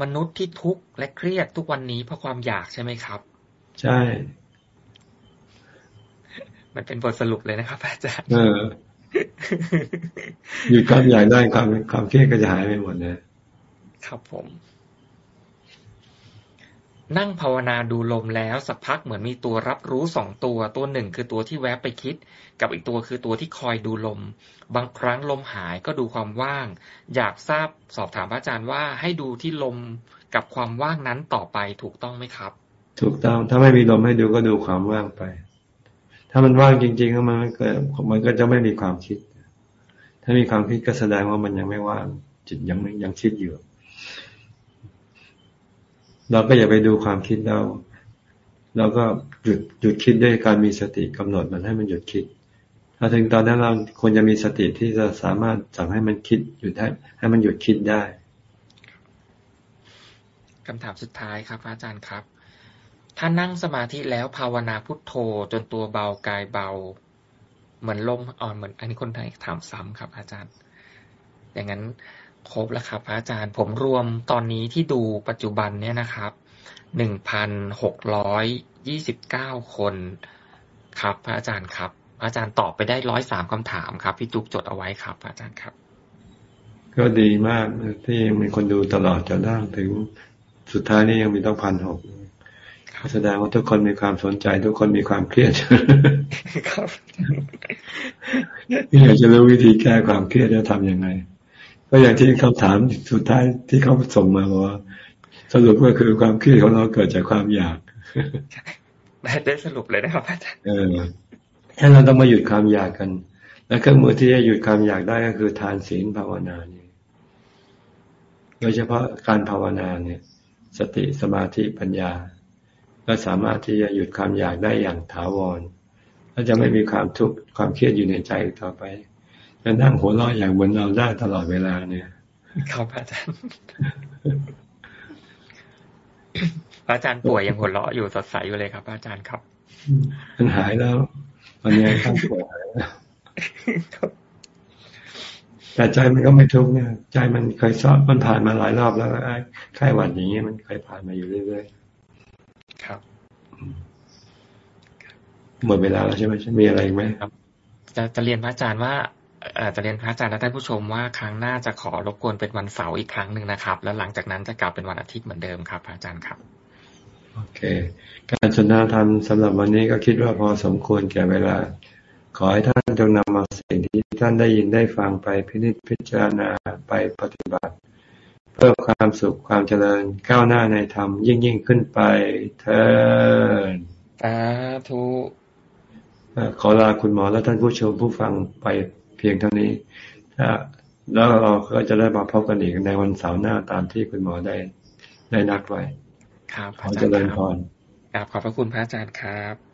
มนุษย์ที่ทุกข์และเครียดทุกวันนี้เพราะความอยากใช่ไหมครับ ใช่ มันเป็นบทสรุปเลยนะครับอาจารย์เออหยุดความอยากได้ความความเครียดก็จะหายไปหมดเลยครับผม นั่งภาวนาดูลมแล้วสักพักเหมือนมีตัวรับรู้สองตัว ตัวหนึ่งคือตัวที่แวบไปคิด กับอีกตัวคือตัวที่คอยดูลม บางครั้งลมหายก็ดูความว่าง อยากทราบสอบถามพระอาจารย์ว่าให้ดูที่ลมกับความว่างนั้นต่อไปถูกต้องไหมครับ ถูกต้องถ้าไม่มีลมให้ดูก็ดูความว่างไป ถ้ามันว่างจริงๆก็มันก็มันก็จะไม่มีความคิด ถ้ามีความคิดก็แสดงว่ามันยังไม่ว่างจิตยังยังคิดอยู่ เราก็อย่าไปดูความคิดเราเราก็หยุดหยุดคิดด้วยการมีสติกำหนดมันให้มันหยุดคิด ถ้าถึงตอนนั้นเราควรจะมีสติที่จะสามารถสั่งให้มันคิดหยุดให้ให้มันหยุดคิดได้คำถามสุดท้ายครับอาจารย์ครับ ถ้านั่งสมาธิแล้วภาวนาพุทโธจนตัวเบากายเบา เหมือนลมอ่อนเหมือนอันนี้คนไทยถามซ้ำครับ อาจารย์ อย่างนั้น ครบแล้วครับพระอาจารย์ผมรวมตอนนี้ที่ดูปัจจุบันเนี่ยนะครับหนึ่งพันหกร้อยยี่สิบเก้าคนครับ พระอาจารย์ครับ อาจารย์ตอบไปได้ร้อยสามคำถามครับพี่จุกจดเอาไว้ครับ อาจารย์ครับ ก็ดีมากที่มีคนดูตลอดจนได้ถึงสุดท้ายนี่ยังมีต้องพันหกแสดงว่าทุกคนมีความสนใจ ทุกคนมีความเครียดครับอยากจะรู้วิธีแก้ความเครียดจะทำยังไง ก็อย่างที่คำถามสุดท้ายที่เขาส่งมาบอกว่า สรุปก็คือความเครียดของเราเกิดจากความอยากได้สรุปเลยนะครับอาจารย์เออถ้าเราต้องมาหยุดความอยากกัน และเครื่องมือที่จะหยุดความอยากได้ก็คือทานศีลภาวนานี่โดยเฉพาะการภาวนาเนี่ย สติสมาธิปัญญา ก็สามารถที่จะหยุดความอยากได้อย่างถาวรและจะไม่มีความทุกข์ความเครียดอยู่ในใจต่อไป จะนั่งหัวเราะอย่างบนเราได้ตลอดเวลาเนี่ยครับอาจารย์อาจารย์ป่วยยังหัวเราะอยู่สดใสอยู่เลยครับ อาจารย์ครับมันหายแล้ววันนี้ข้างป่วยหายแล้วแต่ใจมันก็ไม่ทุกข์เนี่ยใจมันเคยซ้อมมันผ่านมาหลายรอบแล้วไอ้ไข้หวัดอย่างเงี้ยมันเคยผ่านมาอยู่เรื่อยๆครับหมดเวลาแล้วใช่ไหมมีอะไรไหมครับ จะจะเรียนพระอาจารย์ว่า จะเรียนพระอาจารย์และท่านผู้ชมว่าครั้งหน้าจะขอรบกวนเป็นวันเสาร์อีกครั้งหนึ่งนะครับ แล้วหลังจากนั้นจะกลับเป็นวันอาทิตย์เหมือนเดิมครับพระอาจารย์ครับ โอเค การสนทนาธรรมสำหรับวันนี้ก็คิดว่าพอสมควรแก่เวลา ขอให้ท่านจงนำมาสิ่งที่ท่านได้ยินได้ฟังไปพิจิตพิจารณาไปปฏิบัติ เพื่อความสุขความเจริญก้าวหน้าในธรรมยิ่งยิ่งขึ้นไปเถิดสาธุขอลาคุณหมอและท่านผู้ชมผู้ฟังไปเพียงเท่านี้ถ้าแล้วเราก็จะได้มาพบกันอีกในวันเสาร์หน้าตามที่คุณหมอได้ได้นัดไว้ ครับขอเจริญพรครับขอบพระคุณพระอาจารย์ครับ